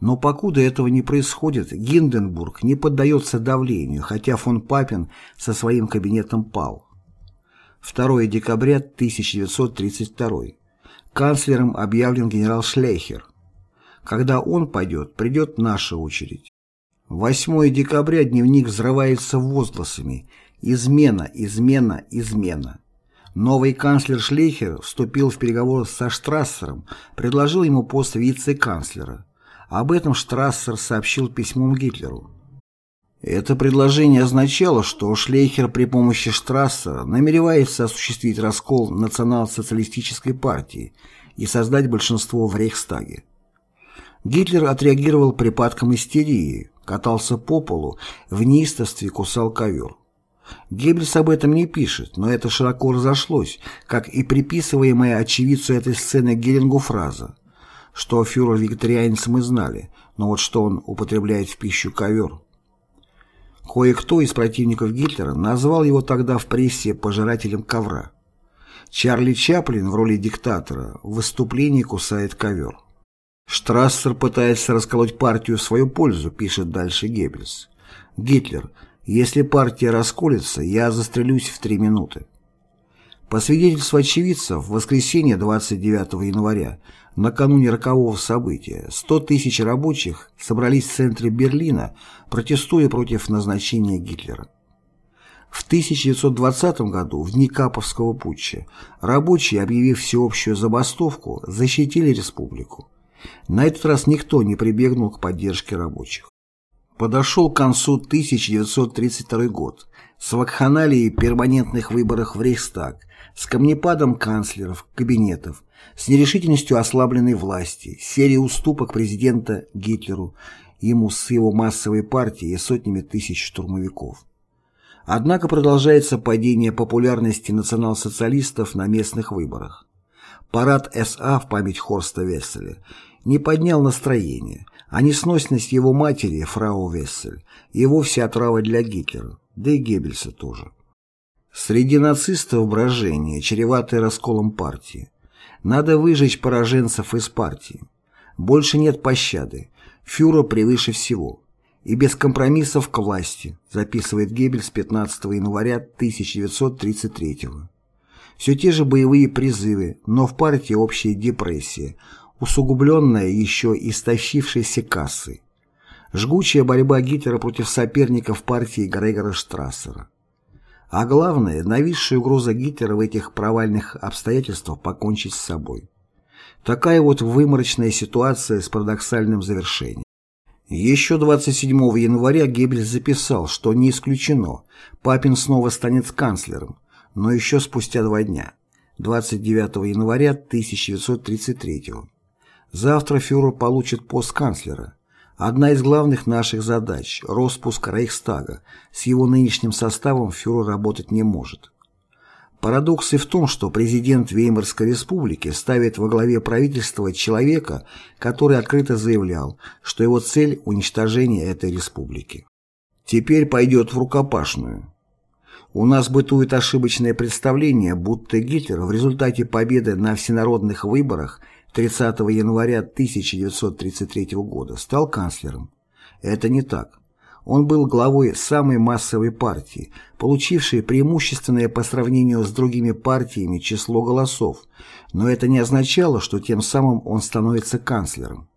Но покуда этого не происходит, Гинденбург не поддается давлению, хотя фон Папин со своим кабинетом пал. 2 декабря 1932. Канцлером объявлен генерал Шлейхер. Когда он пойдет, придет наша очередь. 8 декабря дневник взрывается возгласами Измена, измена, измена. Новый канцлер Шлейхер вступил в переговоры со Штрассером, предложил ему пост вице-канцлера. Об этом Штрассер сообщил письмом Гитлеру. Это предложение означало, что Шлейхер при помощи Штрассера намеревается осуществить раскол национал-социалистической партии и создать большинство в Рейхстаге. Гитлер отреагировал припадком истерии, катался по полу, в неистовстве кусал ковер. Геббельс об этом не пишет, но это широко разошлось, как и приписываемая очевидцу этой сцены Герингу фраза, что фюрер вегетарианец мы знали, но вот что он употребляет в пищу ковер. Кое-кто из противников Гитлера назвал его тогда в прессе пожирателем ковра. Чарли Чаплин в роли диктатора в выступлении кусает ковер. Штрассер пытается расколоть партию в свою пользу, пишет дальше Геббельс. Гитлер – если партия расколется, я застрелюсь в три минуты. По свидетельству очевидцев, в воскресенье 29 января, накануне рокового события, 100 тысяч рабочих собрались в центре Берлина, протестуя против назначения Гитлера. В 1920 году, в дни Каповского путча, рабочие, объявив всеобщую забастовку, защитили республику. На этот раз никто не прибегнул к поддержке рабочих. Подошел к концу 1932 год с вакханалией перманентных выборах в Рейхстаг, с камнепадом канцлеров, кабинетов, с нерешительностью ослабленной власти, серией уступок президента Гитлеру, ему с его массовой партией и сотнями тысяч штурмовиков. Однако продолжается падение популярности национал-социалистов на местных выборах. Парад СА в память Хорста Весселя не поднял настроение, а несносность его матери, фрау Вессель, и вовсе отрава для Гитлера, да и Геббельса тоже. Среди нацистов брожение, чреватое расколом партии. Надо выжечь пораженцев из партии. Больше нет пощады. Фюрер превыше всего. И без компромиссов к власти, записывает Геббельс 15 января 1933 Все те же боевые призывы, но в партии общая депрессия, усугубленная еще истощившейся кассой. Жгучая борьба Гитлера против соперников партии Грегора Штрассера. А главное, нависшая угроза Гитлера в этих провальных обстоятельствах покончить с собой. Такая вот выморочная ситуация с парадоксальным завершением. Еще 27 января Геббельс записал, что не исключено, Папин снова станет канцлером, но еще спустя два дня, 29 января 1933 года. Завтра фюрер получит пост канцлера. Одна из главных наших задач – распуск Рейхстага. С его нынешним составом фюрер работать не может. Парадокс и в том, что президент Веймарской республики ставит во главе правительства человека, который открыто заявлял, что его цель – уничтожение этой республики. Теперь пойдет в рукопашную. У нас бытует ошибочное представление, будто Гитлер в результате победы на всенародных выборах – 30 января 1933 года стал канцлером. Это не так. Он был главой самой массовой партии, получившей преимущественное по сравнению с другими партиями число голосов, но это не означало, что тем самым он становится канцлером.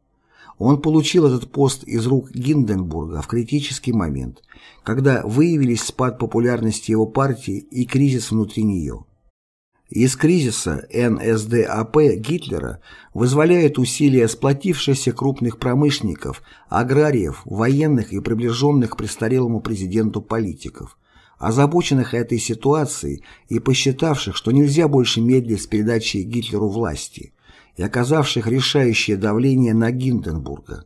Он получил этот пост из рук Гинденбурга в критический момент, когда выявились спад популярности его партии и кризис внутри нее. Из кризиса НСДАП Гитлера вызволяет усилия сплотившихся крупных промышленников, аграриев, военных и приближенных к престарелому президенту политиков, озабоченных этой ситуацией и посчитавших, что нельзя больше медлить с передачей Гитлеру власти, и оказавших решающее давление на Гинденбурга.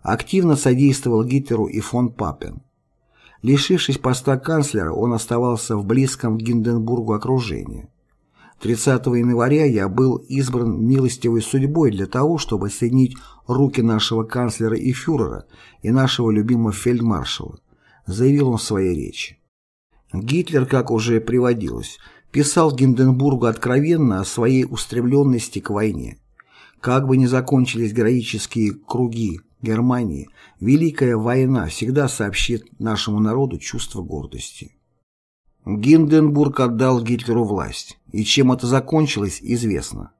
Активно содействовал Гитлеру и фон Папен. Лишившись поста канцлера, он оставался в близком к Гинденбургу окружении. 30 января я был избран милостивой судьбой для того, чтобы соединить руки нашего канцлера и фюрера и нашего любимого фельдмаршала, заявил он в своей речи. Гитлер, как уже приводилось, писал Гинденбургу откровенно о своей устремленности к войне. Как бы ни закончились героические круги Германии, Великая война всегда сообщит нашему народу чувство гордости. Гинденбург отдал Гитлеру власть, и чем это закончилось, известно.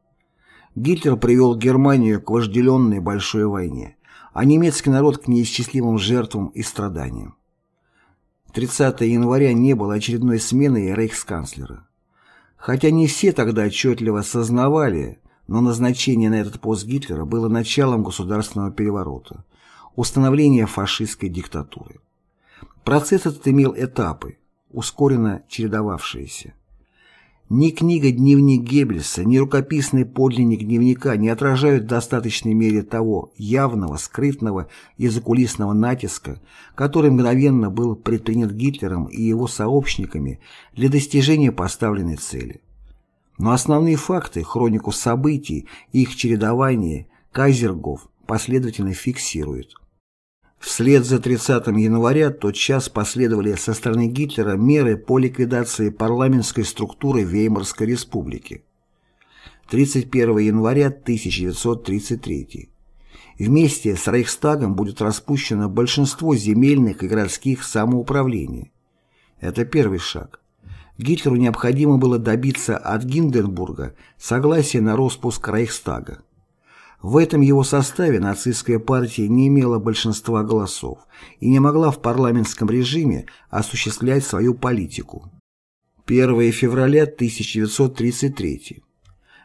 Гитлер привел Германию к вожделенной большой войне, а немецкий народ к неисчислимым жертвам и страданиям. 30 января не было очередной смены рейхсканцлера. Хотя не все тогда отчетливо осознавали, но назначение на этот пост Гитлера было началом государственного переворота, установления фашистской диктатуры. Процесс этот имел этапы, ускоренно чередовавшиеся. Ни книга-дневник Геббельса, ни рукописный подлинник дневника не отражают в достаточной мере того явного, скрытного и закулисного натиска, который мгновенно был предпринят Гитлером и его сообщниками для достижения поставленной цели. Но основные факты, хронику событий и их чередование Кайзергов последовательно фиксирует. Вслед за 30 января тотчас последовали со стороны Гитлера меры по ликвидации парламентской структуры Веймарской республики. 31 января 1933 Вместе с Рейхстагом будет распущено большинство земельных и городских самоуправлений. Это первый шаг. Гитлеру необходимо было добиться от Гинденбурга согласия на распуск Рейхстага. В этом его составе нацистская партия не имела большинства голосов и не могла в парламентском режиме осуществлять свою политику. 1 февраля 1933.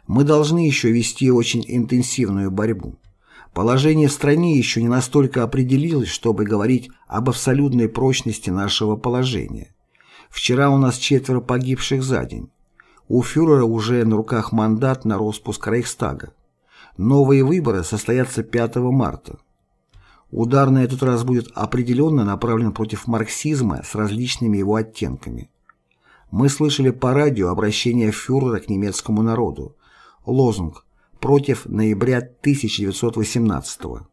Мы должны еще вести очень интенсивную борьбу. Положение в стране еще не настолько определилось, чтобы говорить об абсолютной прочности нашего положения. Вчера у нас четверо погибших за день. У фюрера уже на руках мандат на распуск Рейхстага. Новые выборы состоятся 5 марта. Удар на этот раз будет определенно направлен против марксизма с различными его оттенками. Мы слышали по радио обращение фюрера к немецкому народу. Лозунг «Против ноября 1918 -го».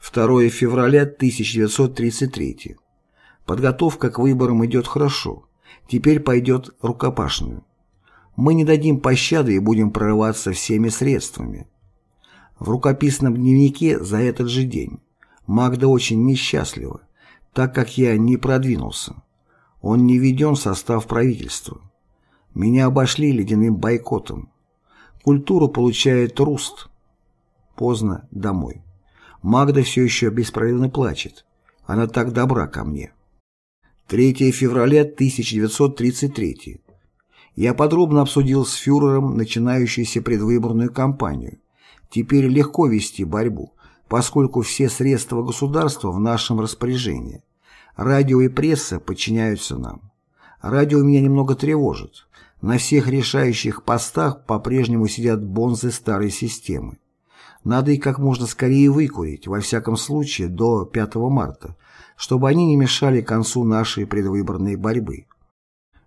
2 февраля 1933 Подготовка к выборам идет хорошо. Теперь пойдет рукопашную. Мы не дадим пощады и будем прорываться всеми средствами. В рукописном дневнике за этот же день. Магда очень несчастлива, так как я не продвинулся. Он не введен в состав правительства. Меня обошли ледяным бойкотом. Культура получает руст. Поздно домой. Магда все еще беспрерывно плачет. Она так добра ко мне. 3 февраля 1933. Я подробно обсудил с фюрером начинающуюся предвыборную кампанию. Теперь легко вести борьбу, поскольку все средства государства в нашем распоряжении. Радио и пресса подчиняются нам. Радио меня немного тревожит. На всех решающих постах по-прежнему сидят бонзы старой системы. Надо их как можно скорее выкурить, во всяком случае до 5 марта, чтобы они не мешали концу нашей предвыборной борьбы.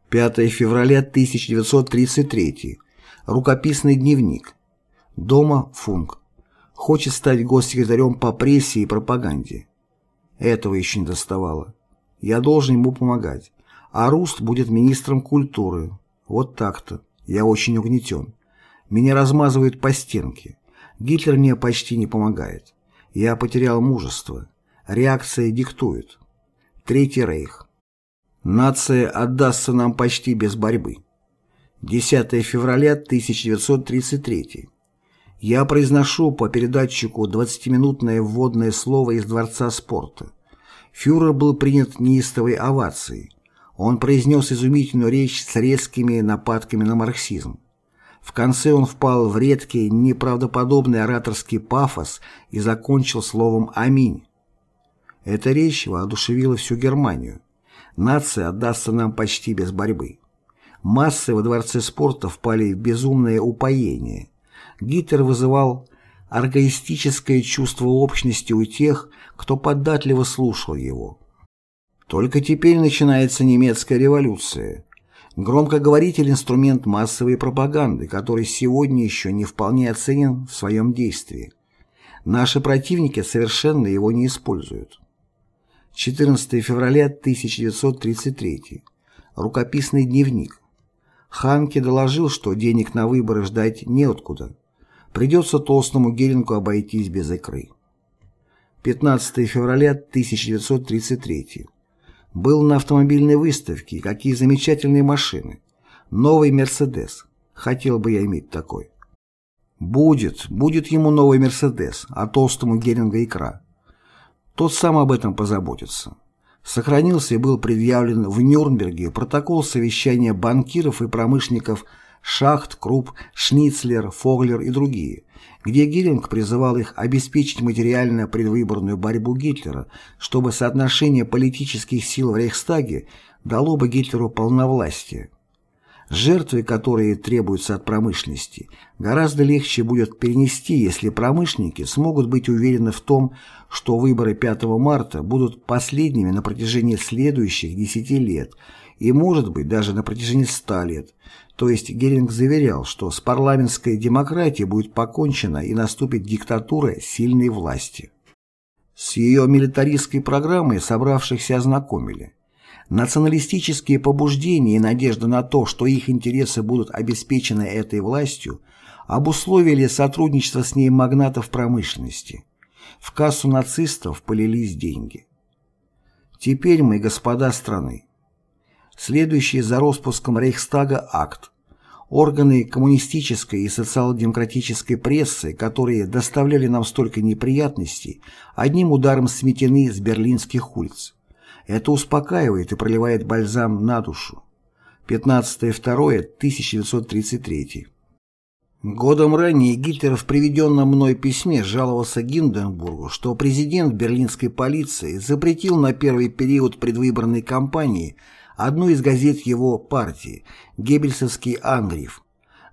5 февраля 1933. Рукописный дневник. Дома Функ. Хочет стать госсекретарем по прессе и пропаганде. Этого еще не доставало. Я должен ему помогать. А Руст будет министром культуры. Вот так-то. Я очень угнетен. Меня размазывают по стенке. Гитлер мне почти не помогает. Я потерял мужество. Реакция диктует. Третий рейх. Нация отдастся нам почти без борьбы. 10 февраля 1933. Я произношу по передатчику 20-минутное вводное слово из Дворца спорта. Фюрер был принят неистовой овацией. Он произнес изумительную речь с резкими нападками на марксизм. В конце он впал в редкий, неправдоподобный ораторский пафос и закончил словом «Аминь». Эта речь воодушевила всю Германию. Нация отдастся нам почти без борьбы. Массы во дворце спорта впали в безумное упоение. Гитлер вызывал аргоистическое чувство общности у тех, кто податливо слушал его. Только теперь начинается немецкая революция. Громкоговоритель – инструмент массовой пропаганды, который сегодня еще не вполне оценен в своем действии. Наши противники совершенно его не используют. 14 февраля 1933. Рукописный дневник. Ханке доложил, что денег на выборы ждать неоткуда. Придется толстому Герингу обойтись без икры. 15 февраля 1933. Был на автомобильной выставке, какие замечательные машины. Новый «Мерседес». Хотел бы я иметь такой. Будет, будет ему новый «Мерседес», а толстому Геринга икра. Тот сам об этом позаботится. Сохранился и был предъявлен в Нюрнберге протокол совещания банкиров и промышленников Шахт, Круп, Шницлер, Фоглер и другие, где Геринг призывал их обеспечить материально предвыборную борьбу Гитлера, чтобы соотношение политических сил в Рейхстаге дало бы Гитлеру полновластие. Жертвы, которые требуются от промышленности, гораздо легче будет перенести, если промышленники смогут быть уверены в том, что выборы 5 марта будут последними на протяжении следующих 10 лет и, может быть, даже на протяжении 100 лет. То есть Геринг заверял, что с парламентской демократией будет покончено и наступит диктатура сильной власти. С ее милитаристской программой собравшихся ознакомили. Националистические побуждения и надежда на то, что их интересы будут обеспечены этой властью, обусловили сотрудничество с ней магнатов промышленности. В кассу нацистов полились деньги. Теперь мы господа страны. Следующий за распуском Рейхстага акт. Органы коммунистической и социал-демократической прессы, которые доставляли нам столько неприятностей, одним ударом сметены с берлинских улиц. Это успокаивает и проливает бальзам на душу. 15.02.1933 Годом ранее Гитлер в приведенном мной письме жаловался Гинденбургу, что президент берлинской полиции запретил на первый период предвыборной кампании одну из газет его партии, Геббельсовский «Ангриф»,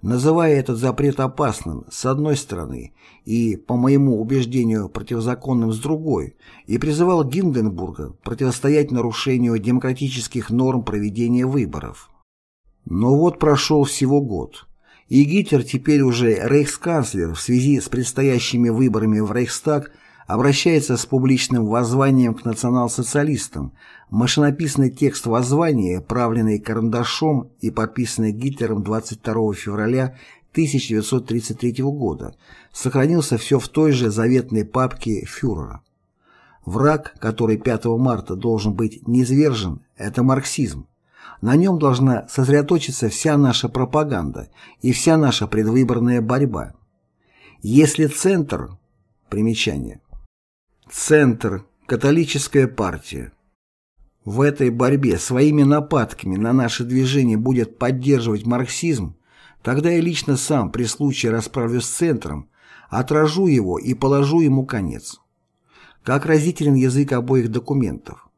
называя этот запрет опасным с одной стороны и, по моему убеждению, противозаконным с другой, и призывал Гинденбурга противостоять нарушению демократических норм проведения выборов. Но вот прошел всего год, и Гитлер теперь уже рейхсканцлер в связи с предстоящими выборами в Рейхстаг – обращается с публичным воззванием к национал-социалистам. Машинописный текст воззвания, правленный карандашом и подписанный Гитлером 22 февраля 1933 года, сохранился все в той же заветной папке фюрера. Враг, который 5 марта должен быть низвержен, это марксизм. На нем должна сосредоточиться вся наша пропаганда и вся наша предвыборная борьба. Если центр, примечание, Центр. Католическая партия. В этой борьбе своими нападками на наше движение будет поддерживать марксизм, тогда я лично сам при случае расправлюсь с центром, отражу его и положу ему конец. Как разителен язык обоих документов.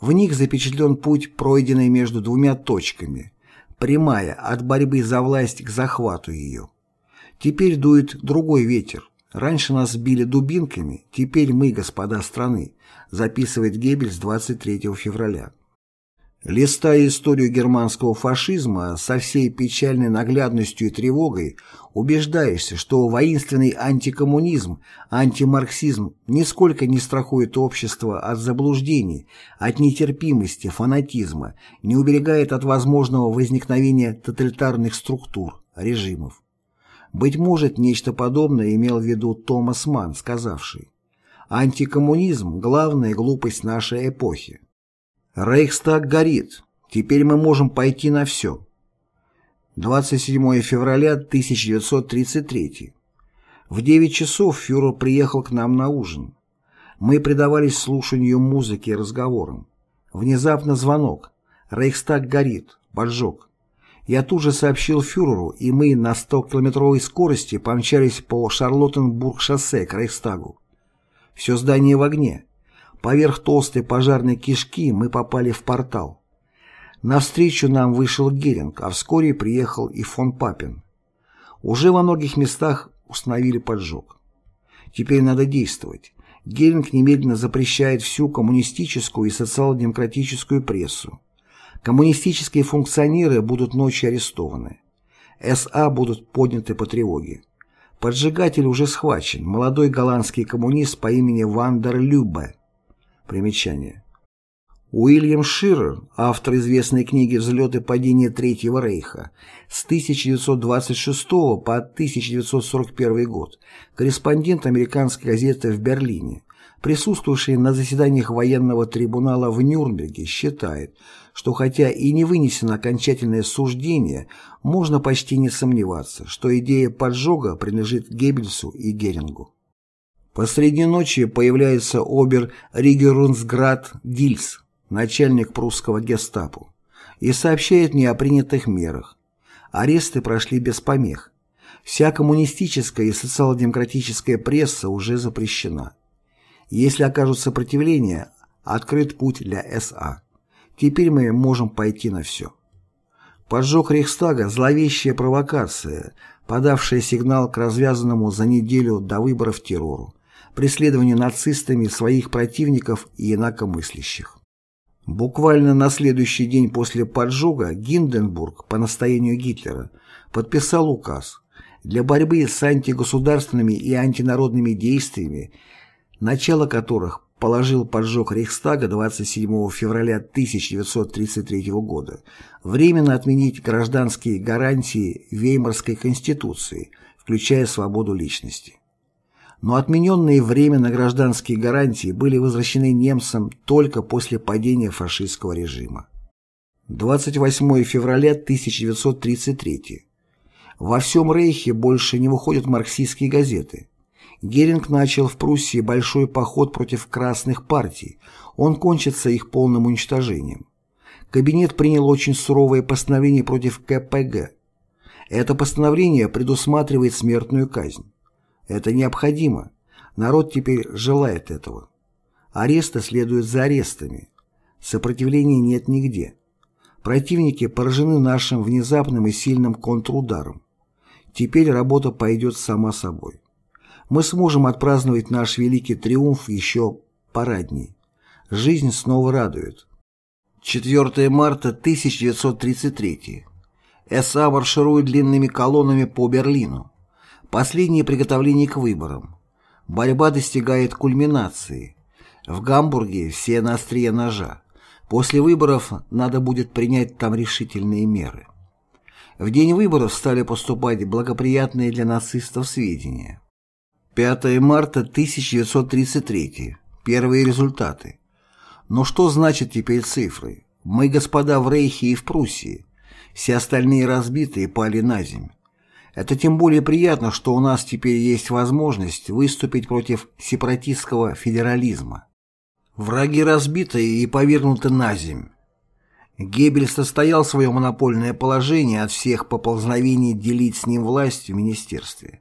В них запечатлен путь, пройденный между двумя точками, прямая от борьбы за власть к захвату ее. Теперь дует другой ветер, Раньше нас били дубинками, теперь мы, господа страны, записывает Геббельс 23 февраля. Листая историю германского фашизма со всей печальной наглядностью и тревогой, убеждаешься, что воинственный антикоммунизм, антимарксизм нисколько не страхует общество от заблуждений, от нетерпимости, фанатизма, не уберегает от возможного возникновения тоталитарных структур, режимов. Быть может, нечто подобное имел в виду Томас Манн, сказавший «Антикоммунизм – главная глупость нашей эпохи». Рейхстаг горит. Теперь мы можем пойти на все. 27 февраля 1933. В 9 часов фюрер приехал к нам на ужин. Мы предавались слушанию музыки и разговорам. Внезапно звонок. Рейхстаг горит. Поджог. Я тут же сообщил фюреру, и мы на 100-километровой скорости помчались по Шарлоттенбург-шоссе к Рейхстагу. Все здание в огне. Поверх толстой пожарной кишки мы попали в портал. Навстречу нам вышел Геринг, а вскоре приехал и фон Папин. Уже во многих местах установили поджог. Теперь надо действовать. Геринг немедленно запрещает всю коммунистическую и социал-демократическую прессу. Коммунистические функционеры будут ночью арестованы. СА будут подняты по тревоге. Поджигатель уже схвачен, молодой голландский коммунист по имени Вандер Любе. Примечание. Уильям Ширер, автор известной книги «Взлет и падение Третьего Рейха» с 1926 по 1941 год, корреспондент американской газеты в Берлине, присутствовавший на заседаниях военного трибунала в Нюрнберге, считает, что хотя и не вынесено окончательное суждение, можно почти не сомневаться, что идея поджога принадлежит Геббельсу и Герингу. Посреди ночи появляется обер Ригерунсград Дильс, начальник прусского гестапо, и сообщает мне о принятых мерах. Аресты прошли без помех. Вся коммунистическая и социал-демократическая пресса уже запрещена. Если окажут сопротивление, открыт путь для СА. Теперь мы можем пойти на все. Поджог Рейхстага – зловещая провокация, подавшая сигнал к развязанному за неделю до выборов террору преследованию нацистами своих противников и инакомыслящих. Буквально на следующий день после поджога Гинденбург по настоянию Гитлера подписал указ для борьбы с антигосударственными и антинародными действиями, начало которых положил поджог Рейхстага 27 февраля 1933 года, временно отменить гражданские гарантии Веймарской конституции, включая свободу личности но отмененные временно гражданские гарантии были возвращены немцам только после падения фашистского режима. 28 февраля 1933. Во всем Рейхе больше не выходят марксистские газеты. Геринг начал в Пруссии большой поход против красных партий, он кончится их полным уничтожением. Кабинет принял очень суровое постановление против КПГ. Это постановление предусматривает смертную казнь. Это необходимо. Народ теперь желает этого. Аресты следуют за арестами. Сопротивления нет нигде. Противники поражены нашим внезапным и сильным контрударом. Теперь работа пойдет сама собой. Мы сможем отпраздновать наш великий триумф еще парадней. Жизнь снова радует. 4 марта 1933. СА марширует длинными колоннами по Берлину. Последние приготовления к выборам. Борьба достигает кульминации. В Гамбурге все на острие ножа. После выборов надо будет принять там решительные меры. В день выборов стали поступать благоприятные для нацистов сведения. 5 марта 1933. Первые результаты. Но что значит теперь цифры? Мы, господа, в Рейхе и в Пруссии. Все остальные разбитые пали на землю. Это тем более приятно, что у нас теперь есть возможность выступить против сепаратистского федерализма. Враги разбиты и повернуты на земь. Геббель состоял свое монопольное положение от всех поползновений делить с ним власть в министерстве.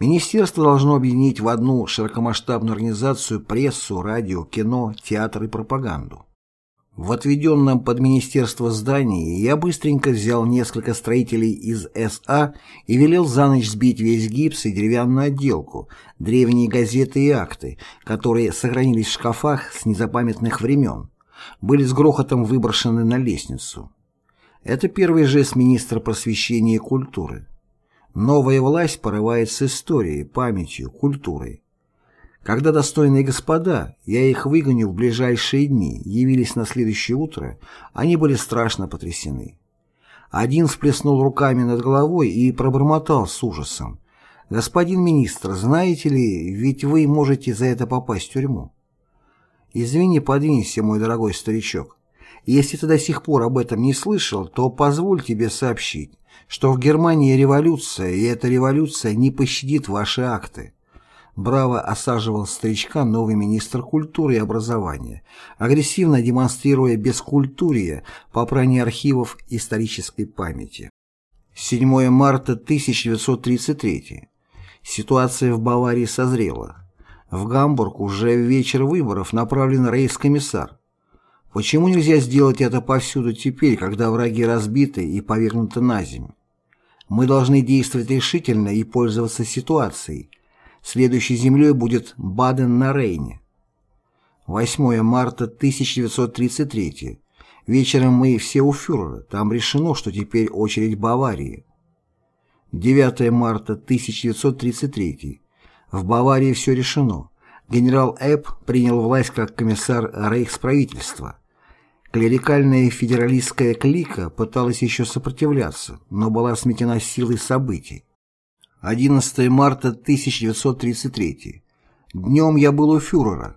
Министерство должно объединить в одну широкомасштабную организацию прессу, радио, кино, театр и пропаганду. В отведенном под министерство здании я быстренько взял несколько строителей из СА и велел за ночь сбить весь гипс и деревянную отделку, древние газеты и акты, которые сохранились в шкафах с незапамятных времен, были с грохотом выброшены на лестницу. Это первый жест министра просвещения и культуры. Новая власть порывает с историей, памятью, культурой. Когда достойные господа, я их выгоню в ближайшие дни, явились на следующее утро, они были страшно потрясены. Один всплеснул руками над головой и пробормотал с ужасом. «Господин министр, знаете ли, ведь вы можете за это попасть в тюрьму». «Извини, подвинься, мой дорогой старичок. Если ты до сих пор об этом не слышал, то позволь тебе сообщить, что в Германии революция, и эта революция не пощадит ваши акты. Браво осаживал старичка новый министр культуры и образования, агрессивно демонстрируя бескультурие по пране архивов исторической памяти. 7 марта 1933. Ситуация в Баварии созрела. В Гамбург уже в вечер выборов направлен рейхскомиссар. Почему нельзя сделать это повсюду теперь, когда враги разбиты и повергнуты на землю? Мы должны действовать решительно и пользоваться ситуацией, Следующей землей будет Баден на Рейне. 8 марта 1933. Вечером мы все у фюрера. Там решено, что теперь очередь Баварии. 9 марта 1933. В Баварии все решено. Генерал Эпп принял власть как комиссар рейхсправительства. Клерикальная федералистская клика пыталась еще сопротивляться, но была сметена силой событий. 11 марта 1933. Днем я был у фюрера.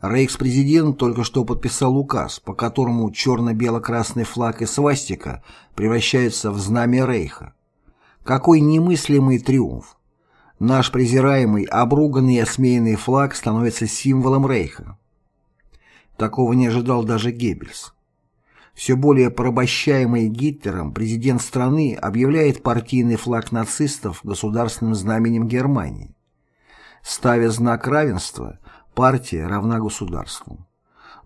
Рейхспрезидент только что подписал указ, по которому черно-бело-красный флаг и свастика превращаются в знамя Рейха. Какой немыслимый триумф! Наш презираемый, обруганный и осмеянный флаг становится символом Рейха. Такого не ожидал даже Геббельс. Все более порабощаемый Гитлером, президент страны объявляет партийный флаг нацистов государственным знаменем Германии. Ставя знак равенства, партия равна государству.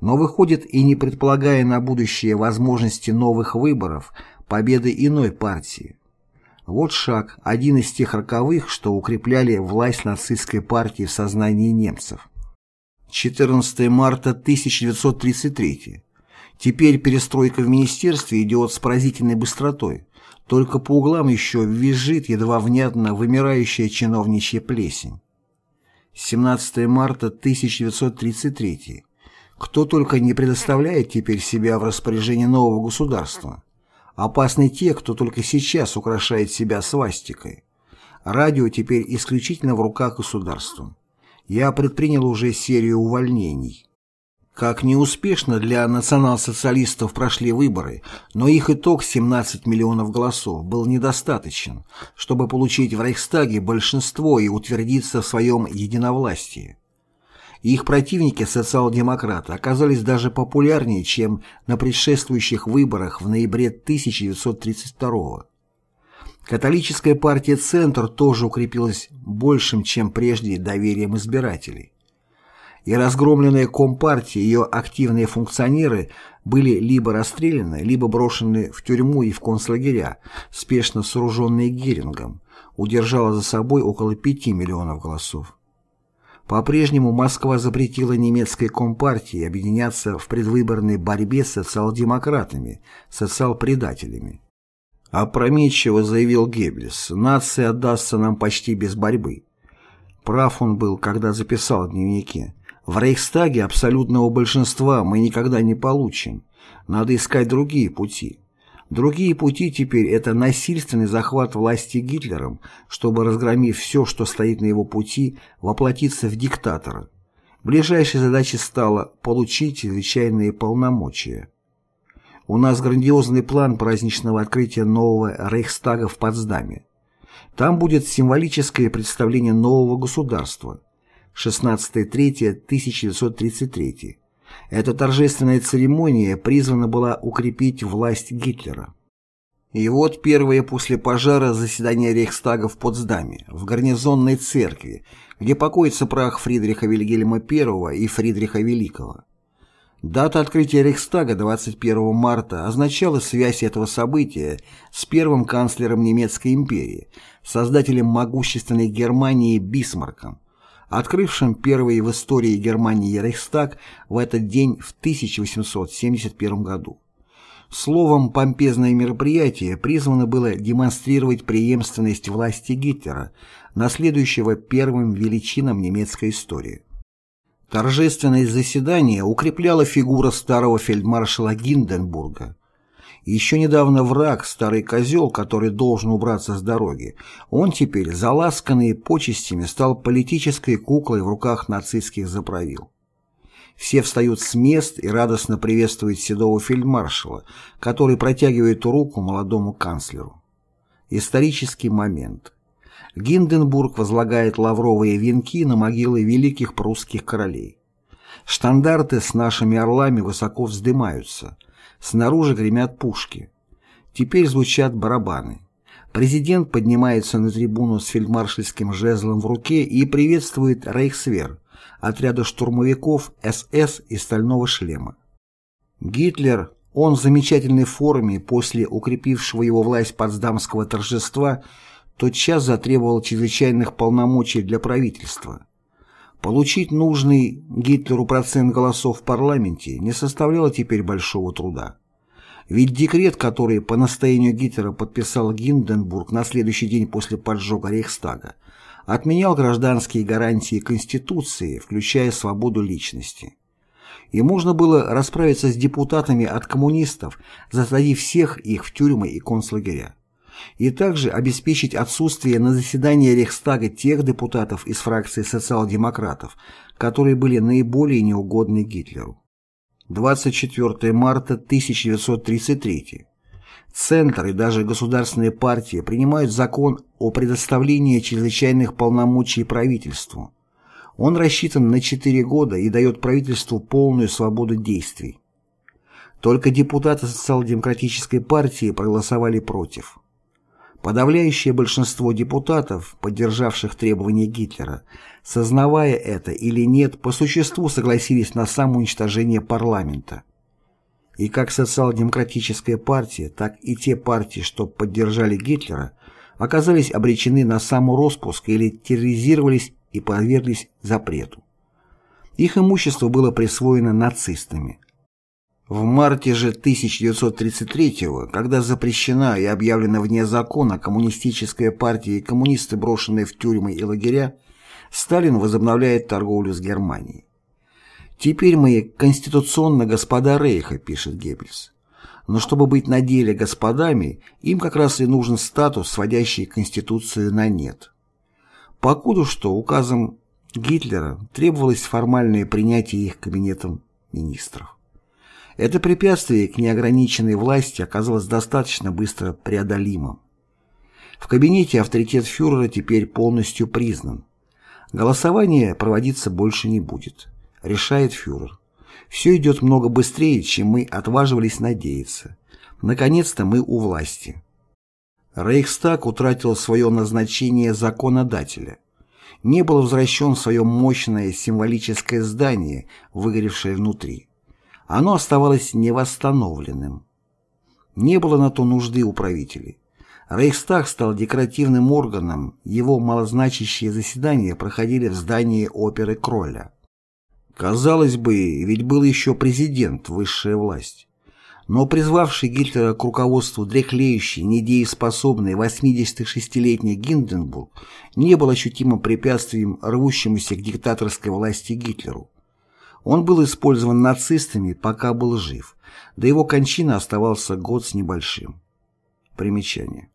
Но выходит и не предполагая на будущее возможности новых выборов, победы иной партии. Вот шаг, один из тех роковых, что укрепляли власть нацистской партии в сознании немцев. 14 марта 1933 Теперь перестройка в министерстве идет с поразительной быстротой. Только по углам еще визжит едва внятно вымирающая чиновничья плесень. 17 марта 1933. Кто только не предоставляет теперь себя в распоряжение нового государства. Опасны те, кто только сейчас украшает себя свастикой. Радио теперь исключительно в руках государства. Я предпринял уже серию увольнений. Как неуспешно для национал-социалистов прошли выборы, но их итог 17 миллионов голосов был недостаточен, чтобы получить в Рейхстаге большинство и утвердиться в своем единовластии. Их противники, социал-демократы, оказались даже популярнее, чем на предшествующих выборах в ноябре 1932 года. Католическая партия «Центр» тоже укрепилась большим, чем прежде, доверием избирателей и разгромленная Компартия и ее активные функционеры были либо расстреляны, либо брошены в тюрьму и в концлагеря, спешно сооруженные Герингом, удержала за собой около 5 миллионов голосов. По-прежнему Москва запретила немецкой Компартии объединяться в предвыборной борьбе с социал-демократами, социал-предателями. Опрометчиво заявил Геббельс, нация отдастся нам почти без борьбы. Прав он был, когда записал в дневнике. В Рейхстаге абсолютного большинства мы никогда не получим. Надо искать другие пути. Другие пути теперь – это насильственный захват власти Гитлером, чтобы, разгромив все, что стоит на его пути, воплотиться в диктатора. Ближайшей задачей стало получить чрезвычайные полномочия. У нас грандиозный план праздничного открытия нового Рейхстага в Потсдаме. Там будет символическое представление нового государства – 16.03.1933. Эта торжественная церемония призвана была укрепить власть Гитлера. И вот первое после пожара заседание Рейхстага в Потсдаме, в гарнизонной церкви, где покоится прах Фридриха Вильгельма I и Фридриха Великого. Дата открытия Рейхстага 21 марта означала связь этого события с первым канцлером немецкой империи, создателем могущественной Германии Бисмарком, открывшим первый в истории Германии Рейхстаг в этот день в 1871 году. Словом, помпезное мероприятие призвано было демонстрировать преемственность власти Гитлера, наследующего первым величинам немецкой истории. Торжественное заседание укрепляло фигура старого фельдмаршала Гинденбурга. Еще недавно враг, старый козел, который должен убраться с дороги, он теперь, заласканный почестями, стал политической куклой в руках нацистских заправил. Все встают с мест и радостно приветствуют седого фельдмаршала, который протягивает руку молодому канцлеру. Исторический момент. Гинденбург возлагает лавровые венки на могилы великих прусских королей. Штандарты с нашими орлами высоко вздымаются. Снаружи гремят пушки. Теперь звучат барабаны. Президент поднимается на трибуну с фельдмаршальским жезлом в руке и приветствует Рейхсвер, отряда штурмовиков СС и Стального шлема. Гитлер, он в замечательной форме после укрепившего его власть Потсдамского торжества, тотчас затребовал чрезвычайных полномочий для правительства. Получить нужный Гитлеру процент голосов в парламенте не составляло теперь большого труда. Ведь декрет, который по настоянию Гитлера подписал Гинденбург на следующий день после поджога Рейхстага, отменял гражданские гарантии Конституции, включая свободу личности. И можно было расправиться с депутатами от коммунистов, засадив всех их в тюрьмы и концлагеря. И также обеспечить отсутствие на заседании Рейхстага тех депутатов из фракции социал-демократов, которые были наиболее неугодны Гитлеру. 24 марта 1933 Центр и даже государственные партии принимают закон о предоставлении чрезвычайных полномочий правительству. Он рассчитан на 4 года и дает правительству полную свободу действий. Только депутаты социал-демократической партии проголосовали против. Подавляющее большинство депутатов, поддержавших требования Гитлера, сознавая это или нет, по существу согласились на самоуничтожение парламента. И как социал-демократическая партия, так и те партии, что поддержали Гитлера, оказались обречены на самороспуск или терроризировались и подверглись запрету. Их имущество было присвоено нацистами. В марте же 1933 когда запрещена и объявлена вне закона коммунистическая партия и коммунисты, брошенные в тюрьмы и лагеря, Сталин возобновляет торговлю с Германией. «Теперь мы конституционно господа Рейха», — пишет Геббельс. Но чтобы быть на деле господами, им как раз и нужен статус, сводящий Конституцию на нет. Покуда что указом Гитлера требовалось формальное принятие их кабинетом министров. Это препятствие к неограниченной власти оказалось достаточно быстро преодолимым. В кабинете авторитет фюрера теперь полностью признан. Голосование проводиться больше не будет решает фюрер. Все идет много быстрее, чем мы отваживались надеяться. Наконец-то мы у власти. Рейхстаг утратил свое назначение законодателя. Не было возвращен свое мощное символическое здание, выгоревшее внутри. Оно оставалось невосстановленным. Не было на то нужды у правителей. Рейхстаг стал декоративным органом, его малозначащие заседания проходили в здании оперы Кролля. Казалось бы, ведь был еще президент, высшая власть. Но призвавший Гитлера к руководству дряхлеющий, недееспособный 86-летний Гинденбург не был ощутимым препятствием рвущемуся к диктаторской власти Гитлеру. Он был использован нацистами, пока был жив. До его кончины оставался год с небольшим. Примечание.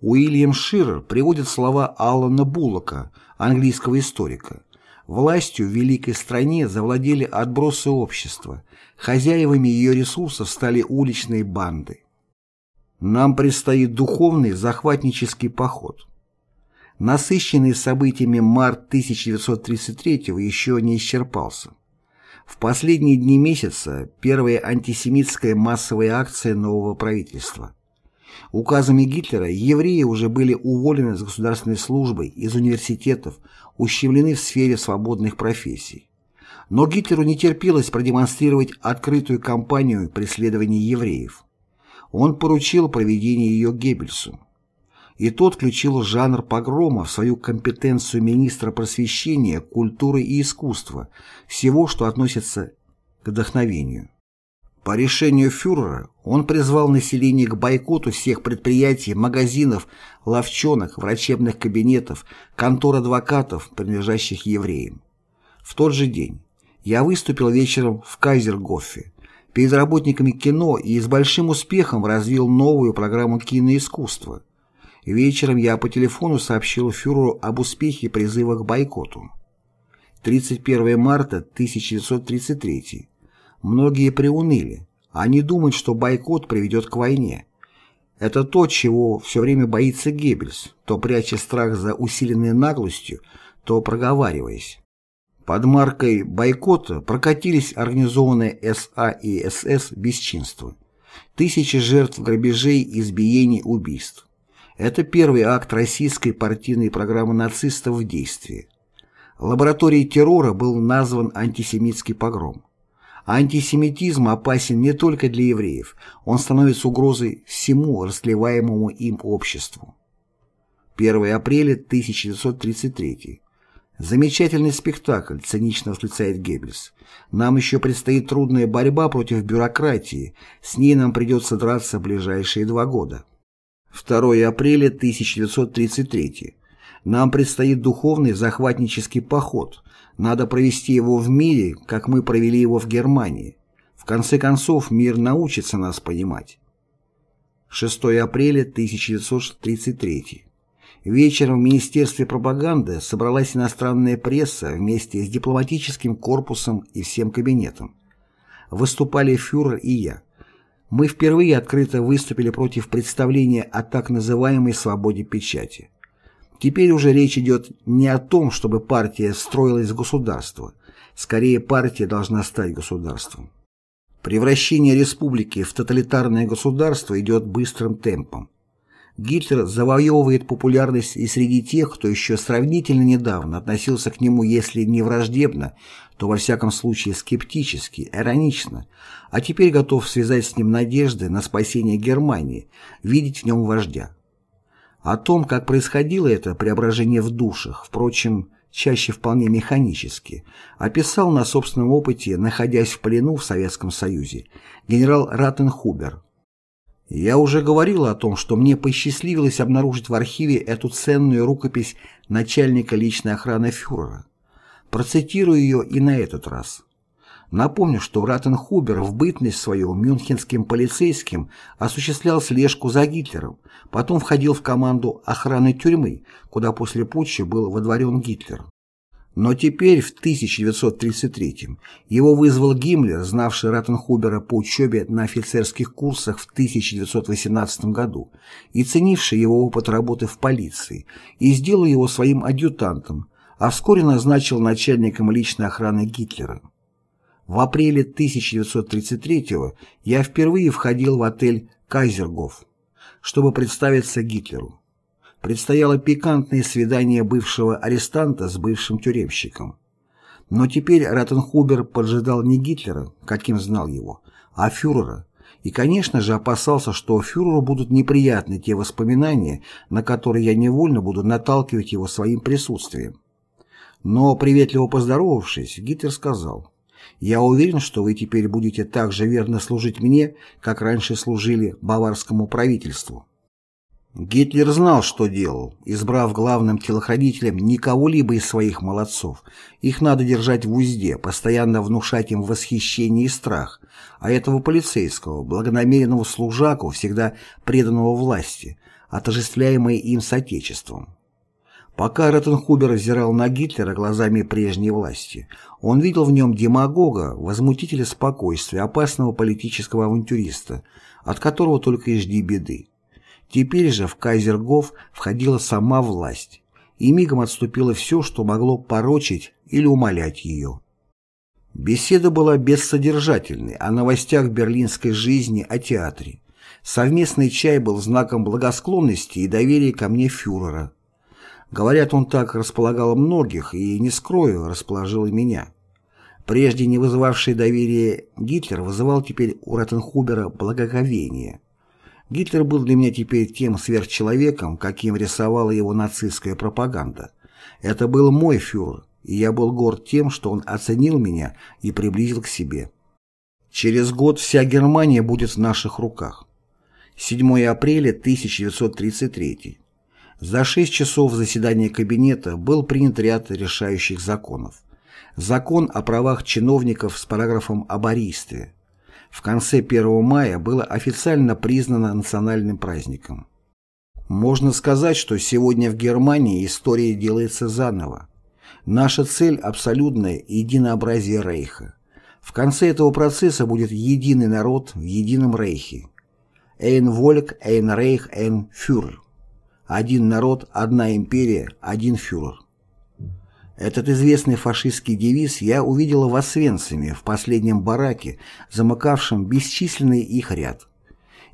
Уильям Ширер приводит слова Алана Буллока, английского историка. Властью в великой стране завладели отбросы общества, хозяевами ее ресурсов стали уличные банды. Нам предстоит духовный захватнический поход. Насыщенный событиями март 1933 еще не исчерпался. В последние дни месяца первая антисемитская массовая акция нового правительства. Указами Гитлера евреи уже были уволены с государственной службы, из университетов, ущемлены в сфере свободных профессий. Но Гитлеру не терпелось продемонстрировать открытую кампанию преследования евреев. Он поручил проведение ее Геббельсу. И тот включил жанр погрома в свою компетенцию министра просвещения, культуры и искусства, всего, что относится к вдохновению. По решению фюрера он призвал население к бойкоту всех предприятий, магазинов, ловчонок, врачебных кабинетов, контор адвокатов, принадлежащих евреям. В тот же день я выступил вечером в Кайзергофе перед работниками кино и с большим успехом развил новую программу киноискусства. Вечером я по телефону сообщил фюреру об успехе призыва к бойкоту. 31 марта 1933 Многие приуныли. Они думают, что бойкот приведет к войне. Это то, чего все время боится Геббельс, то пряча страх за усиленной наглостью, то проговариваясь. Под маркой бойкота прокатились организованные СА и СС бесчинства. Тысячи жертв грабежей, избиений, убийств. Это первый акт российской партийной программы нацистов в действии. Лабораторией террора был назван антисемитский погром. Антисемитизм опасен не только для евреев, он становится угрозой всему расливаемому им обществу. 1 апреля 1933. Замечательный спектакль, цинично восклицает Геббельс. Нам еще предстоит трудная борьба против бюрократии, с ней нам придется драться ближайшие два года. 2 апреля 1933. Нам предстоит духовный захватнический поход, надо провести его в мире, как мы провели его в Германии. В конце концов, мир научится нас понимать. 6 апреля 1933. Вечером в Министерстве пропаганды собралась иностранная пресса вместе с дипломатическим корпусом и всем кабинетом. Выступали фюрер и я. Мы впервые открыто выступили против представления о так называемой свободе печати. Теперь уже речь идет не о том, чтобы партия строилась в государство. Скорее, партия должна стать государством. Превращение республики в тоталитарное государство идет быстрым темпом. Гитлер завоевывает популярность и среди тех, кто еще сравнительно недавно относился к нему, если не враждебно, то во всяком случае скептически, иронично, а теперь готов связать с ним надежды на спасение Германии, видеть в нем вождя. О том, как происходило это преображение в душах, впрочем, чаще вполне механически, описал на собственном опыте, находясь в плену в Советском Союзе, генерал Раттенхубер. Я уже говорил о том, что мне посчастливилось обнаружить в архиве эту ценную рукопись начальника личной охраны фюрера. Процитирую ее и на этот раз. Напомню, что Ратенхубер в бытность свою мюнхенским полицейским осуществлял слежку за Гитлером, потом входил в команду охраны тюрьмы, куда после путча был водворен Гитлер. Но теперь, в 1933 его вызвал Гиммлер, знавший Ратенхубера по учебе на офицерских курсах в 1918 году и ценивший его опыт работы в полиции, и сделал его своим адъютантом, а вскоре назначил начальником личной охраны Гитлера. В апреле 1933 я впервые входил в отель «Кайзергоф», чтобы представиться Гитлеру. Предстояло пикантное свидание бывшего арестанта с бывшим тюремщиком. Но теперь Раттенхубер поджидал не Гитлера, каким знал его, а фюрера, и, конечно же, опасался, что фюреру будут неприятны те воспоминания, на которые я невольно буду наталкивать его своим присутствием. Но, приветливо поздоровавшись, Гитлер сказал – я уверен, что вы теперь будете так же верно служить мне, как раньше служили баварскому правительству. Гитлер знал, что делал, избрав главным телохранителем не кого-либо из своих молодцов. Их надо держать в узде, постоянно внушать им восхищение и страх, а этого полицейского, благонамеренного служаку, всегда преданного власти, отождествляемой им с Отечеством. Пока Ротенхубер взирал на Гитлера глазами прежней власти, он видел в нем демагога, возмутителя спокойствия, опасного политического авантюриста, от которого только и жди беды. Теперь же в Кайзергоф входила сама власть, и мигом отступило все, что могло порочить или умолять ее. Беседа была бессодержательной о новостях берлинской жизни, о театре. Совместный чай был знаком благосклонности и доверия ко мне фюрера, Говорят, он так располагал многих, и, не скрою, расположил и меня. Прежде не вызывавший доверия Гитлер вызывал теперь у Ротенхубера благоговение. Гитлер был для меня теперь тем сверхчеловеком, каким рисовала его нацистская пропаганда. Это был мой фюрер, и я был горд тем, что он оценил меня и приблизил к себе. Через год вся Германия будет в наших руках. 7 апреля 1933. За шесть часов заседания кабинета был принят ряд решающих законов. Закон о правах чиновников с параграфом об арийстве. В конце 1 мая было официально признано национальным праздником. Можно сказать, что сегодня в Германии история делается заново. Наша цель – абсолютное единообразие Рейха. В конце этого процесса будет единый народ в едином Рейхе. Эйн Вольк, Эйн Рейх, Эйн Фюрер. Один народ, одна империя, один фюрер. Этот известный фашистский девиз я увидела в Освенциме, в последнем бараке, замыкавшем бесчисленный их ряд.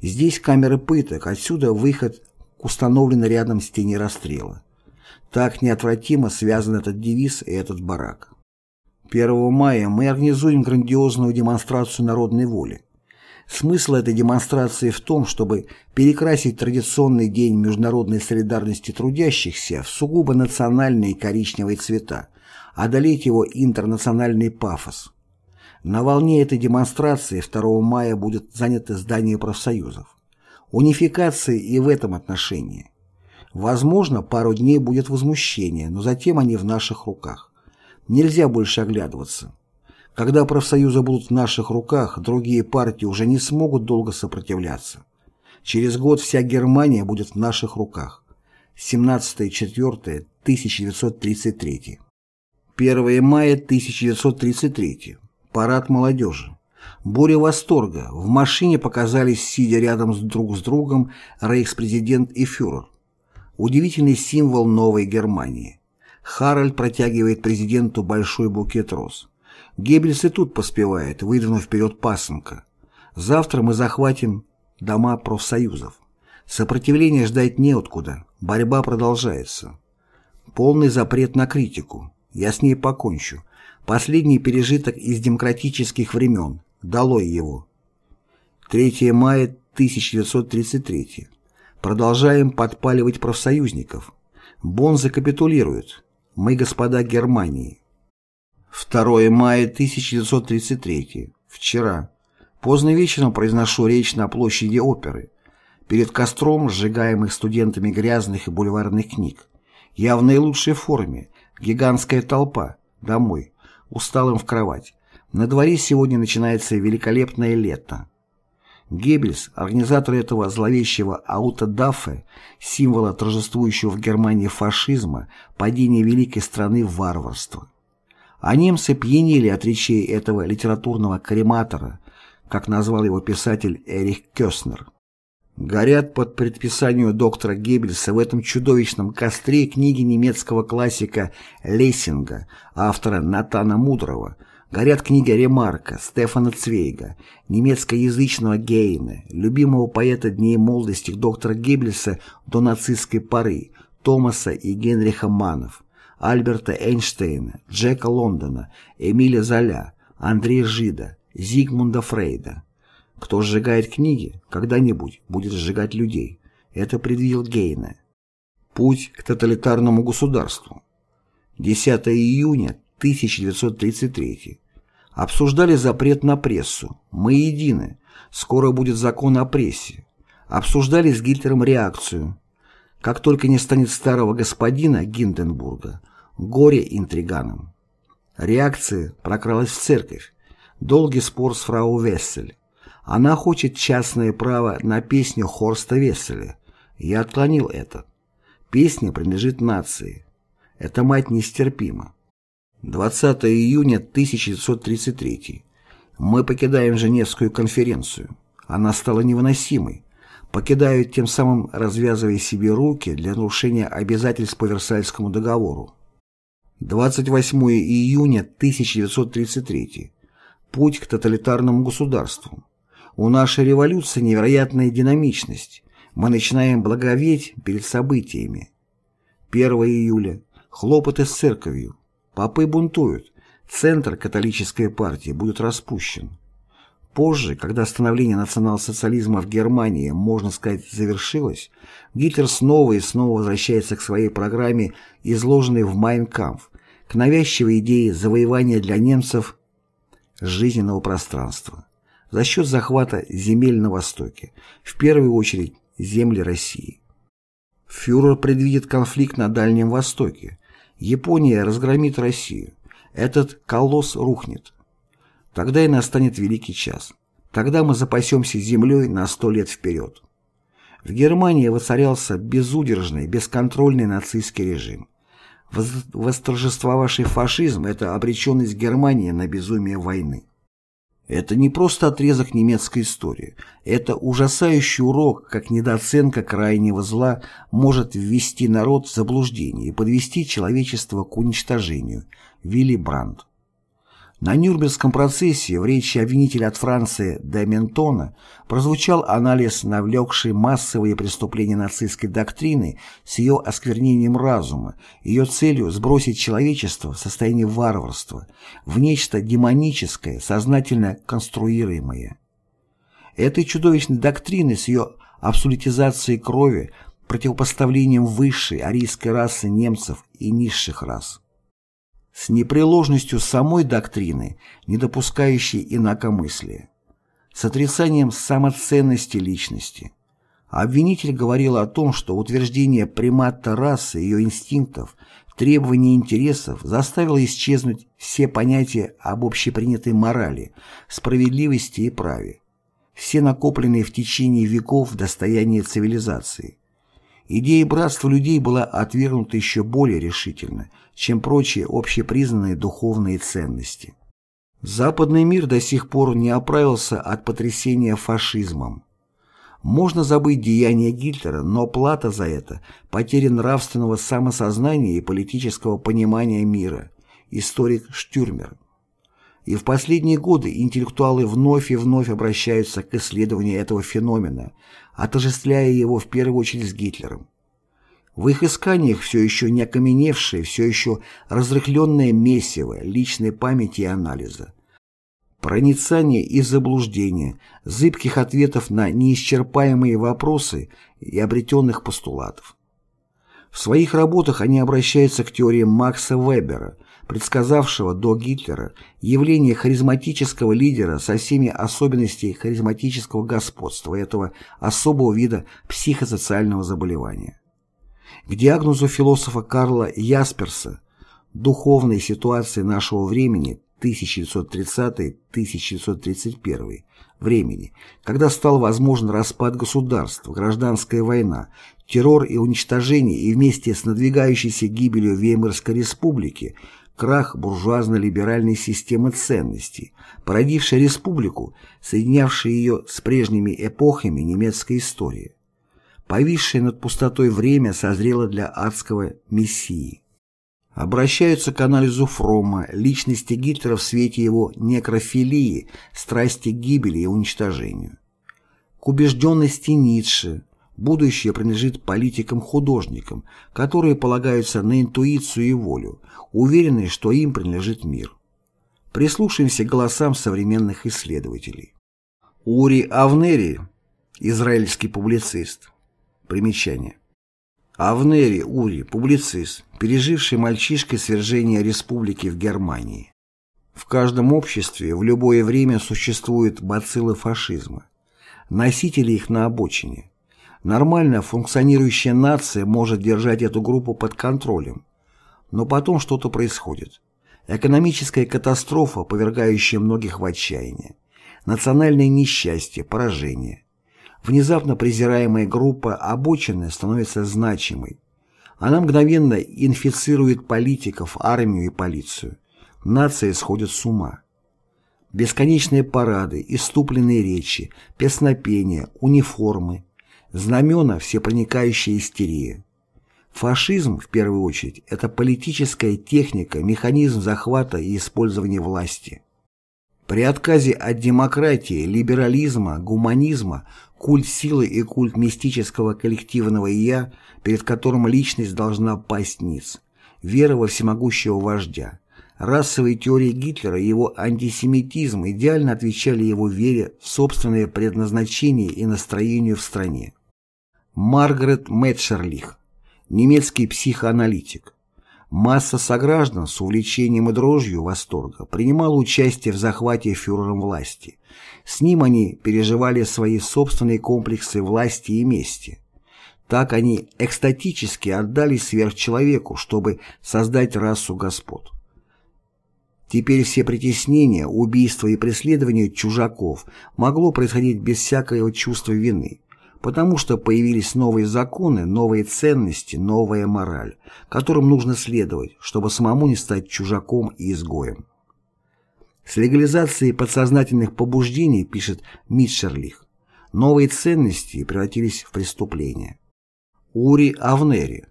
Здесь камеры пыток, отсюда выход к установленной рядом стене расстрела. Так неотвратимо связан этот девиз и этот барак. 1 мая мы организуем грандиозную демонстрацию народной воли. Смысл этой демонстрации в том, чтобы перекрасить традиционный день международной солидарности трудящихся в сугубо национальные коричневые цвета, одолеть его интернациональный пафос. На волне этой демонстрации 2 мая будет занято здание профсоюзов. Унификация и в этом отношении. Возможно, пару дней будет возмущение, но затем они в наших руках. Нельзя больше оглядываться. Когда профсоюзы будут в наших руках, другие партии уже не смогут долго сопротивляться. Через год вся Германия будет в наших руках. 17.04.1933. 1 мая 1933. Парад молодежи. Буря восторга. В машине показались, сидя рядом друг с другом, рейхспрезидент и фюрер. Удивительный символ новой Германии. Харальд протягивает президенту большой букет роз. Геббельс и тут поспевает, выдвинув вперед пасынка. Завтра мы захватим дома профсоюзов. Сопротивление ждать неоткуда, борьба продолжается. Полный запрет на критику. Я с ней покончу. Последний пережиток из демократических времен. Долой его. 3 мая 1933. Продолжаем подпаливать профсоюзников. Бон закапитулирует. Мы господа Германии. 2 мая 1933. Вчера. Поздно вечером произношу речь на площади оперы. Перед костром, сжигаемых студентами грязных и бульварных книг. Я в наилучшей форме. Гигантская толпа. Домой. Усталым в кровать. На дворе сегодня начинается великолепное лето. Геббельс, организатор этого зловещего аутодафе, символа торжествующего в Германии фашизма, падения великой страны в варварство. А немцы пьянели от речей этого литературного крематора, как назвал его писатель Эрих Кёснер. Горят под предписанию доктора Геббельса в этом чудовищном костре книги немецкого классика Лессинга, автора Натана Мудрого, горят книги Ремарка, Стефана Цвейга, немецкоязычного Гейна, любимого поэта дней молодости доктора Геббельса до нацистской поры, Томаса и Генриха Манов, Альберта Эйнштейна, Джека Лондона, Эмиля Золя, Андрея Жида, Зигмунда Фрейда. Кто сжигает книги, когда-нибудь будет сжигать людей. Это предвидел Гейне. Путь к тоталитарному государству. 10 июня 1933. Обсуждали запрет на прессу. Мы едины. Скоро будет закон о прессе. Обсуждали с Гитлером реакцию. Как только не станет старого господина Гинденбурга, горе интриганам. Реакция прокралась в церковь. Долгий спор с фрау Вессель. Она хочет частное право на песню Хорста Весселя. Я отклонил это. Песня принадлежит нации. Эта мать нестерпима. 20 июня 1933. Мы покидаем Женевскую конференцию. Она стала невыносимой. Покидают тем самым развязывая себе руки для нарушения обязательств по Версальскому договору. 28 июня 1933. Путь к тоталитарному государству. У нашей революции невероятная динамичность. Мы начинаем благоветь перед событиями. 1 июля. Хлопоты с церковью. Попы бунтуют. Центр католической партии будет распущен. Позже, когда становление национал-социализма в Германии, можно сказать, завершилось, Гитлер снова и снова возвращается к своей программе, изложенной в «Майнкампф», к навязчивой идее завоевания для немцев жизненного пространства за счет захвата земель на Востоке, в первую очередь земли России. Фюрер предвидит конфликт на Дальнем Востоке. Япония разгромит Россию. Этот колосс рухнет. Тогда и настанет великий час. Тогда мы запасемся землей на сто лет вперед. В Германии воцарялся безудержный, бесконтрольный нацистский режим. Восторжествовавший фашизм – это обреченность Германии на безумие войны. Это не просто отрезок немецкой истории. Это ужасающий урок, как недооценка крайнего зла может ввести народ в заблуждение и подвести человечество к уничтожению. Вилли Брандт. На Нюрнбергском процессе в речи обвинителя от Франции де Ментона прозвучал анализ навлекшей массовые преступления нацистской доктрины с ее осквернением разума, ее целью сбросить человечество в состояние варварства, в нечто демоническое, сознательно конструируемое. Этой чудовищной доктрины с ее абсолютизацией крови, противопоставлением высшей арийской расы немцев и низших рас с непреложностью самой доктрины, не допускающей инакомыслия, с отрицанием самоценности личности. Обвинитель говорил о том, что утверждение примата расы, ее инстинктов, требований интересов заставило исчезнуть все понятия об общепринятой морали, справедливости и праве, все накопленные в течение веков достояния цивилизации. Идея братства людей была отвергнута еще более решительно, чем прочие общепризнанные духовные ценности. Западный мир до сих пор не оправился от потрясения фашизмом. Можно забыть деяния Гитлера, но плата за это – потеря нравственного самосознания и политического понимания мира. Историк Штюрмер. И в последние годы интеллектуалы вновь и вновь обращаются к исследованию этого феномена, отождествляя его в первую очередь с Гитлером. В их исканиях все еще не окаменевшее, все еще разрыхленное месиво личной памяти и анализа. Проницание и заблуждение, зыбких ответов на неисчерпаемые вопросы и обретенных постулатов. В своих работах они обращаются к теориям Макса Вебера, предсказавшего до Гитлера явление харизматического лидера со всеми особенностями харизматического господства этого особого вида психосоциального заболевания. К диагнозу философа Карла Ясперса «Духовной ситуации нашего времени» 1930-1931 времени, когда стал возможен распад государства, гражданская война, террор и уничтожение и вместе с надвигающейся гибелью Веймарской республики крах буржуазно-либеральной системы ценностей, породившей республику, соединявшей ее с прежними эпохами немецкой истории. Повисшее над пустотой время созрело для адского мессии. Обращаются к анализу Фрома, личности Гитлера в свете его некрофилии, страсти к гибели и уничтожению. К убежденности Ницше, будущее принадлежит политикам-художникам, которые полагаются на интуицию и волю, уверенные, что им принадлежит мир. Прислушаемся к голосам современных исследователей. Ури Авнери, израильский публицист. Примечание. Авнери Ури, публицист, переживший мальчишкой свержение республики в Германии. В каждом обществе в любое время существуют бациллы фашизма. Носители их на обочине. Нормально функционирующая нация может держать эту группу под контролем, но потом что-то происходит. Экономическая катастрофа, повергающая многих в отчаяние. Национальное несчастье, поражение. Внезапно презираемая группа обочины становится значимой. Она мгновенно инфицирует политиков, армию и полицию. Нация сходит с ума. Бесконечные парады, иступленные речи, песнопения, униформы, знамена всепроникающая истерия. Фашизм, в первую очередь, это политическая техника, механизм захвата и использования власти. При отказе от демократии, либерализма, гуманизма, культ силы и культ мистического коллективного «я», перед которым личность должна пасть ниц, вера во всемогущего вождя, Расовые теории Гитлера и его антисемитизм идеально отвечали его вере в собственное предназначение и настроению в стране. Маргарет Метшерлих, немецкий психоаналитик. Масса сограждан с увлечением и дрожью восторга принимала участие в захвате фюрером власти. С ним они переживали свои собственные комплексы власти и мести. Так они экстатически отдались сверхчеловеку, чтобы создать расу господ. Теперь все притеснения, убийства и преследования чужаков могло происходить без всякого чувства вины, потому что появились новые законы, новые ценности, новая мораль, которым нужно следовать, чтобы самому не стать чужаком и изгоем. С легализацией подсознательных побуждений, пишет Митшерлих, новые ценности превратились в преступления. Ури Авнери.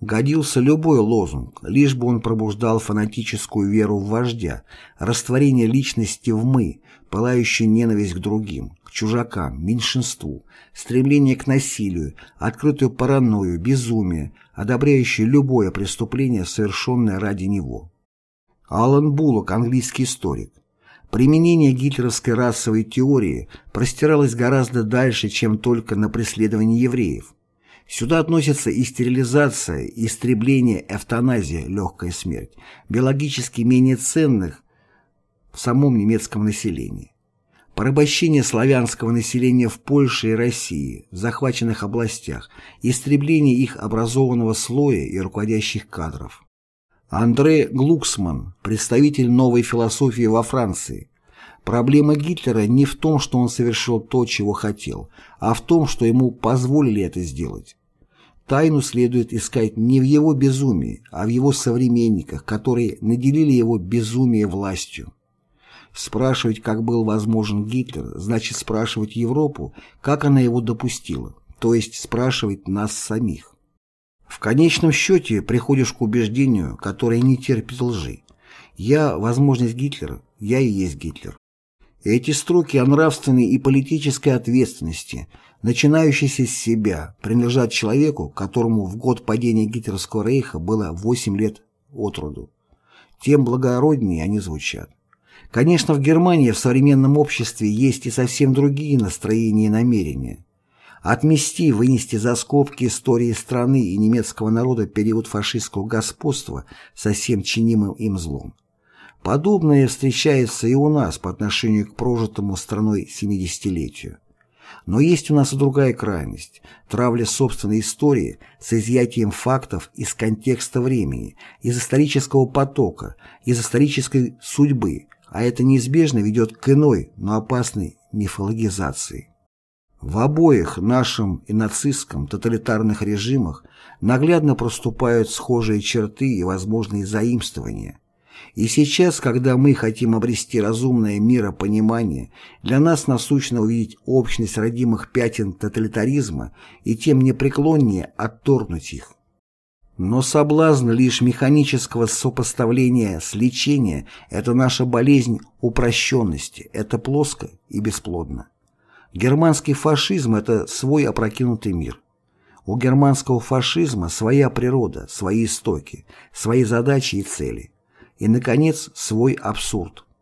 Годился любой лозунг, лишь бы он пробуждал фанатическую веру в вождя, растворение личности в «мы», пылающую ненависть к другим, чужакам, меньшинству, стремление к насилию, открытую паранойю, безумие, одобряющее любое преступление, совершенное ради него. Алан Буллок, английский историк. Применение гитлеровской расовой теории простиралось гораздо дальше, чем только на преследование евреев. Сюда относятся и стерилизация, истребление, эвтаназия, легкая смерть, биологически менее ценных в самом немецком населении. Порабощение славянского населения в Польше и России, в захваченных областях, истребление их образованного слоя и руководящих кадров. Андре Глуксман, представитель новой философии во Франции. Проблема Гитлера не в том, что он совершил то, чего хотел, а в том, что ему позволили это сделать. Тайну следует искать не в его безумии, а в его современниках, которые наделили его безумие властью. Спрашивать, как был возможен Гитлер, значит спрашивать Европу, как она его допустила, то есть спрашивать нас самих. В конечном счете приходишь к убеждению, которое не терпит лжи. Я – возможность Гитлера, я и есть Гитлер. Эти строки о нравственной и политической ответственности, начинающиеся с себя, принадлежат человеку, которому в год падения гитлеровского рейха было 8 лет от роду. Тем благороднее они звучат. Конечно, в Германии в современном обществе есть и совсем другие настроения и намерения. Отмести, вынести за скобки истории страны и немецкого народа период фашистского господства со всем чинимым им злом. Подобное встречается и у нас по отношению к прожитому страной 70-летию. Но есть у нас и другая крайность – травля собственной истории с изъятием фактов из контекста времени, из исторического потока, из исторической судьбы, а это неизбежно ведет к иной, но опасной мифологизации. В обоих нашем и нацистском тоталитарных режимах наглядно проступают схожие черты и возможные заимствования. И сейчас, когда мы хотим обрести разумное миропонимание, для нас насущно увидеть общность родимых пятен тоталитаризма и тем непреклоннее отторгнуть их. Но соблазн лишь механического сопоставления с лечения – это наша болезнь упрощенности, это плоско и бесплодно. Германский фашизм – это свой опрокинутый мир. У германского фашизма своя природа, свои истоки, свои задачи и цели. И, наконец, свой абсурд.